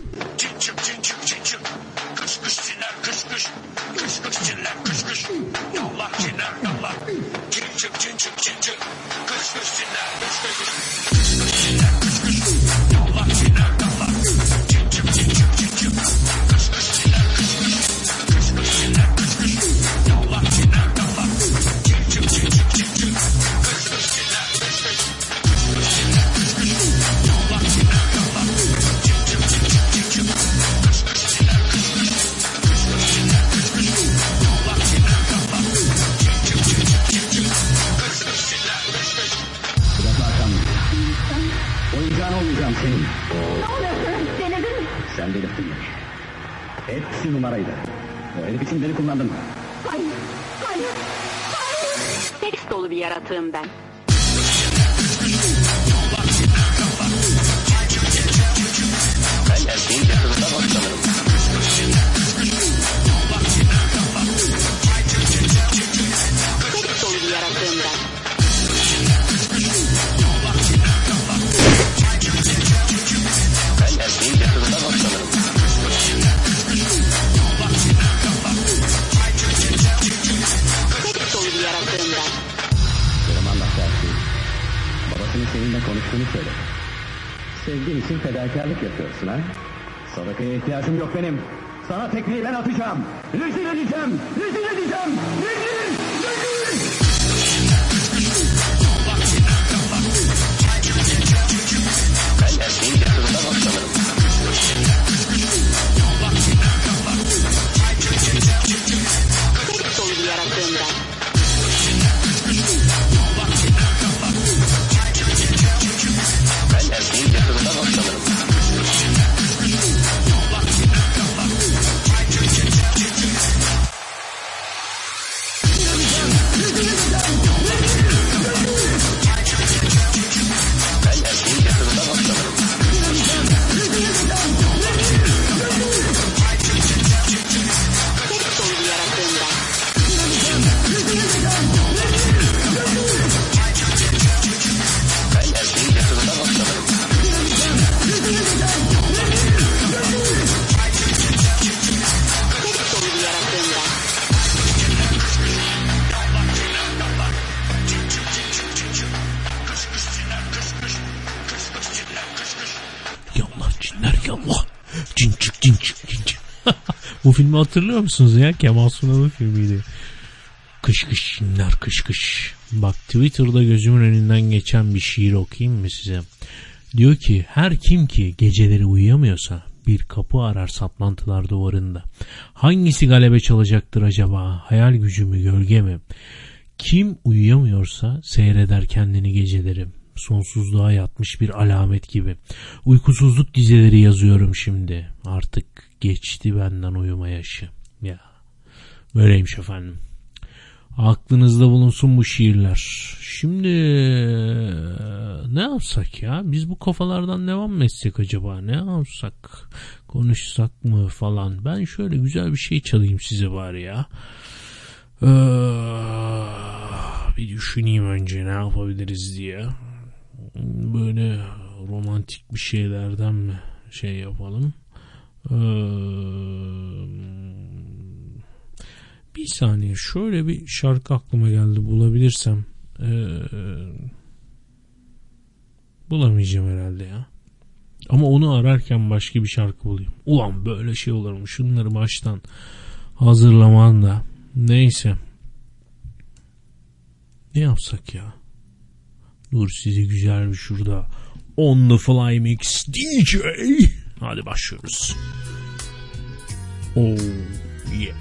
Hepsi numaraydı. O herif için beni kullandın. Hayır, hayır, hayır. Seks dolu bir yaratığım. Ben konuştuğunu söyle. Sevdiğin için fedakarlık yapıyorsun ha? Sadakaya ihtiyacım yok benim. Sana tekmeyi ben atacağım. Rezil edeceğim. Rezil edeceğim. Rezil. Rezil. Filmi hatırlıyor musunuz ya? Kemal Sunal'ın filmiydi. Kış kış cinler kış kış. Bak Twitter'da gözümün önünden geçen bir şiir okuyayım mı size? Diyor ki her kim ki geceleri uyuyamıyorsa bir kapı arar saplantılar duvarında. Hangisi galebe çalacaktır acaba? Hayal gücü mü gölge mi? Kim uyuyamıyorsa seyreder kendini geceleri. Sonsuzluğa yatmış bir alamet gibi. Uykusuzluk dizeleri yazıyorum şimdi. Artık geçti benden uyuma yaşı. Ya böyleymiş efendim. Aklınızda bulunsun bu şiirler. Şimdi ne yapsak ya? Biz bu kafalardan devam mı etsek acaba? Ne yapsak? Konuşsak mı falan? Ben şöyle güzel bir şey çalayım size bari ya. Ee, bir düşüneyim önce ne yapabiliriz diye. Böyle romantik bir şeylerden mi şey yapalım? Ee, bir saniye şöyle bir şarkı aklıma geldi bulabilirsem. Ee, bulamayacağım herhalde ya. Ama onu ararken başka bir şarkı bulayım. Ulan böyle şey olur mu? Şunları baştan hazırlaman da. Neyse. Ne yapsak ya? Dur sizi güzel bir şurada. On the Fly Mix DJ. Hadi başlıyoruz. Oh yeah.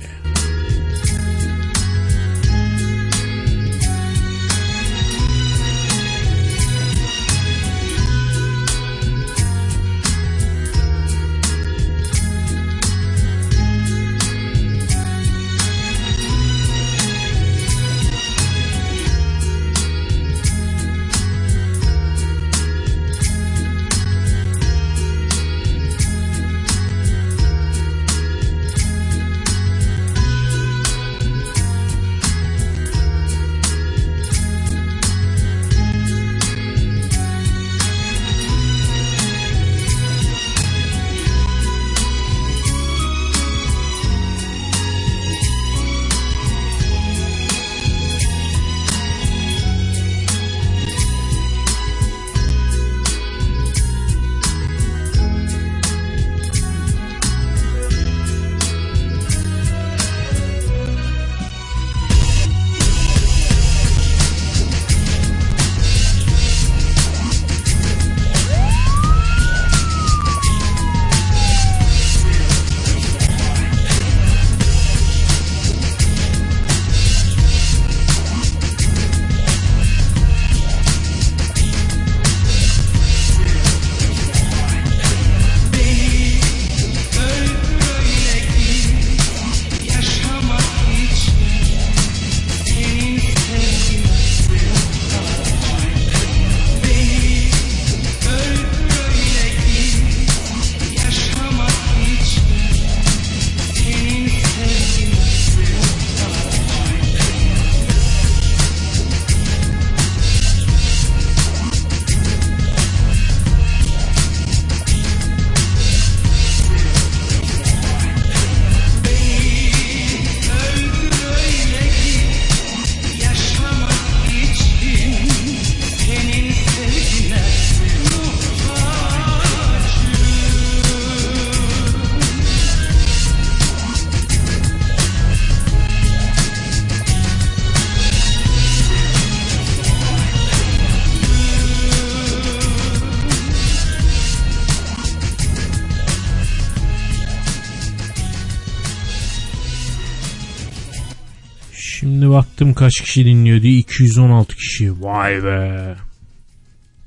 Baktım kaç kişi dinliyor diye 216 kişi. Vay be.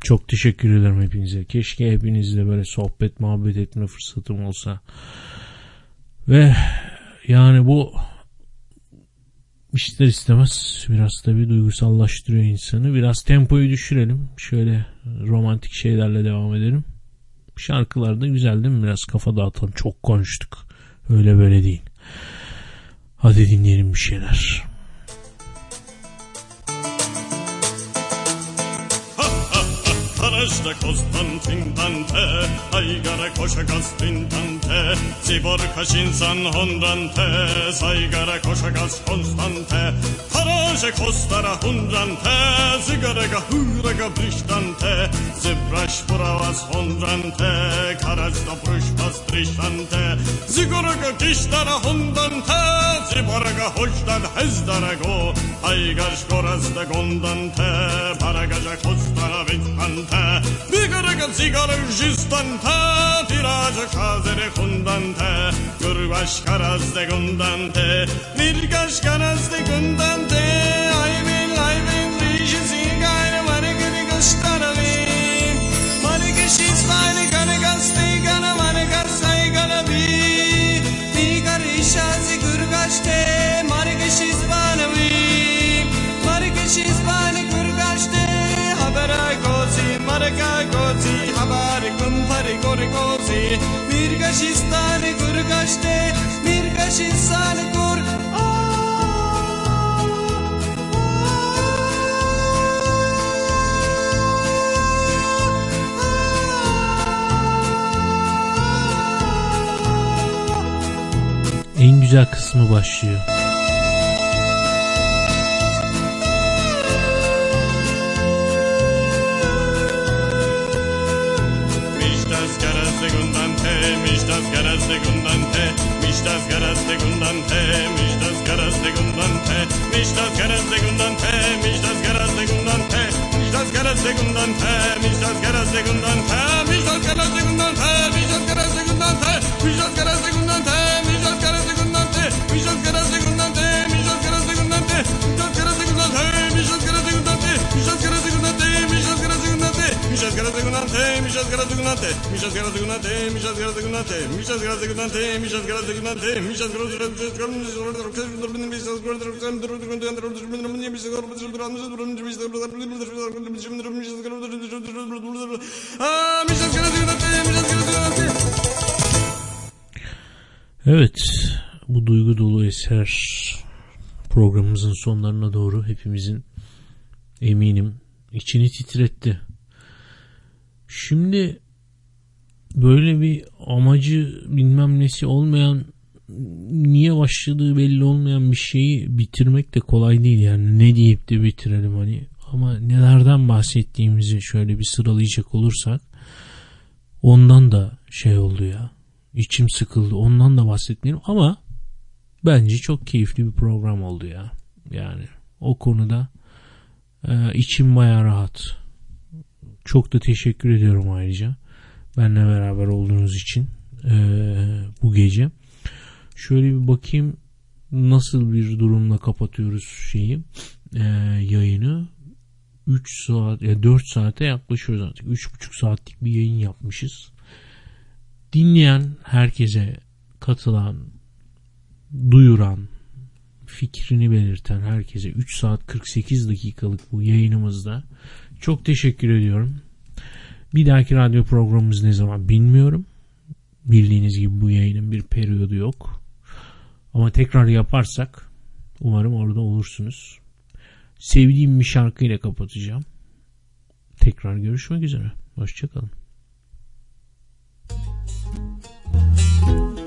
Çok teşekkür ederim hepinize. Keşke hepinizle böyle sohbet muhabbet etme fırsatım olsa. Ve yani bu ister istemez biraz tabi duygusallaştırıyor insanı. Biraz tempoyu düşürelim. Şöyle romantik şeylerle devam edelim. Şarkılar da güzel değil mi? Biraz kafa dağıtalım. Çok konuştuk. Öyle böyle değil. Hadi dinleyelim bir şeyler. Zależne konstantin dante, aigare kosze kastin dante, zibor kasinsan hondante, zaigare kosze kas konstante, paraże kostara hundante, zigare ga hure ga brishtante, zibraś porawas hondante, karać do pryszpas trishante, zigore ga kishtara hondante, zibor ga hoshtan hezdare go, aigash koraz da gondante, Baragaja kostara vintante, Bigara sigara üstten ta tiraca kazere kundan ta Gürbaş karazde gundan te Nilgaş karazde gundan te Ay कशिस्तान गुर कष्टे निर्कशिस्तान गुर En güzel kısmı başlıyor. segundante, mich das garas segundante, mich das garas segundante, mich das garas segundante, mich das garas segundante, mich das garas segundante, mich das garas segundante, mich das garas segundante, mich das garas segundante, mich das garas segundante. Evet, bu duygu dolu eser programımızın sonlarına doğru hepimizin eminim içini titretti Şimdi böyle bir amacı bilmem nesi olmayan niye başladığı belli olmayan bir şeyi bitirmek de kolay değil yani. Ne deyip de bitirelim hani. Ama nelerden bahsettiğimizi şöyle bir sıralayacak olursak ondan da şey oldu ya. İçim sıkıldı. Ondan da bahsetmeyelim ama bence çok keyifli bir program oldu ya. Yani o konuda e, içim baya rahat çok da teşekkür ediyorum ayrıca benle beraber olduğunuz için e, bu gece. Şöyle bir bakayım nasıl bir durumla kapatıyoruz şeyi e, yayını. 3 saat ya 4 saate yaklaşıyoruz artık. 3,5 saatlik bir yayın yapmışız. Dinleyen herkese katılan duyuran fikrini belirten herkese 3 saat 48 dakikalık bu yayınımızda çok teşekkür ediyorum. Bir dahaki radyo programımız ne zaman bilmiyorum. Bildiğiniz gibi bu yayının bir periyodu yok. Ama tekrar yaparsak umarım orada olursunuz. Sevdiğim bir şarkıyla kapatacağım. Tekrar görüşmek üzere. Hoşçakalın. Üşüyorum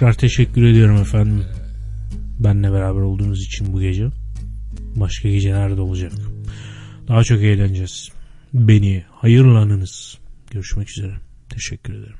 Tekrar teşekkür ediyorum efendim. Benle beraber olduğunuz için bu gece. Başka gecelerde de olacak. Daha çok eğleneceğiz. Beni hayırlanınız. Görüşmek üzere. Teşekkür ederim.